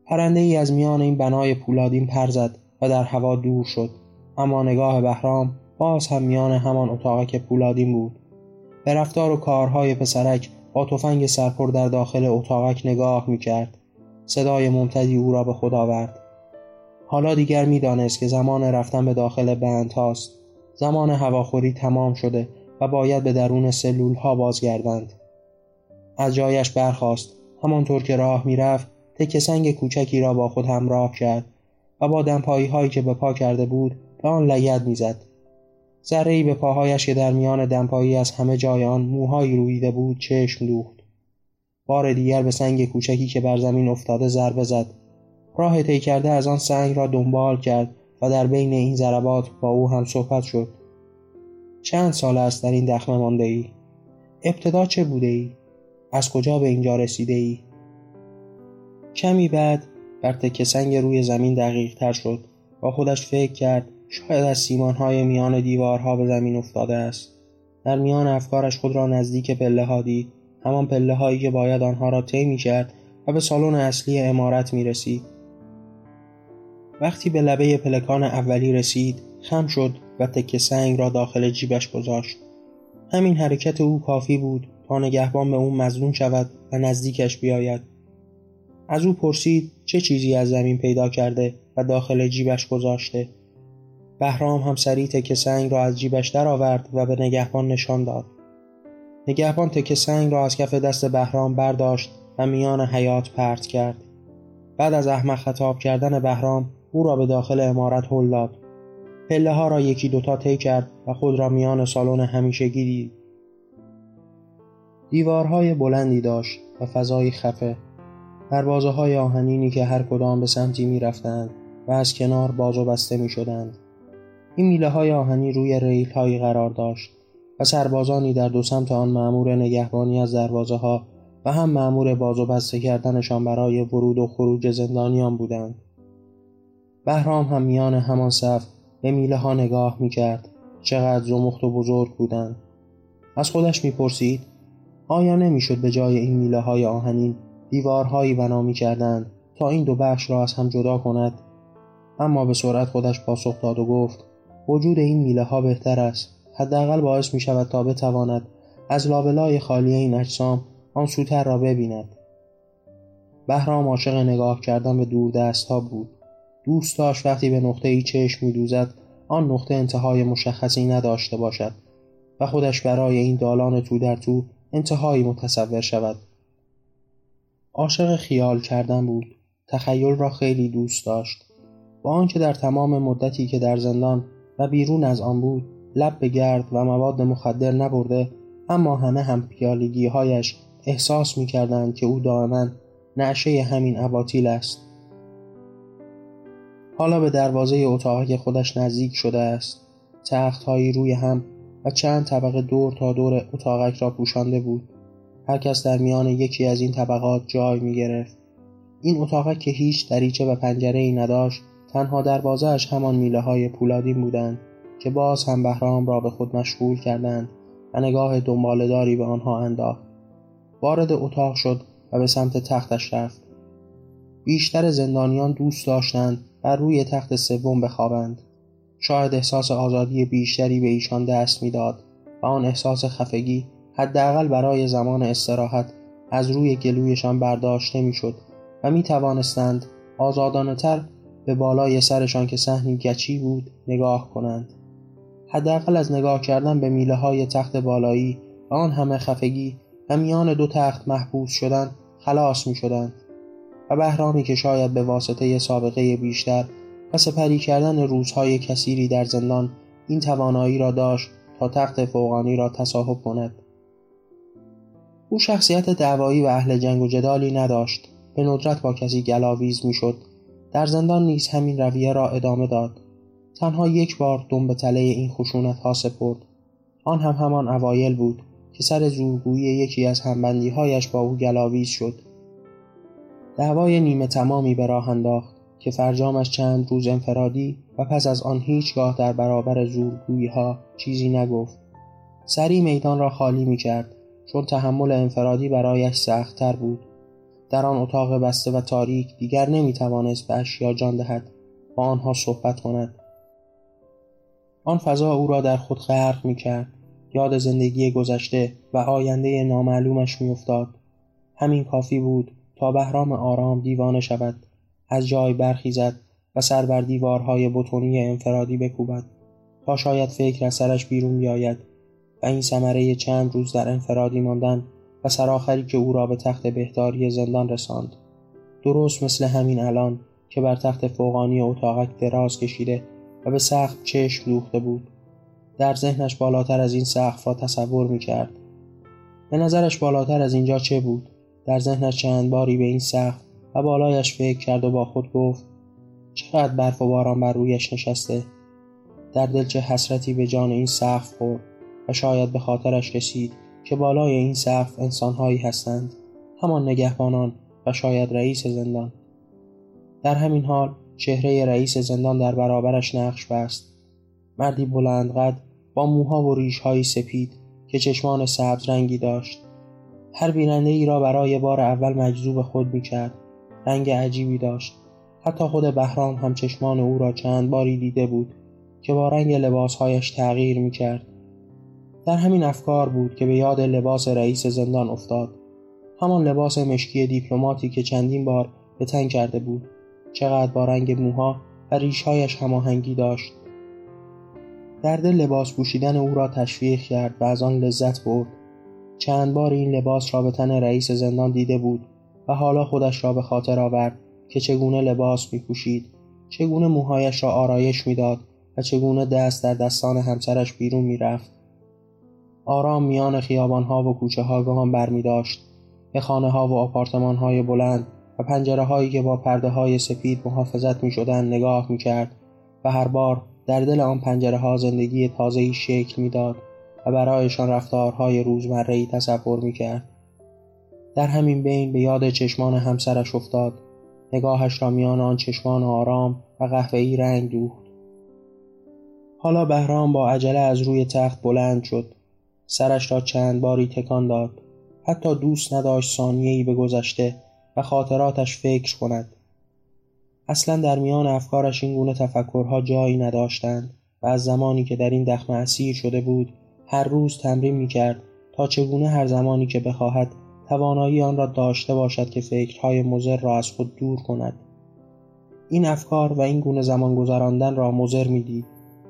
پرنده ای از میان این بنای پولادین پر زد و در هوا دور شد اما نگاه بهرام باز هم میان همان اتاقک پولادین بود به رفتار و کارهای پسرک با تفنگ سرپر در داخل اتاقک نگاه می کرد. صدای ممتدی او را به خود آورد. حالا دیگر می‌دانست که زمان رفتن به داخل بند هاست. زمان هواخوری تمام شده و باید به درون سلول ها بازگردند. از جایش برخاست. همانطور که راه می‌رفت تکه سنگ کوچکی را با خود همراه کرد و با دمپایی هایی که به پا کرده بود به آن لگد می‌زد. ذره به پاهایش که در میان دمپایی از همه جای آن موهایی رویده بود چشم دوخت. بار دیگر به سنگ کوچکی که بر زمین افتاده ضربه زد. راه طی کرده از آن سنگ را دنبال کرد و در بین این ضربات با او هم صحبت شد. چند سال است در این دخمه مانده ای؟ ابتدا چه بوده ای؟ از کجا به اینجا رسیده ای؟ کمی بعد بر تکه سنگ روی زمین دقیق تر شد و خودش فکر کرد شاید از سیمانهای میان دیوارها به زمین افتاده است. در میان افکارش خود را نزدیک پله ها دید. همان پله هایی که باید آنها را طی کرد و به سالن اصلی امارت می رسید. وقتی به لبه پلکان اولی رسید خم شد و تکه سنگ را داخل جیبش گذاشت. همین حرکت او کافی بود تا نگهبان به او مزنون شود و نزدیکش بیاید. از او پرسید چه چیزی از زمین پیدا کرده و داخل جیبش گذاشته. بهرام هم سریع تکه سنگ را از جیبش درآورد و به نگهبان نشان داد. نگهبان تکه سنگ را از کف دست بهرام برداشت و میان حیات پرت کرد. بعد از احمق خطاب کردن بهرام او را به داخل امارت هل داد. پله ها را یکی دوتا طی کرد و خود را میان سالن همیشگی دید. دیوارهای بلندی داشت و فضایی خفه. دروازه های آهنینی که هر کدام به سمتی می رفتند و از کنار باز و بسته می شدند. این میله های آهنی روی ریل هایی قرار داشت و سربازانی در دو سمت آن معمور نگهبانی از دروازه ها و هم معمور باز و بسته کردنشان برای ورود و خروج زندانیان بودند. بهرام هم میان همان صف به میله ها نگاه می کرد. چقدر زمخت و بزرگ بودند. از خودش می پرسید آیا نمی‌شد به جای این میله های آهنین دیوارهایی بنا کردند تا این دو بخش را از هم جدا کند. اما به سرعت خودش پاسخ داد و گفت وجود این میله ها بهتر است. حداقل باعث می شود تا بتواند از لابلای خالی این اجسام آن سوتر را ببیند. بهرام عاشق نگاه کردن به دور دست ها بود. دوست داشت وقتی به نقطه ای چشم می دوزد آن نقطه انتهای مشخصی نداشته باشد و خودش برای این دالان تو در تو انتهایی متصور شود. عاشق خیال کردن بود. تخیل را خیلی دوست داشت. با آنکه در تمام مدتی که در زندان و بیرون از آن بود لب به گرد و مواد مخدر نبرده اما همه هم پیالگی هایش احساس می کردند که او دائما نعشه همین عباطیل است. حالا به دروازه اتاق خودش نزدیک شده است. تخت هایی روی هم و چند طبقه دور تا دور اتاقک را پوشانده بود. هر کس در میان یکی از این طبقات جای می گرفت. این اتاقک که هیچ دریچه و پنجره ای نداشت تنها دروازهش همان میله های پولادین بودند که باز هم بهرام را به خود مشغول کردند و نگاه دنبالداری به آنها انداخت. وارد اتاق شد و به سمت تختش رفت. بیشتر زندانیان دوست داشتند بر روی تخت سوم بخوابند. شاید احساس آزادی بیشتری به ایشان دست می‌داد و آن احساس خفگی حداقل برای زمان استراحت از روی گلویشان برداشته می‌شد و می توانستند آزادانه تر به بالای سرشان که صحنی گچی بود نگاه کنند. حداقل از نگاه کردن به میله های تخت بالایی و آن همه خفگی و میان دو تخت محبوس شدن خلاص می شدند و بهرامی که شاید به واسطه سابقه بیشتر و سپری کردن روزهای کثیری در زندان این توانایی را داشت تا تخت فوقانی را تصاحب کند. او شخصیت دعوایی و اهل جنگ و جدالی نداشت. به ندرت با کسی گلاویز می‌شد. در زندان نیز همین رویه را ادامه داد. تنها یک بار دم به تله این خشونت ها سپرد. آن هم همان اوایل بود که سر زورگویی یکی از همبندی هایش با او گلاویز شد. دعوای نیمه تمامی به راه انداخت که فرجامش چند روز انفرادی و پس از آن هیچگاه در برابر زورگویی ها چیزی نگفت. سری میدان را خالی می کرد چون تحمل انفرادی برایش سختتر بود. در آن اتاق بسته و تاریک دیگر نمی توانست به اشیا جان دهد با آنها صحبت کند. آن فضا او را در خود غرق می کرد یاد زندگی گذشته و آینده نامعلومش می افتاد. همین کافی بود تا بهرام آرام دیوانه شود از جای برخیزد و سر بر دیوارهای بتونی انفرادی بکوبد تا شاید فکر از سرش بیرون بیاید و این ثمره چند روز در انفرادی ماندن و سرآخری که او را به تخت بهداری زندان رساند درست مثل همین الان که بر تخت فوقانی اتاقک دراز کشیده و به سخت چشم دوخته بود در ذهنش بالاتر از این سقف را تصور می کرد. به نظرش بالاتر از اینجا چه بود؟ در ذهنش چند باری به این سقف و بالایش فکر کرد و با خود گفت چقدر برف و باران بر رویش نشسته در دل چه حسرتی به جان این سقف خورد شاید به خاطرش رسید که بالای این سقف انسانهایی هستند. همان نگهبانان و شاید رئیس زندان. در همین حال چهره رئیس زندان در برابرش نقش بست. مردی بلند قد با موها و ریشهایی سپید که چشمان سبز رنگی داشت. هر بیننده ای را برای بار اول مجذوب خود می کرد رنگ عجیبی داشت. حتی خود بهرام هم چشمان او را چند باری دیده بود که با رنگ لباسهایش تغییر می کرد. در همین افکار بود که به یاد لباس رئیس زندان افتاد. همان لباس مشکی دیپلماتی که چندین بار به تن کرده بود. چقدر با رنگ موها و ریشهایش هماهنگی داشت. در دل لباس پوشیدن او را تشویق کرد و از آن لذت برد. چند بار این لباس را به تن رئیس زندان دیده بود و حالا خودش را به خاطر آورد که چگونه لباس می پوشید چگونه موهایش را آرایش می‌داد و چگونه دست در دستان همسرش بیرون می رفت. آرام میان خیابان ها و کوچه ها گام بر می داشت. به خانه ها و آپارتمان های بلند و پنجره هایی که با پرده های سفید محافظت می شدن نگاه می کرد و هر بار در دل آن پنجره ها زندگی تازهی شکل می‌داد و برایشان رفتارهای روزمره تصور می کرد. در همین بین به یاد چشمان همسرش افتاد نگاهش را میان آن چشمان آرام و قهوه‌ای رنگ دوخت حالا بهرام با عجله از روی تخت بلند شد سرش را چند باری تکان داد. حتی دوست نداشت ثانیه‌ای به گذشته و خاطراتش فکر کند. اصلا در میان افکارش این گونه تفکرها جایی نداشتند و از زمانی که در این دخمه اسیر شده بود هر روز تمرین می کرد تا چگونه هر زمانی که بخواهد توانایی آن را داشته باشد که فکرهای مزر را از خود دور کند. این افکار و این گونه زمان گذراندن را مزر می‌دید.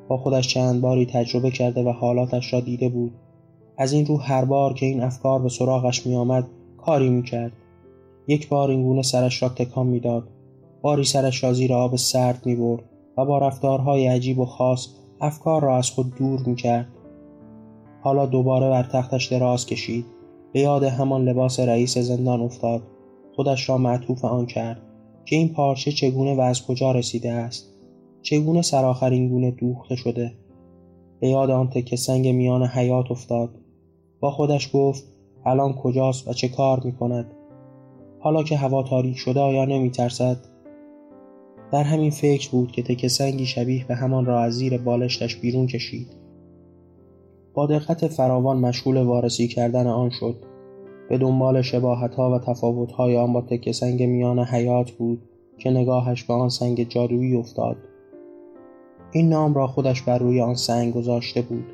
با خودش چند باری تجربه کرده و حالاتش را دیده بود. از این رو هر بار که این افکار به سراغش می آمد کاری می کرد. یک بار این گونه سرش را تکان می‌داد. باری سرش را زیر آب سرد می برد و با رفتارهای عجیب و خاص افکار را از خود دور می کرد. حالا دوباره بر تختش دراز کشید. به یاد همان لباس رئیس زندان افتاد. خودش را معطوف آن کرد که این پارچه چگونه و از کجا رسیده است. چگونه سرآخر این گونه دوخته شده. به یاد آن تکه سنگ میان حیات افتاد. با خودش گفت الان کجاست و چه کار می کند حالا که هوا تاریک شده آیا نمی ترسد در همین فکر بود که تکه سنگی شبیه به همان را از زیر بالشتش بیرون کشید. با دقت فراوان مشغول وارسی کردن آن شد. به دنبال ها و های آن با تکه سنگ میان حیات بود که نگاهش به آن سنگ جادویی افتاد. این نام را خودش بر روی آن سنگ گذاشته بود.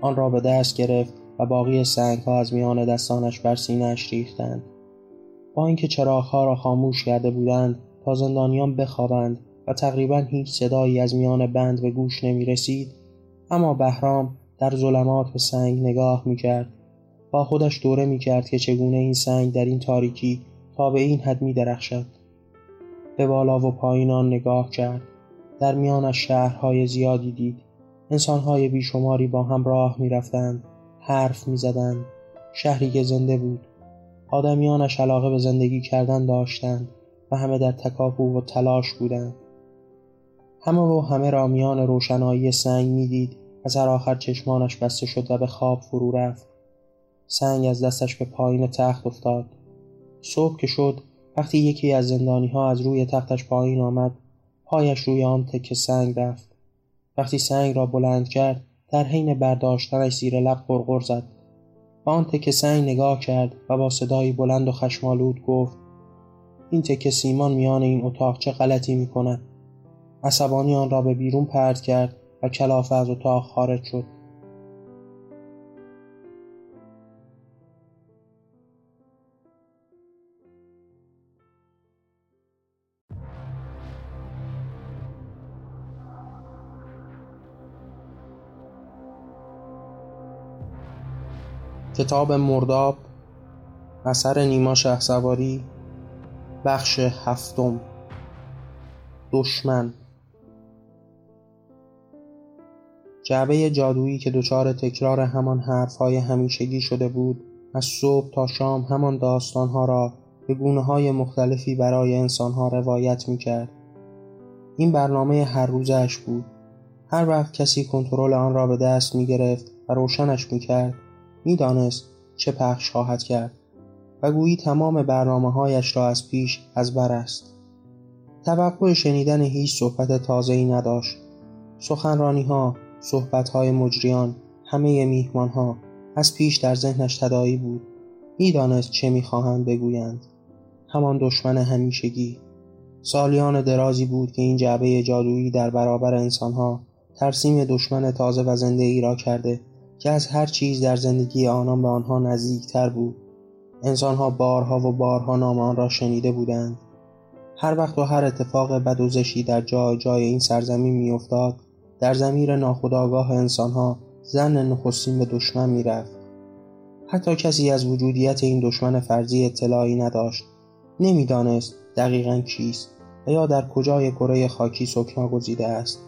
آن را به دست گرفت و باقی سنگ ها از میان دستانش بر سینهاش ریختند. با اینکه چراغها را خاموش کرده بودند تا زندانیان بخوابند و تقریبا هیچ صدایی از میان بند به گوش نمی رسید اما بهرام در ظلمات به سنگ نگاه می کرد با خودش دوره می کرد که چگونه این سنگ در این تاریکی تا به این حد می درخشد به بالا و پایین آن نگاه کرد. در میانش شهرهای زیادی دید. انسانهای بیشماری با هم راه می رفتند حرف می زدند شهری که زنده بود. آدمیانش علاقه به زندگی کردن داشتند و همه در تکاپو و تلاش بودند. همه و همه را میان روشنایی سنگ می‌دید. و سر آخر چشمانش بسته شد و به خواب فرو رفت. سنگ از دستش به پایین تخت افتاد. صبح که شد وقتی یکی از زندانی ها از روی تختش پایین آمد پایش روی آن تکه سنگ رفت. وقتی سنگ را بلند کرد در حین برداشتنش زیر لب غرغر زد. به آن تکه سنگ نگاه کرد و با صدایی بلند و خشمالود گفت این تکه سیمان میان این اتاق چه غلطی می کند عصبانی آن را به بیرون پرد کرد و کلافه از اتاق خارج شد. کتاب مرداب اثر نیما سواری بخش هفتم دشمن جعبه جادویی که دچار تکرار همان حرفهای همیشگی شده بود از صبح تا شام همان داستانها را به گونه های مختلفی برای انسانها روایت می کرد. این برنامه هر روزش بود. هر وقت کسی کنترل آن را به دست می گرفت و روشنش می کرد می دانست چه پخش خواهد کرد و گویی تمام برنامه هایش را از پیش از بر است. توقع شنیدن هیچ صحبت تازه‌ای نداشت. سخنرانی ها صحبتهای مجریان همه میهمانها از پیش در ذهنش تدایی بود می‌دانست چه می‌خواهند بگویند همان دشمن همیشگی سالیان درازی بود که این جعبه جادویی در برابر انسانها ترسیم دشمن تازه و زنده ای را کرده که از هر چیز در زندگی آنان به آنها نزدیکتر بود. انسانها بارها و بارها نام آن را شنیده بودند. هر وقت و هر اتفاق بد و زشی در جای جای این سرزمین میافتاد در زمیر ناخودآگاه انسانها زن نخستین به دشمن می‌رفت. حتی کسی از وجودیت این دشمن فرضی اطلاعی نداشت. نمی‌دانست دقیقا کیست و یا در کجای کره خاکی سکنا گزیده است.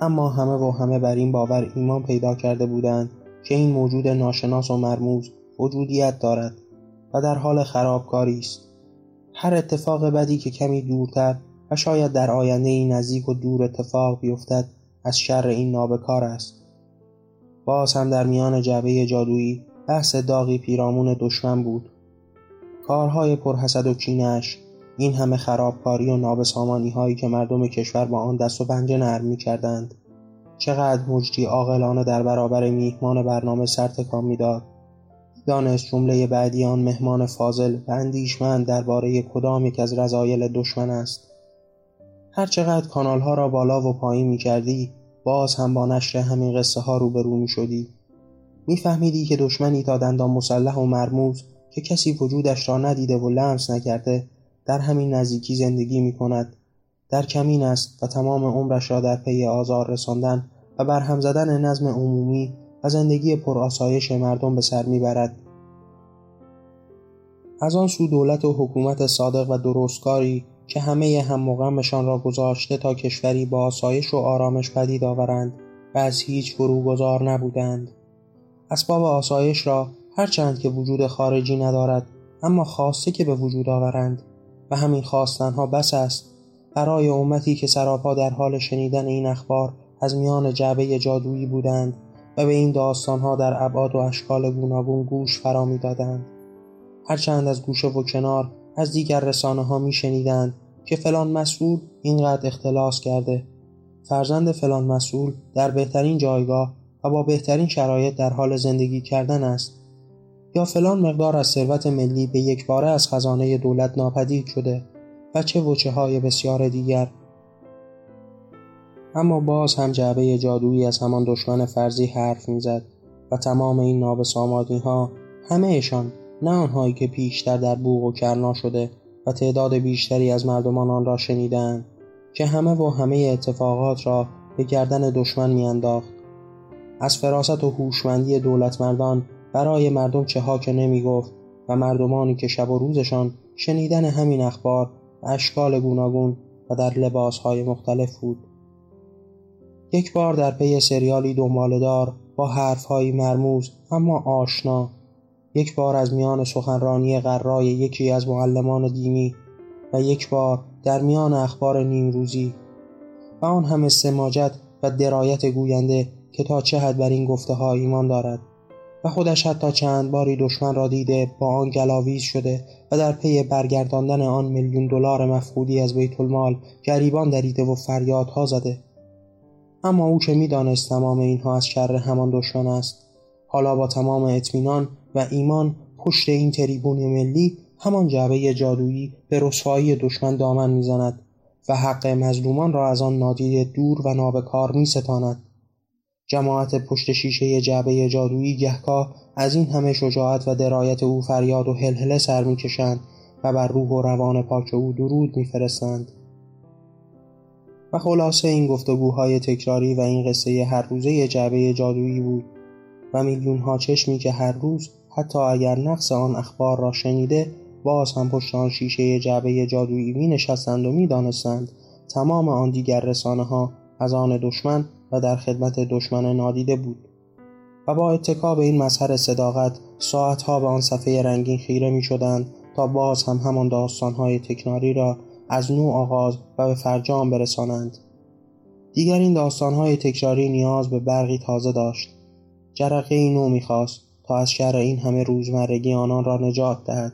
اما همه و همه بر این باور ایمان پیدا کرده بودند که این موجود ناشناس و مرموز وجودیت دارد و در حال خرابکاری است. هر اتفاق بدی که کمی دورتر و شاید در آینده این نزدیک و دور اتفاق بیفتد از شر این نابکار است. باز هم در میان جعبه جادویی بحث داغی پیرامون دشمن بود. کارهای پرحسد و کینش این همه خرابکاری و نابسامانی هایی که مردم کشور با آن دست و پنجه نرم می کردند چقدر مجدی عاقلانه در برابر میهمان برنامه سر تکان می‌داد. دانست جمله بعدی آن مهمان فاضل و اندیشمند درباره کدام یک از رضایل دشمن است. هرچقدر کانال ها را بالا و پایین می کردی باز هم با نشر همین قصه ها روبرو می شدی می فهمیدی که دشمنی تا دندان مسلح و مرموز که کسی وجودش را ندیده و لمس نکرده در همین نزدیکی زندگی می کند در کمین است و تمام عمرش را در پی آزار رساندن و برهم زدن نظم عمومی و زندگی پرآسایش مردم به سر می‌برد. از آن سو دولت و حکومت صادق و درستکاری که همه هم مقامشان را گذاشته تا کشوری با آسایش و آرامش پدید آورند و از هیچ فروگذار نبودند. اسباب آسایش را هرچند که وجود خارجی ندارد اما خواسته که به وجود آورند و همین خواستنها بس است برای امتی که سراپا در حال شنیدن این اخبار از میان جعبه جادویی بودند و به این داستانها در ابعاد و اشکال گوناگون گوش فرا می‌دادند. هرچند از گوشه و کنار از دیگر رسانه ها می شنیدند که فلان مسئول اینقدر اختلاس کرده. فرزند فلان مسئول در بهترین جایگاه و با بهترین شرایط در حال زندگی کردن است. یا فلان مقدار از ثروت ملی به یک باره از خزانه دولت ناپدید شده و چه وچه های بسیار دیگر. اما باز هم جعبه جادویی از همان دشمن فرضی حرف می‌زد و تمام این نابسامانی ها همهشان نه آنهایی که پیشتر در بوغ و کرنا شده و تعداد بیشتری از مردمان آن را شنیدند که همه و همه اتفاقات را به گردن دشمن میانداخت. از فراست و هوشمندی دولتمردان برای مردم چه ها که نمی گفت و مردمانی که شب و روزشان شنیدن همین اخبار اشکال گوناگون و در لباسهای مختلف بود. یک بار در پی سریالی دنبالدار با حرفهایی مرموز اما آشنا یک بار از میان سخنرانی غرای یکی از معلمان دینی و یک بار در میان اخبار نیمروزی و آن همه سماجت و درایت گوینده که تا چه حد بر این گفته ها ایمان دارد. و خودش حتی چند باری دشمن را دیده با آن گلاویز شده و در پی برگرداندن آن میلیون دلار مفقودی از بیت المال گریبان دریده و فریادها زده اما او که می‌دانست تمام اینها از شر همان دشمن است حالا با تمام اطمینان و ایمان پشت این تریبون ملی همان جعبه جادویی به رسوایی دشمن دامن می‌زند و حق مظلومان را از آن نادیده دور و نابکار می ستاند. جماعت پشت شیشه جعبه جادویی گهگاه از این همه شجاعت و درایت او فریاد و هلهله سر می‌کشند و بر روح و روان پاک او درود میفرستند. و خلاصه این گفتگوهای تکراری و این قصه هر روزه جعبه جادویی بود و میلیون ها چشمی که هر روز حتی اگر نقص آن اخبار را شنیده باز هم پشت آن شیشه جعبه جادویی می نشستند و می دانستند تمام آن دیگر رسانه ها از آن دشمن و در خدمت دشمن نادیده بود و با اتکا به این مظهر صداقت ساعتها به آن صفحه رنگین خیره می شدند تا باز هم همان داستانهای تکناری را از نو آغاز و به فرجام برسانند. دیگر این داستانهای تکراری نیاز به برقی تازه داشت. جرقه نو می‌خواست تا از شر این همه روزمرگی آنان را نجات دهد.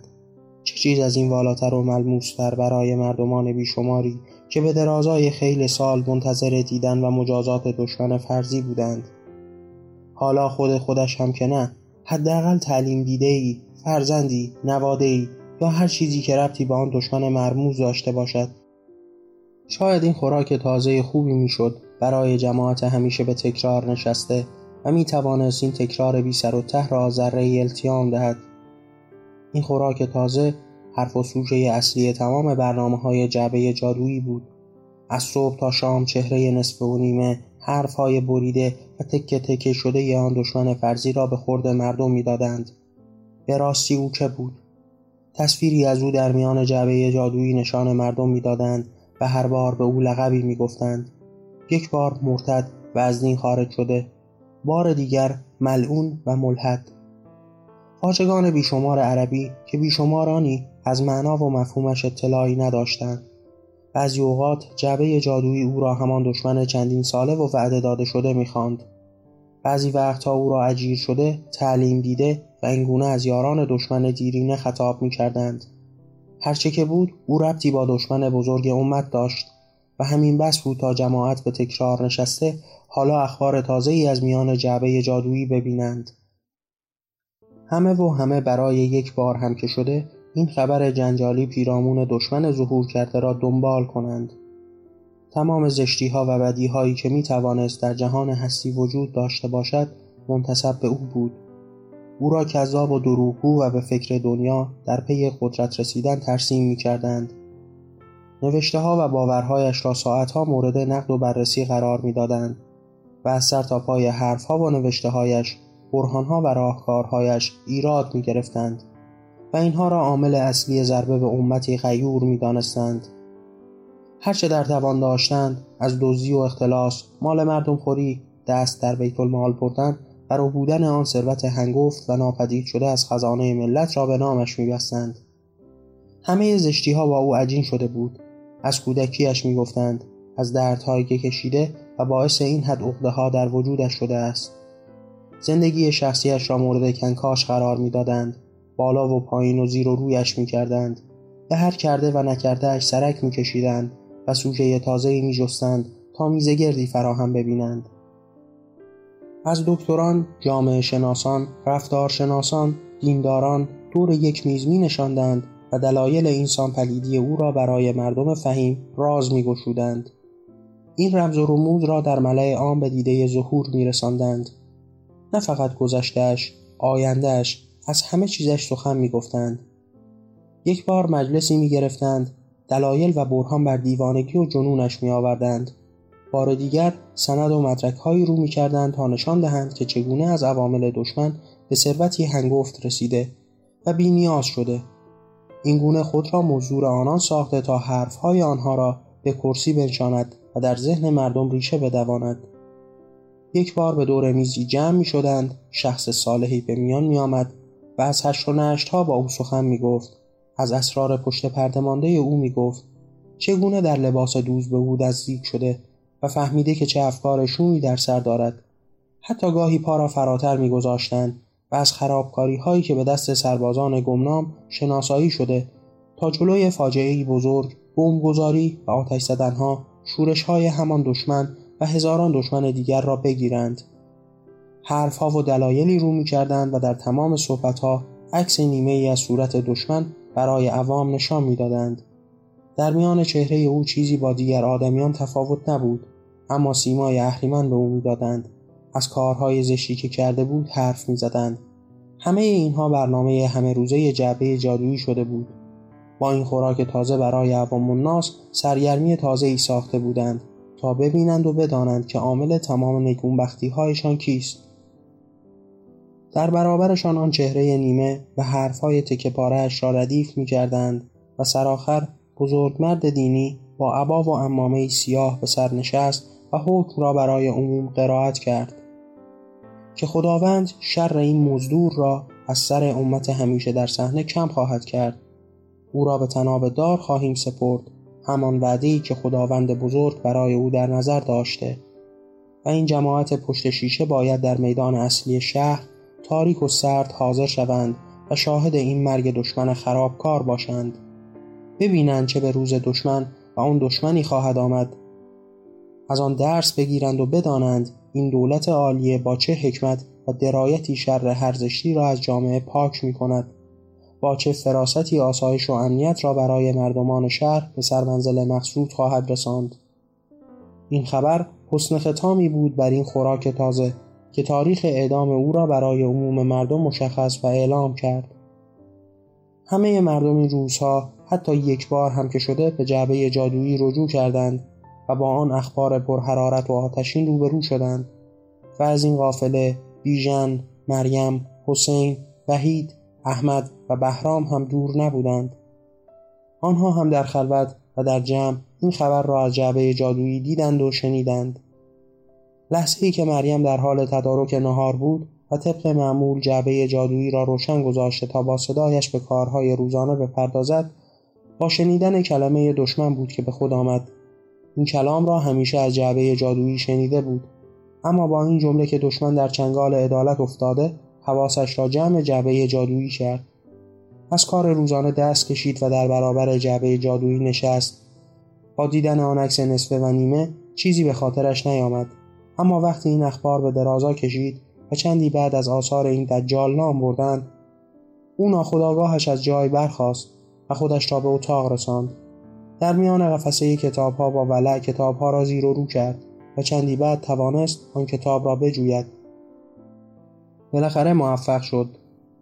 چه چیز از این والاتر و ملموستر برای مردمان بیشماری که به درازای خیلی سال منتظر دیدن و مجازات دشمن فرضی بودند. حالا خود خودش هم که نه حداقل تعلیم دیده ای فرزندی نواده ای یا هر چیزی که ربطی به آن دشمن مرموز داشته باشد. شاید این خوراک تازه خوبی می‌شد برای جماعت همیشه به تکرار نشسته و می توانست این تکرار بی سر و ته را ذره التیام دهد. این خوراک تازه حرف و سوژه اصلی تمام برنامه های جعبه جادویی بود. از صبح تا شام چهره نصف و نیمه حرف های بریده و تکه تکه شده آن دشمن فرضی را به خورد مردم می‌دادند. به راستی او که بود؟ تصویری از او در میان جعبه جادویی نشان مردم می‌دادند و هر بار به او لقبی می‌گفتند. یک بار مرتد و از دین خارج شده. بار دیگر ملعون و ملحد. خاجگان بیشمار عربی که بیشمارانی از معنا و مفهومش اطلاعی نداشتند. بعضی اوقات جعبه جادویی او را همان دشمن چندین ساله و وعده داده شده می‌خواند. بعضی وقتها او را اجیر شده تعلیم دیده و اینگونه از یاران دشمن دیرینه خطاب می‌کردند. هرچه که بود او ربطی با دشمن بزرگ امت داشت و همین بس بود تا جماعت به تکرار نشسته حالا اخبار تازه ای از میان جعبه جادویی ببینند. همه و همه برای یک بار هم که شده این خبر جنجالی پیرامون دشمن ظهور کرده را دنبال کنند. تمام زشتی ها و بدی هایی که می توانست در جهان هستی وجود داشته باشد منتصب به او بود. او را کذاب و دروغگو و به فکر دنیا در پی قدرت رسیدن ترسیم می کردند نوشته ها و باورهایش را ساعتها مورد نقد و بررسی قرار می دادند و از سر تا پای حرف ها و نوشته هایش برهان ها و راهکارهایش ایراد می گرفتند و اینها را عامل اصلی ضربه به امتی غیور می دانستند. هرچه در توان داشتند از دزدی و اختلاس مال مردم خوری دست در بیت المال بردن و بودن آن ثروت هنگفت و ناپدید شده از خزانه ملت را به نامش میبستند. همه زشتی ها با او عجین شده بود. از کودکیش می‌گفتند از دردهایی که کشیده و باعث این حد عقده ها در وجودش شده است. زندگی شخصیش را مورد کنکاش قرار می‌دادند بالا و پایین و زیر و رویش می‌کردند به هر کرده و نکردهاش سرک میکشیدند و سوژه تازه‌ای میجستند تا میزه گردی فراهم ببینند از دکتران، جامعه شناسان، رفتارشناسان، دینداران دور یک میز می نشاندند و دلایل اینسان پلیدی او را برای مردم فهیم راز می گشودند. این رمز و رموز را در ملع عام به دیده ظهور می رساندند. نه فقط گذشتهش، آیندهش، از همه چیزش سخن می گفتند. یک بار مجلسی می گرفتند، دلایل و برهان بر دیوانگی و جنونش می آوردند. بار دیگر سند و مدرک هایی رو می کردند تا نشان دهند که چگونه از عوامل دشمن به ثروتی هنگفت رسیده و بینیاز شده این گونه خود را موضوع آنان ساخته تا حرفهای آنها را به کرسی بنشاند و در ذهن مردم ریشه بدواند یک بار به دور میزی جمع می شدند. شخص صالحی به میان می آمد و از هشت و نشت ها با او سخن می گفت. از اسرار پشت پردمانده او می گفت. چگونه در لباس دوز به او نزدیک شده و فهمیده که چه افکار شومی در سر دارد؟ حتی گاهی پا را فراتر میگذاشتند و از خرابکاری هایی که به دست سربازان گمنام شناسایی شده تا جلوی فاجعه بزرگ بمبگذاری و آتش زدنها شورش های همان دشمن و هزاران دشمن دیگر را بگیرند. حرفها و دلایلی رو می کردند و در تمام صحبتها عکس نیمه ای از صورت دشمن برای عوام نشان می‌دادند. در میان چهره او چیزی با دیگر آدمیان تفاوت نبود اما سیمای اهریمن به او می‌دادند. از کارهای زشتی که کرده بود حرف می‌زدند. همه اینها برنامه همه روزه جعبه جادویی شده بود. با این خوراک تازه برای عوام الناس سرگرمی تازه ای ساخته بودند. تا ببینند و بدانند که عامل تمام نگونبختی هایشان کیست. در برابرشان آن چهره نیمه و حرفهای تکه پارهش را ردیف می کردند و سرآخر بزرگمرد دینی با عبا و امامه سیاه به سر نشست و حکم را برای عموم قرائت کرد که خداوند شر این مزدور را از سر امت همیشه در صحنه کم خواهد کرد. او را به تناب دار خواهیم سپرد همان وعده‌ای که خداوند بزرگ برای او در نظر داشته و این جماعت پشت شیشه باید در میدان اصلی شهر تاریک و سرد حاضر شوند و شاهد این مرگ دشمن خرابکار باشند. ببینند چه به روز دشمن و آن دشمنی خواهد آمد. از آن درس بگیرند و بدانند این دولت عالیه با چه حکمت و درایتی شر هرزشتی را از جامعه پاک می کند با چه فراستی آسایش و امنیت را برای مردمان شهر به سرمنزل مقصود خواهد رساند. این خبر حسن ختامی بود بر این خوراک تازه که تاریخ اعدام او را برای عموم مردم مشخص و اعلام کرد. همه مردم این روزها حتی یک بار هم که شده به جعبه جادویی رجوع کردند و با آن اخبار پرحرارت و آتشین روبرو شدند و از این قافله بیژن مریم حسین وحید احمد و بهرام هم دور نبودند. آنها هم در خلوت و در جمع این خبر را از جعبه جادویی دیدند و شنیدند. لحظه ای که مریم در حال تدارک نهار بود و طبق معمول جعبه جادویی را روشن گذاشته تا با صدایش به کارهای روزانه بپردازد با شنیدن کلمه دشمن بود که به خود آمد. این کلام را همیشه از جعبه جادویی شنیده بود. اما با این جمله که دشمن در چنگال عدالت افتاده حواسش را جمع جعبه جادویی کرد. از کار روزانه دست کشید و در برابر جعبه جادویی نشست. با دیدن آن عکس نصفه و نیمه چیزی به خاطرش نیامد. اما وقتی این اخبار به درازا کشید و چندی بعد از آثار این دجال نام بردند او ناخداگاهش از جای برخاست و خودش را به اتاق رساند. در میان قفسه کتابها با ولع کتابها را زیر و رو کرد و چندی بعد توانست آن کتاب را بجوید. بالاخره موفق شد.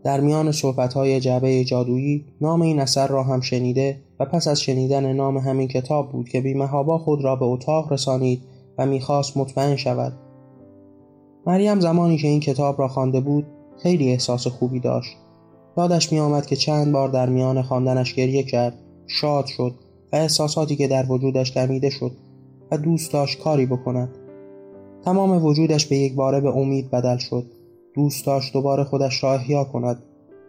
در میان صحبتهای جعبه جادویی نام این اثر را هم شنیده و پس از شنیدن نام همین کتاب بود که بیمهابا خود را به اتاق رسانید و می‌خواست مطمئن شود. مریم زمانی که این کتاب را خوانده بود خیلی احساس خوبی داشت. یادش می که چند بار در میان خواندنش گریه کرد شاد شد و احساساتی که در وجودش دمیده شد و دوست داشت کاری بکند. تمام وجودش به یک باره به امید بدل شد. دوست داشت دوباره خودش را احیا کند.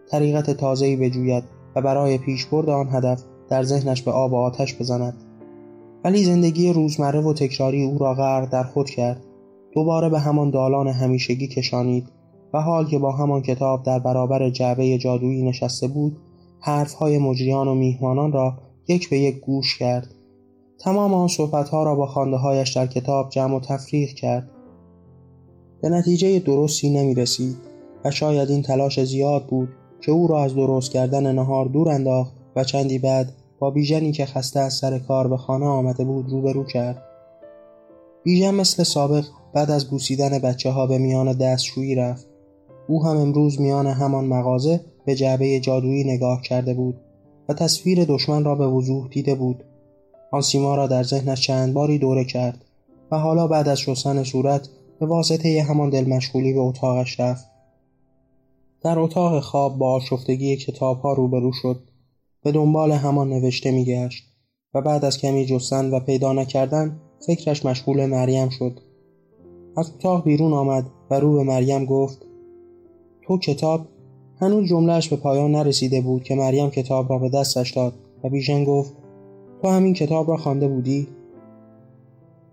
طریقت تازه‌ای بجوید و برای پیشبرد آن هدف در ذهنش به آب و آتش بزند. ولی زندگی روزمره و تکراری او را غرق در خود کرد. دوباره به همان دالان همیشگی کشانید و حال که با همان کتاب در برابر جعبه جادویی نشسته بود حرفهای مجریان و میهمانان را یک به یک گوش کرد. تمام آن صحبتها را با خانده هایش در کتاب جمع و تفریق کرد. به نتیجه درستی نمی رسید و شاید این تلاش زیاد بود که او را از درست کردن نهار دور انداخت و چندی بعد با بیژنی که خسته از سر کار به خانه آمده بود روبرو کرد. بیژن مثل سابق بعد از بوسیدن بچه ها به میان دستشویی رفت. او هم امروز میان همان مغازه به جعبه جادویی نگاه کرده بود و تصویر دشمن را به وضوح دیده بود. آن سیما را در ذهنش چند باری دوره کرد و حالا بعد از شستن صورت به واسطه همان دل مشغولی به اتاقش رفت. در اتاق خواب با آشفتگی کتاب ها روبرو شد. به دنبال همان نوشته میگشت و بعد از کمی جستن و پیدا نکردن فکرش مشغول مریم شد. از اتاق بیرون آمد و رو به مریم گفت تو کتاب؟ هنوز جملهش به پایان نرسیده بود که مریم کتاب را به دستش داد و بیژن گفت تو همین کتاب را خوانده بودی؟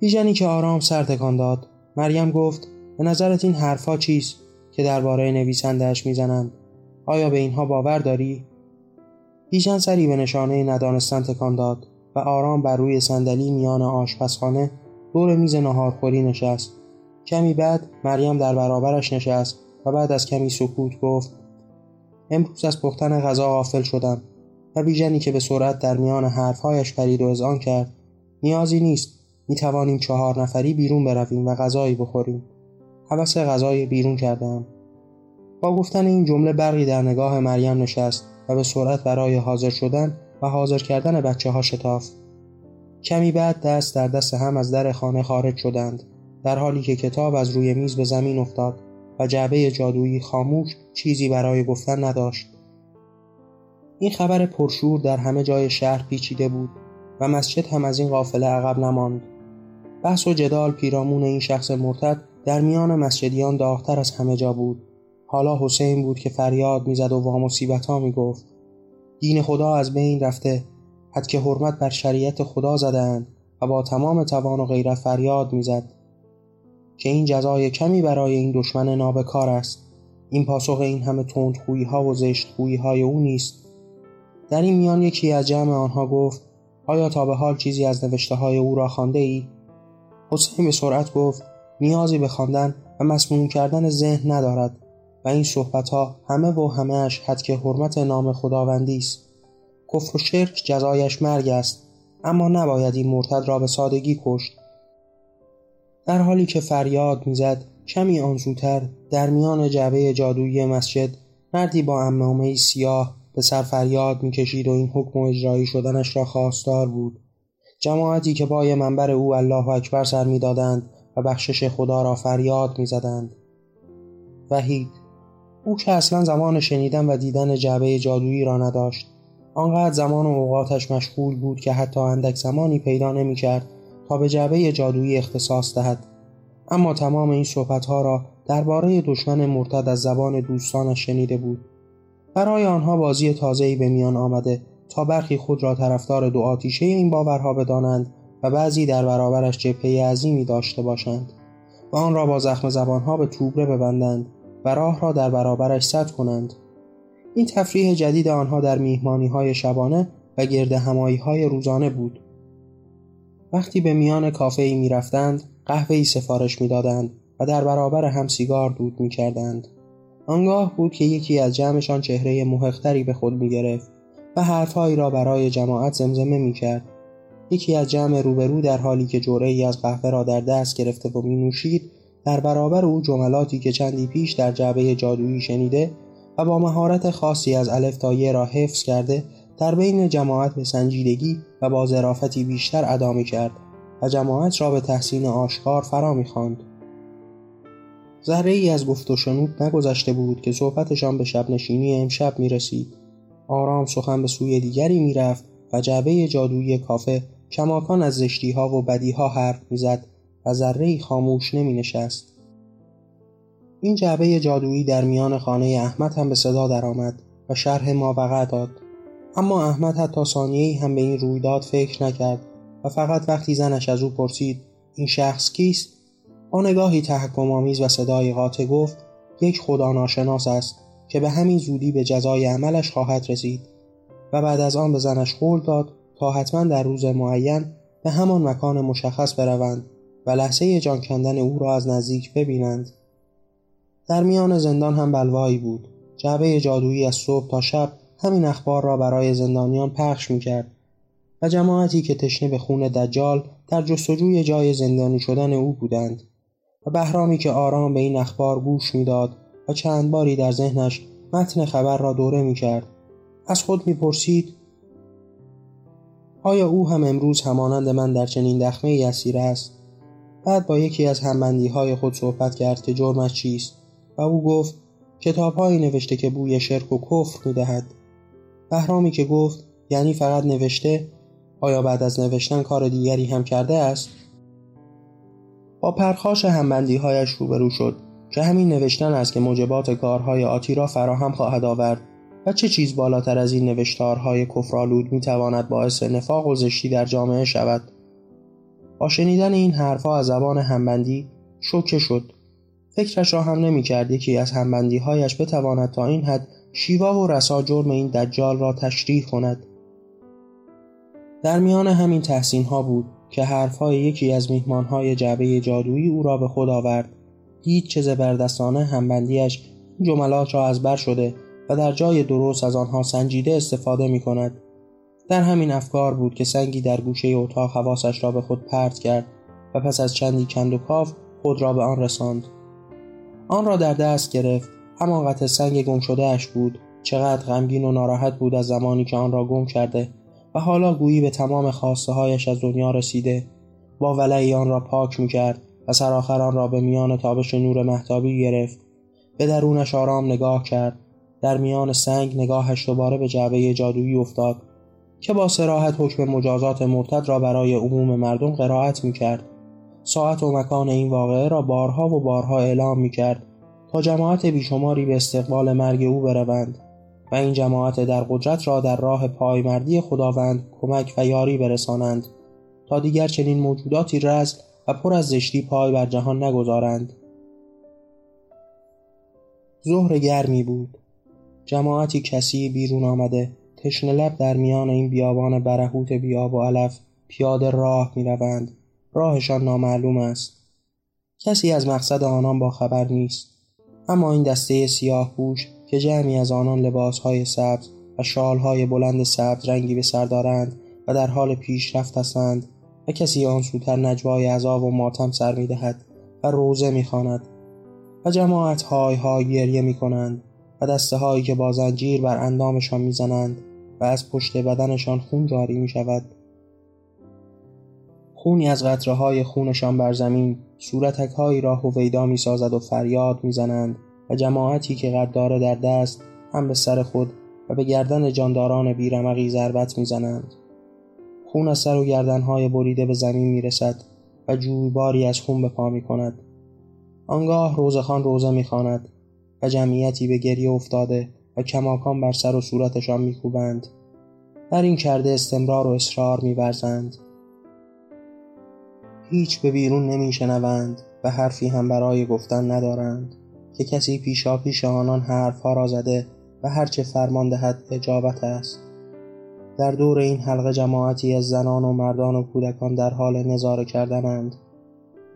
بیژنی که آرام سر تکان داد. مریم گفت به نظرت این حرفها چیست که درباره نویسندهش می‌زنند؟ آیا به اینها باور داری? بیژن سری به نشانه ندانستن تکان داد و آرام بر روی صندلی میان آشپزخانه دور میز ناهارخوری نشست. کمی بعد مریم در برابرش نشست و بعد از کمی سکوت گفت امروز از پختن غذا غافل شدم. و بیژنی که به سرعت در میان حرفهایش پرید و اذعان کرد نیازی نیست. می توانیم چهار نفری بیرون برویم و غذایی بخوریم. حوث غذای بیرون کردم با گفتن این جمله برقی در نگاه مریم نشست و به سرعت برای حاضر شدن و حاضر کردن بچه ها شتاف کمی بعد دست در دست هم از در خانه خارج شدند در حالی که کتاب از روی میز به زمین افتاد و جعبه جادویی خاموش چیزی برای گفتن نداشت. این خبر پرشور در همه جای شهر پیچیده بود و مسجد هم از این قافله عقب نماند. بحث و جدال پیرامون این شخص مرتد در میان مسجدیان داغتر از همه جا بود. حالا حسین بود که فریاد می‌زد و وامصیبت ها می‌گفت. دین خدا از بین رفته حد که حرمت بر شریعت خدا زدند و با تمام توان و غیرت فریاد می‌زد. که این جزای کمی برای این دشمن نابکار است. این پاسخ این همه تندخویی ها و زشت های او نیست. در این میان یکی از جمع آنها گفت آیا تا به حال چیزی از نوشته های او را خانده ای؟ حسین به سرعت گفت نیازی به خواندن و مسموم کردن ذهن ندارد و این صحبت ها همه و همهش حد که حرمت نام خداوندی است. کفر و شرک جزایش مرگ است اما نباید این مرتد را به سادگی کشت. در حالی که فریاد می‌زد کمی آنسوتر در میان جعبه جادویی مسجد مردی با امامه سیاه به سر فریاد می‌کشید و این حکم و اجرایی شدنش را خواستار بود. جماعتی که پای منبر او الله اکبر سر می‌دادند و بخشش خدا را فریاد می‌زدند. وحید او که اصلا زمان شنیدن و دیدن جعبه جادویی را نداشت آنقدر زمان و اوقاتش مشغول بود که حتی اندک زمانی پیدا نمی‌کرد تا به جعبه جادویی اختصاص دهد. اما تمام این صحبتها را درباره دشمن مرتد از زبان دوستانش شنیده بود. برای آنها بازی تازه‌ای به میان آمده تا برخی خود را طرفدار دو آتیشه این باورها بدانند و بعضی در برابرش جبهه عظیمی داشته باشند و آن را با زخم زبانها به توبره ببندند و راه را در برابرش سد کنند. این تفریح جدید آنها در میهمانی های شبانه و گرد همایی های روزانه بود. وقتی به میان کافه ای می رفتند قهوه ای سفارش می دادند و در برابر هم سیگار دود می کردند. آنگاه بود که یکی از جمعشان چهره محقتری به خود می گرفت و حرفهایی را برای جماعت زمزمه می کرد. یکی از جمع روبرو در حالی که جوره ای از قهوه را در دست گرفته و می نوشید در برابر او جملاتی که چندی پیش در جعبه جادویی شنیده و با مهارت خاصی از الف تا یه را حفظ کرده در بین جماعت به سنجیدگی و با ظرافتی بیشتر ادا می کرد و جماعت را به تحسین آشکار فرا می‌خواند. ذره ای از گفت و شنود نگذشته بود که صحبتشان به شب نشینی امشب می رسید. آرام سخن به سوی دیگری می رفت و جعبه جادویی کافه کماکان از زشتی ها و بدی ها حرف می‌زد و ذره خاموش نمی نشست. این جعبه جادویی در میان خانه احمد هم به صدا درآمد و شرح ماوقع داد. اما احمد حتی ثانیه‌ای هم به این رویداد فکر نکرد و فقط وقتی زنش از او پرسید این شخص کیست؟ با نگاهی تحکم آمیز و صدای قاطع گفت یک خدا ناشناس است. که به همین زودی به جزای عملش خواهد رسید و بعد از آن به زنش قول داد تا حتما در روز معین به همان مکان مشخص بروند و لحظه جان کندن او را از نزدیک ببینند. در میان زندان هم بلوایی بود. جعبه جادویی از صبح تا شب همین اخبار را برای زندانیان پخش می‌کرد و جماعتی که تشنه به خون دجال در جستجوی جای زندانی شدن او بودند و بهرامی که آرام به این اخبار گوش می‌داد و چند باری در ذهنش متن خبر را دوره می‌کرد. از خود می‌پرسید آیا او هم امروز همانند من در چنین دخمه ای اسیر است؟ بعد با یکی از همبندی های خود صحبت کرد که جرمش چیست و او گفت کتابهایی نوشته که بوی شرک و کفر می‌دهد. بهرامی که گفت یعنی فقط نوشته آیا بعد از نوشتن کار دیگری هم کرده است؟ با پرخاش همبندی هایش روبرو شد. که همین نوشتن است که موجبات کارهای آتی را فراهم خواهد آورد و چه چیز بالاتر از این نوشتارهای کفرآلود می تواند باعث نفاق و زشتی در جامعه شود؟ با شنیدن این حرفها از زبان همبندی شوکه شد. فکرش را هم نمی کرد یکی از همبندی هایش بتواند تا این حد شیوا و رسا جرم این دجال را تشریح کند. در میان همین تحسین ها بود که حرفهای یکی از میهمان های جعبه جادویی او را به خود آورد. دید چه زبردستانه همبندیش جملات را از بر شده و در جای درست از آنها سنجیده استفاده می کند. در همین افکار بود که سنگی در گوشه اتاق حواسش را به خود پرت کرد و پس از چندی کند و کاف خود را به آن رساند. آن را در دست گرفت. همان قطع سنگ گم شده اش بود. چقدر غمگین و ناراحت بود از زمانی که آن را گم کرده و حالا گویی به تمام خواسته هایش از دنیا رسیده. با ولعی آن را پاک می‌کرد. و سرآخر آن را به میان تابش نور محتابی گرفت. به درونش آرام نگاه کرد. در میان سنگ نگاهش دوباره به جعبه جادویی افتاد که با سراحت حکم مجازات مرتد را برای عموم مردم قرائت می‌کرد. ساعت و مکان این واقعه را بارها و بارها اعلام می‌کرد تا جماعت بیشماری به استقبال مرگ او بروند و این جماعت در قدرت را در راه پایمردی خداوند کمک و یاری برسانند تا دیگر چنین موجوداتی رز و پر از زشتی پای بر جهان نگذارند ظهر گرمی بود جماعتی کسی بیرون آمده تشنه لب در میان این بیابان برهوت بیاب و علف پیاده راه می روند. راهشان نامعلوم است. کسی از مقصد آنان با خبر نیست. اما این دسته سیاه پوش که جمعی از آنان لباسهای سبز و شالهای بلند سبز رنگی به سر دارند و در حال پیشرفت هستند و کسی آن سوتر نجوای عذاب و ماتم سر می دهد و روزه می خاند و جماعت های های گریه می کنند و دسته هایی که با زنجیر بر اندامشان می زنند و از پشت بدنشان خون جاری می شود خونی از قطره های خونشان بر زمین صورتک هایی را هویدا می سازد و فریاد می زنند و جماعتی که قداره در دست هم به سر خود و به گردن جانداران بیرمقی ضربت می زنند. خون از سر و گردنهای بریده به زمین می رسد و جویباری از خون به پا می کند. آنگاه روزخان روزه می خاند و جمعیتی به گریه افتاده و کماکان بر سر و صورتشان می کوبند. در این کرده استمرار و اصرار می برزند. هیچ به بیرون نمی شنوند و حرفی هم برای گفتن ندارند که کسی پیشا پیش آنان حرفها را زده و هرچه فرمان دهد اجابت است در دور این حلقه جماعتی از زنان و مردان و کودکان در حال نظاره کردنند.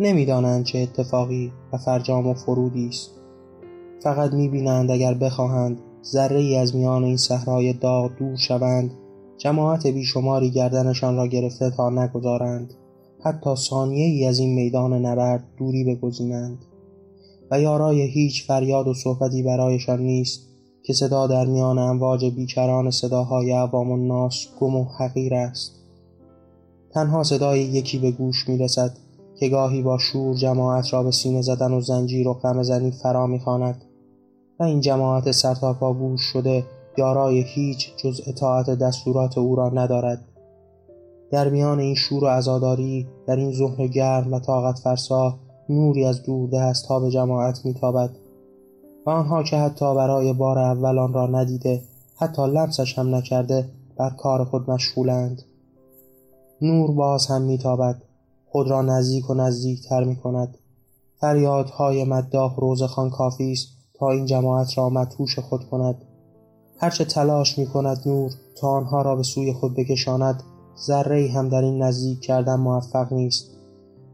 نمی‌دانند چه اتفاقی و فرجام و فرودی است. فقط می‌بینند اگر بخواهند ذره ای از میان این صحرای داغ دور شوند جماعت بیشماری گردنشان را گرفته تا نگذارند. حتی ثانیه ای از این میدان نبرد دوری بگزینند. و یارای هیچ فریاد و صحبتی برایشان نیست. که صدا در میان امواج بیکران صداهای عوام الناس گم و حقیر است. تنها صدای یکی به گوش می رسد که گاهی با شور جماعت را به سینه زدن و زنجیر و غم زنی فرا می‌خواند. و این جماعت سرتاپا گوش شده یارای هیچ جز اطاعت دستورات او را ندارد. در میان این شور و عزاداری در این ظهر گرم و طاقت فرسا نوری از دور دست ها به جماعت میتابد. و آنها که حتی برای بار اول آن را ندیده حتی لمسش هم نکرده بر کار خود مشغولند. نور باز هم میتابد خود را نزدیک و نزدیکتر می کند فریادهای مداح روزخان کافی است تا این جماعت را مدهوش خود کند. هرچه تلاش می کند نور تا آنها را به سوی خود بکشاند ذره هم در این نزدیک کردن موفق نیست.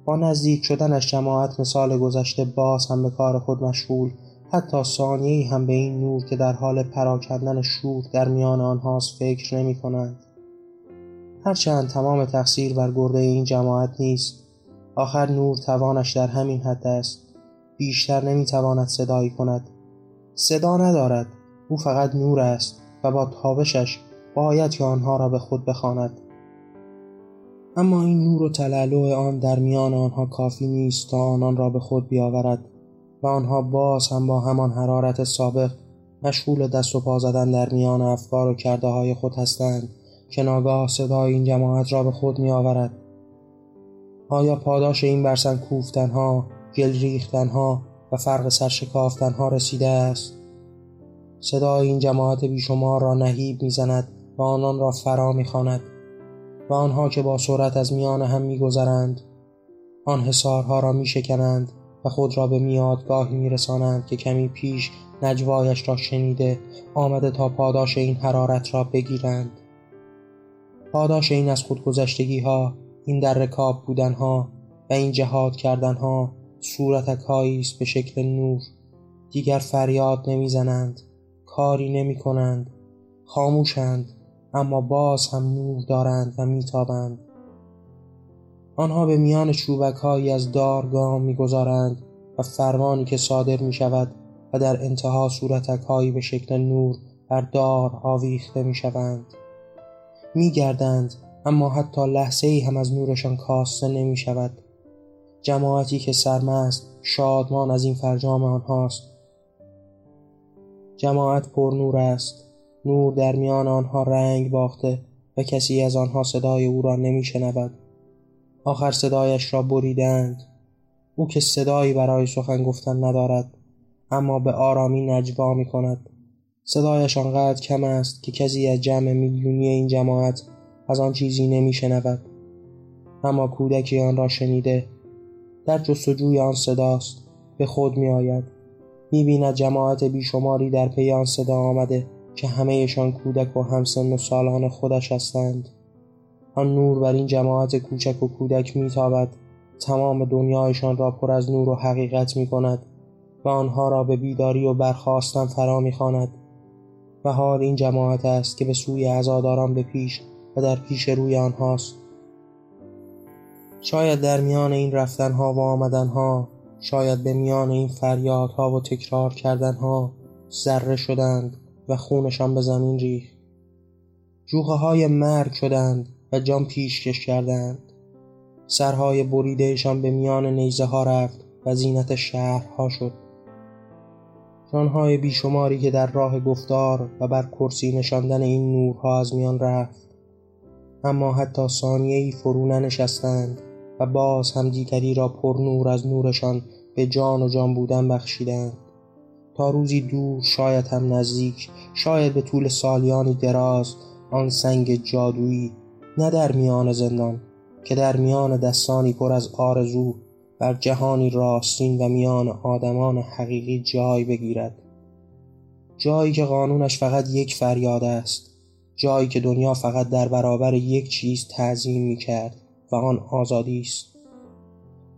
با نزدیک شدنش جماعت مثال گذشته باز هم به کار خود مشغول حتی ثانیه‌ای هم به این نور که در حال پراکندن شور در میان آنهاست فکر نمی کنند. هرچند تمام تقصیر بر گرده این جماعت نیست آخر نور توانش در همین حد است. بیشتر نمی‌تواند صدایی کند. صدا ندارد او فقط نور است و با تابشش باید که آنها را به خود بخواند. اما این نور و تلالو آن در میان آنها کافی نیست تا آنان را به خود بیاورد. و آنها باز هم با همان حرارت سابق مشغول دست و پا زدن در میان افکار و کرده های خود هستند که ناگاه صدای این جماعت را به خود می آورد. آیا پاداش این برسن کوفتنها، گل ریختنها و فرق سرشکافتنها رسیده است؟ صدای این جماعت بیشمار را نهیب می‌زند و آنان را فرا می‌خواند و آنها که با سرعت از میان هم میگذرند آن حسارها را میشکنند و خود را به میادگاهی میرسانند که کمی پیش نجوایش را شنیده آمده تا پاداش این حرارت را بگیرند. پاداش این از خودگذشتگی ها این در رکاب بودن ها و این جهاد کردن ها صورتک است به شکل نور. دیگر فریاد نمی‌زنند کاری نمی کنند خاموشند اما باز هم نور دارند و میتابند. آنها به میان چوبک هایی از دار گام می‌گذارند و فرمانی که صادر می شود و در انتها صورتک هایی به شکل نور بر دار آویخته می شوند می گردند اما حتی لحظه ای هم از نورشان کاسته نمی شود جماعتی که سرمست شادمان از این فرجام آنهاست. جماعت پر نور است. نور در میان آنها رنگ باخته و کسی از آنها صدای او را نمی شنود آخر صدایش را بریدند. او که صدایی برای سخن گفتن ندارد اما به آرامی نجوا می کند صدایش آنقدر کم است که کسی از جمع میلیونی این جماعت از آن چیزی نمی شنود اما کودکی آن را شنیده در جستجوی آن صداست به خود می آید می بیند جماعت بیشماری در پی آن صدا آمده که همهشان کودک و همسن و سالان خودش هستند. آن نور بر این جماعت کوچک و کودک میتابد. تمام دنیایشان را پر از نور و حقیقت می کند و آنها را به بیداری و برخواستن فرا می‌خواند. و حال این جماعت است که به سوی عزاداران به پیش و در پیش روی آنهاست. شاید در میان این رفتنها و آمدنها شاید به میان این فریادها و تکرار کردنها ذره شدند و خونشان به زمین ریخت. جوخه های مرگ شدند و جان پیشکش کردند. سرهای بریدهشان به میان نیزه ها رفت و زینت شهرها شد. جانهای بیشماری که در راه گفتار و بر کرسی نشاندن این نورها از میان رفت. اما حتی ثانیهای فرو ننشستند و باز هم دیگری را پر نور از نورشان به جان و جان بودن بخشیدند. تا روزی دور شاید هم نزدیک شاید به طول سالیانی دراز آن سنگ جادویی نه در میان زندان که در میان دستانی پر از آرزو بر جهانی راستین و میان آدمان حقیقی جای بگیرد. جایی که قانونش فقط یک فریاد است جایی که دنیا فقط در برابر یک چیز تعظیم می کرد و آن آزادی است.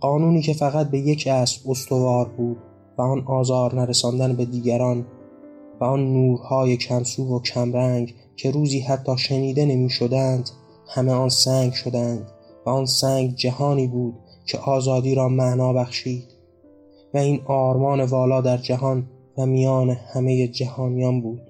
قانونی که فقط به یک اسب استوار بود و آن آزار نرساندن به دیگران و آن نورهای کمسو و کمرنگ که روزی حتی شنیده نمی شدند همه آن سنگ شدند و آن سنگ جهانی بود که آزادی را معنا بخشید و این آرمان والا در جهان و میان همه جهانیان بود.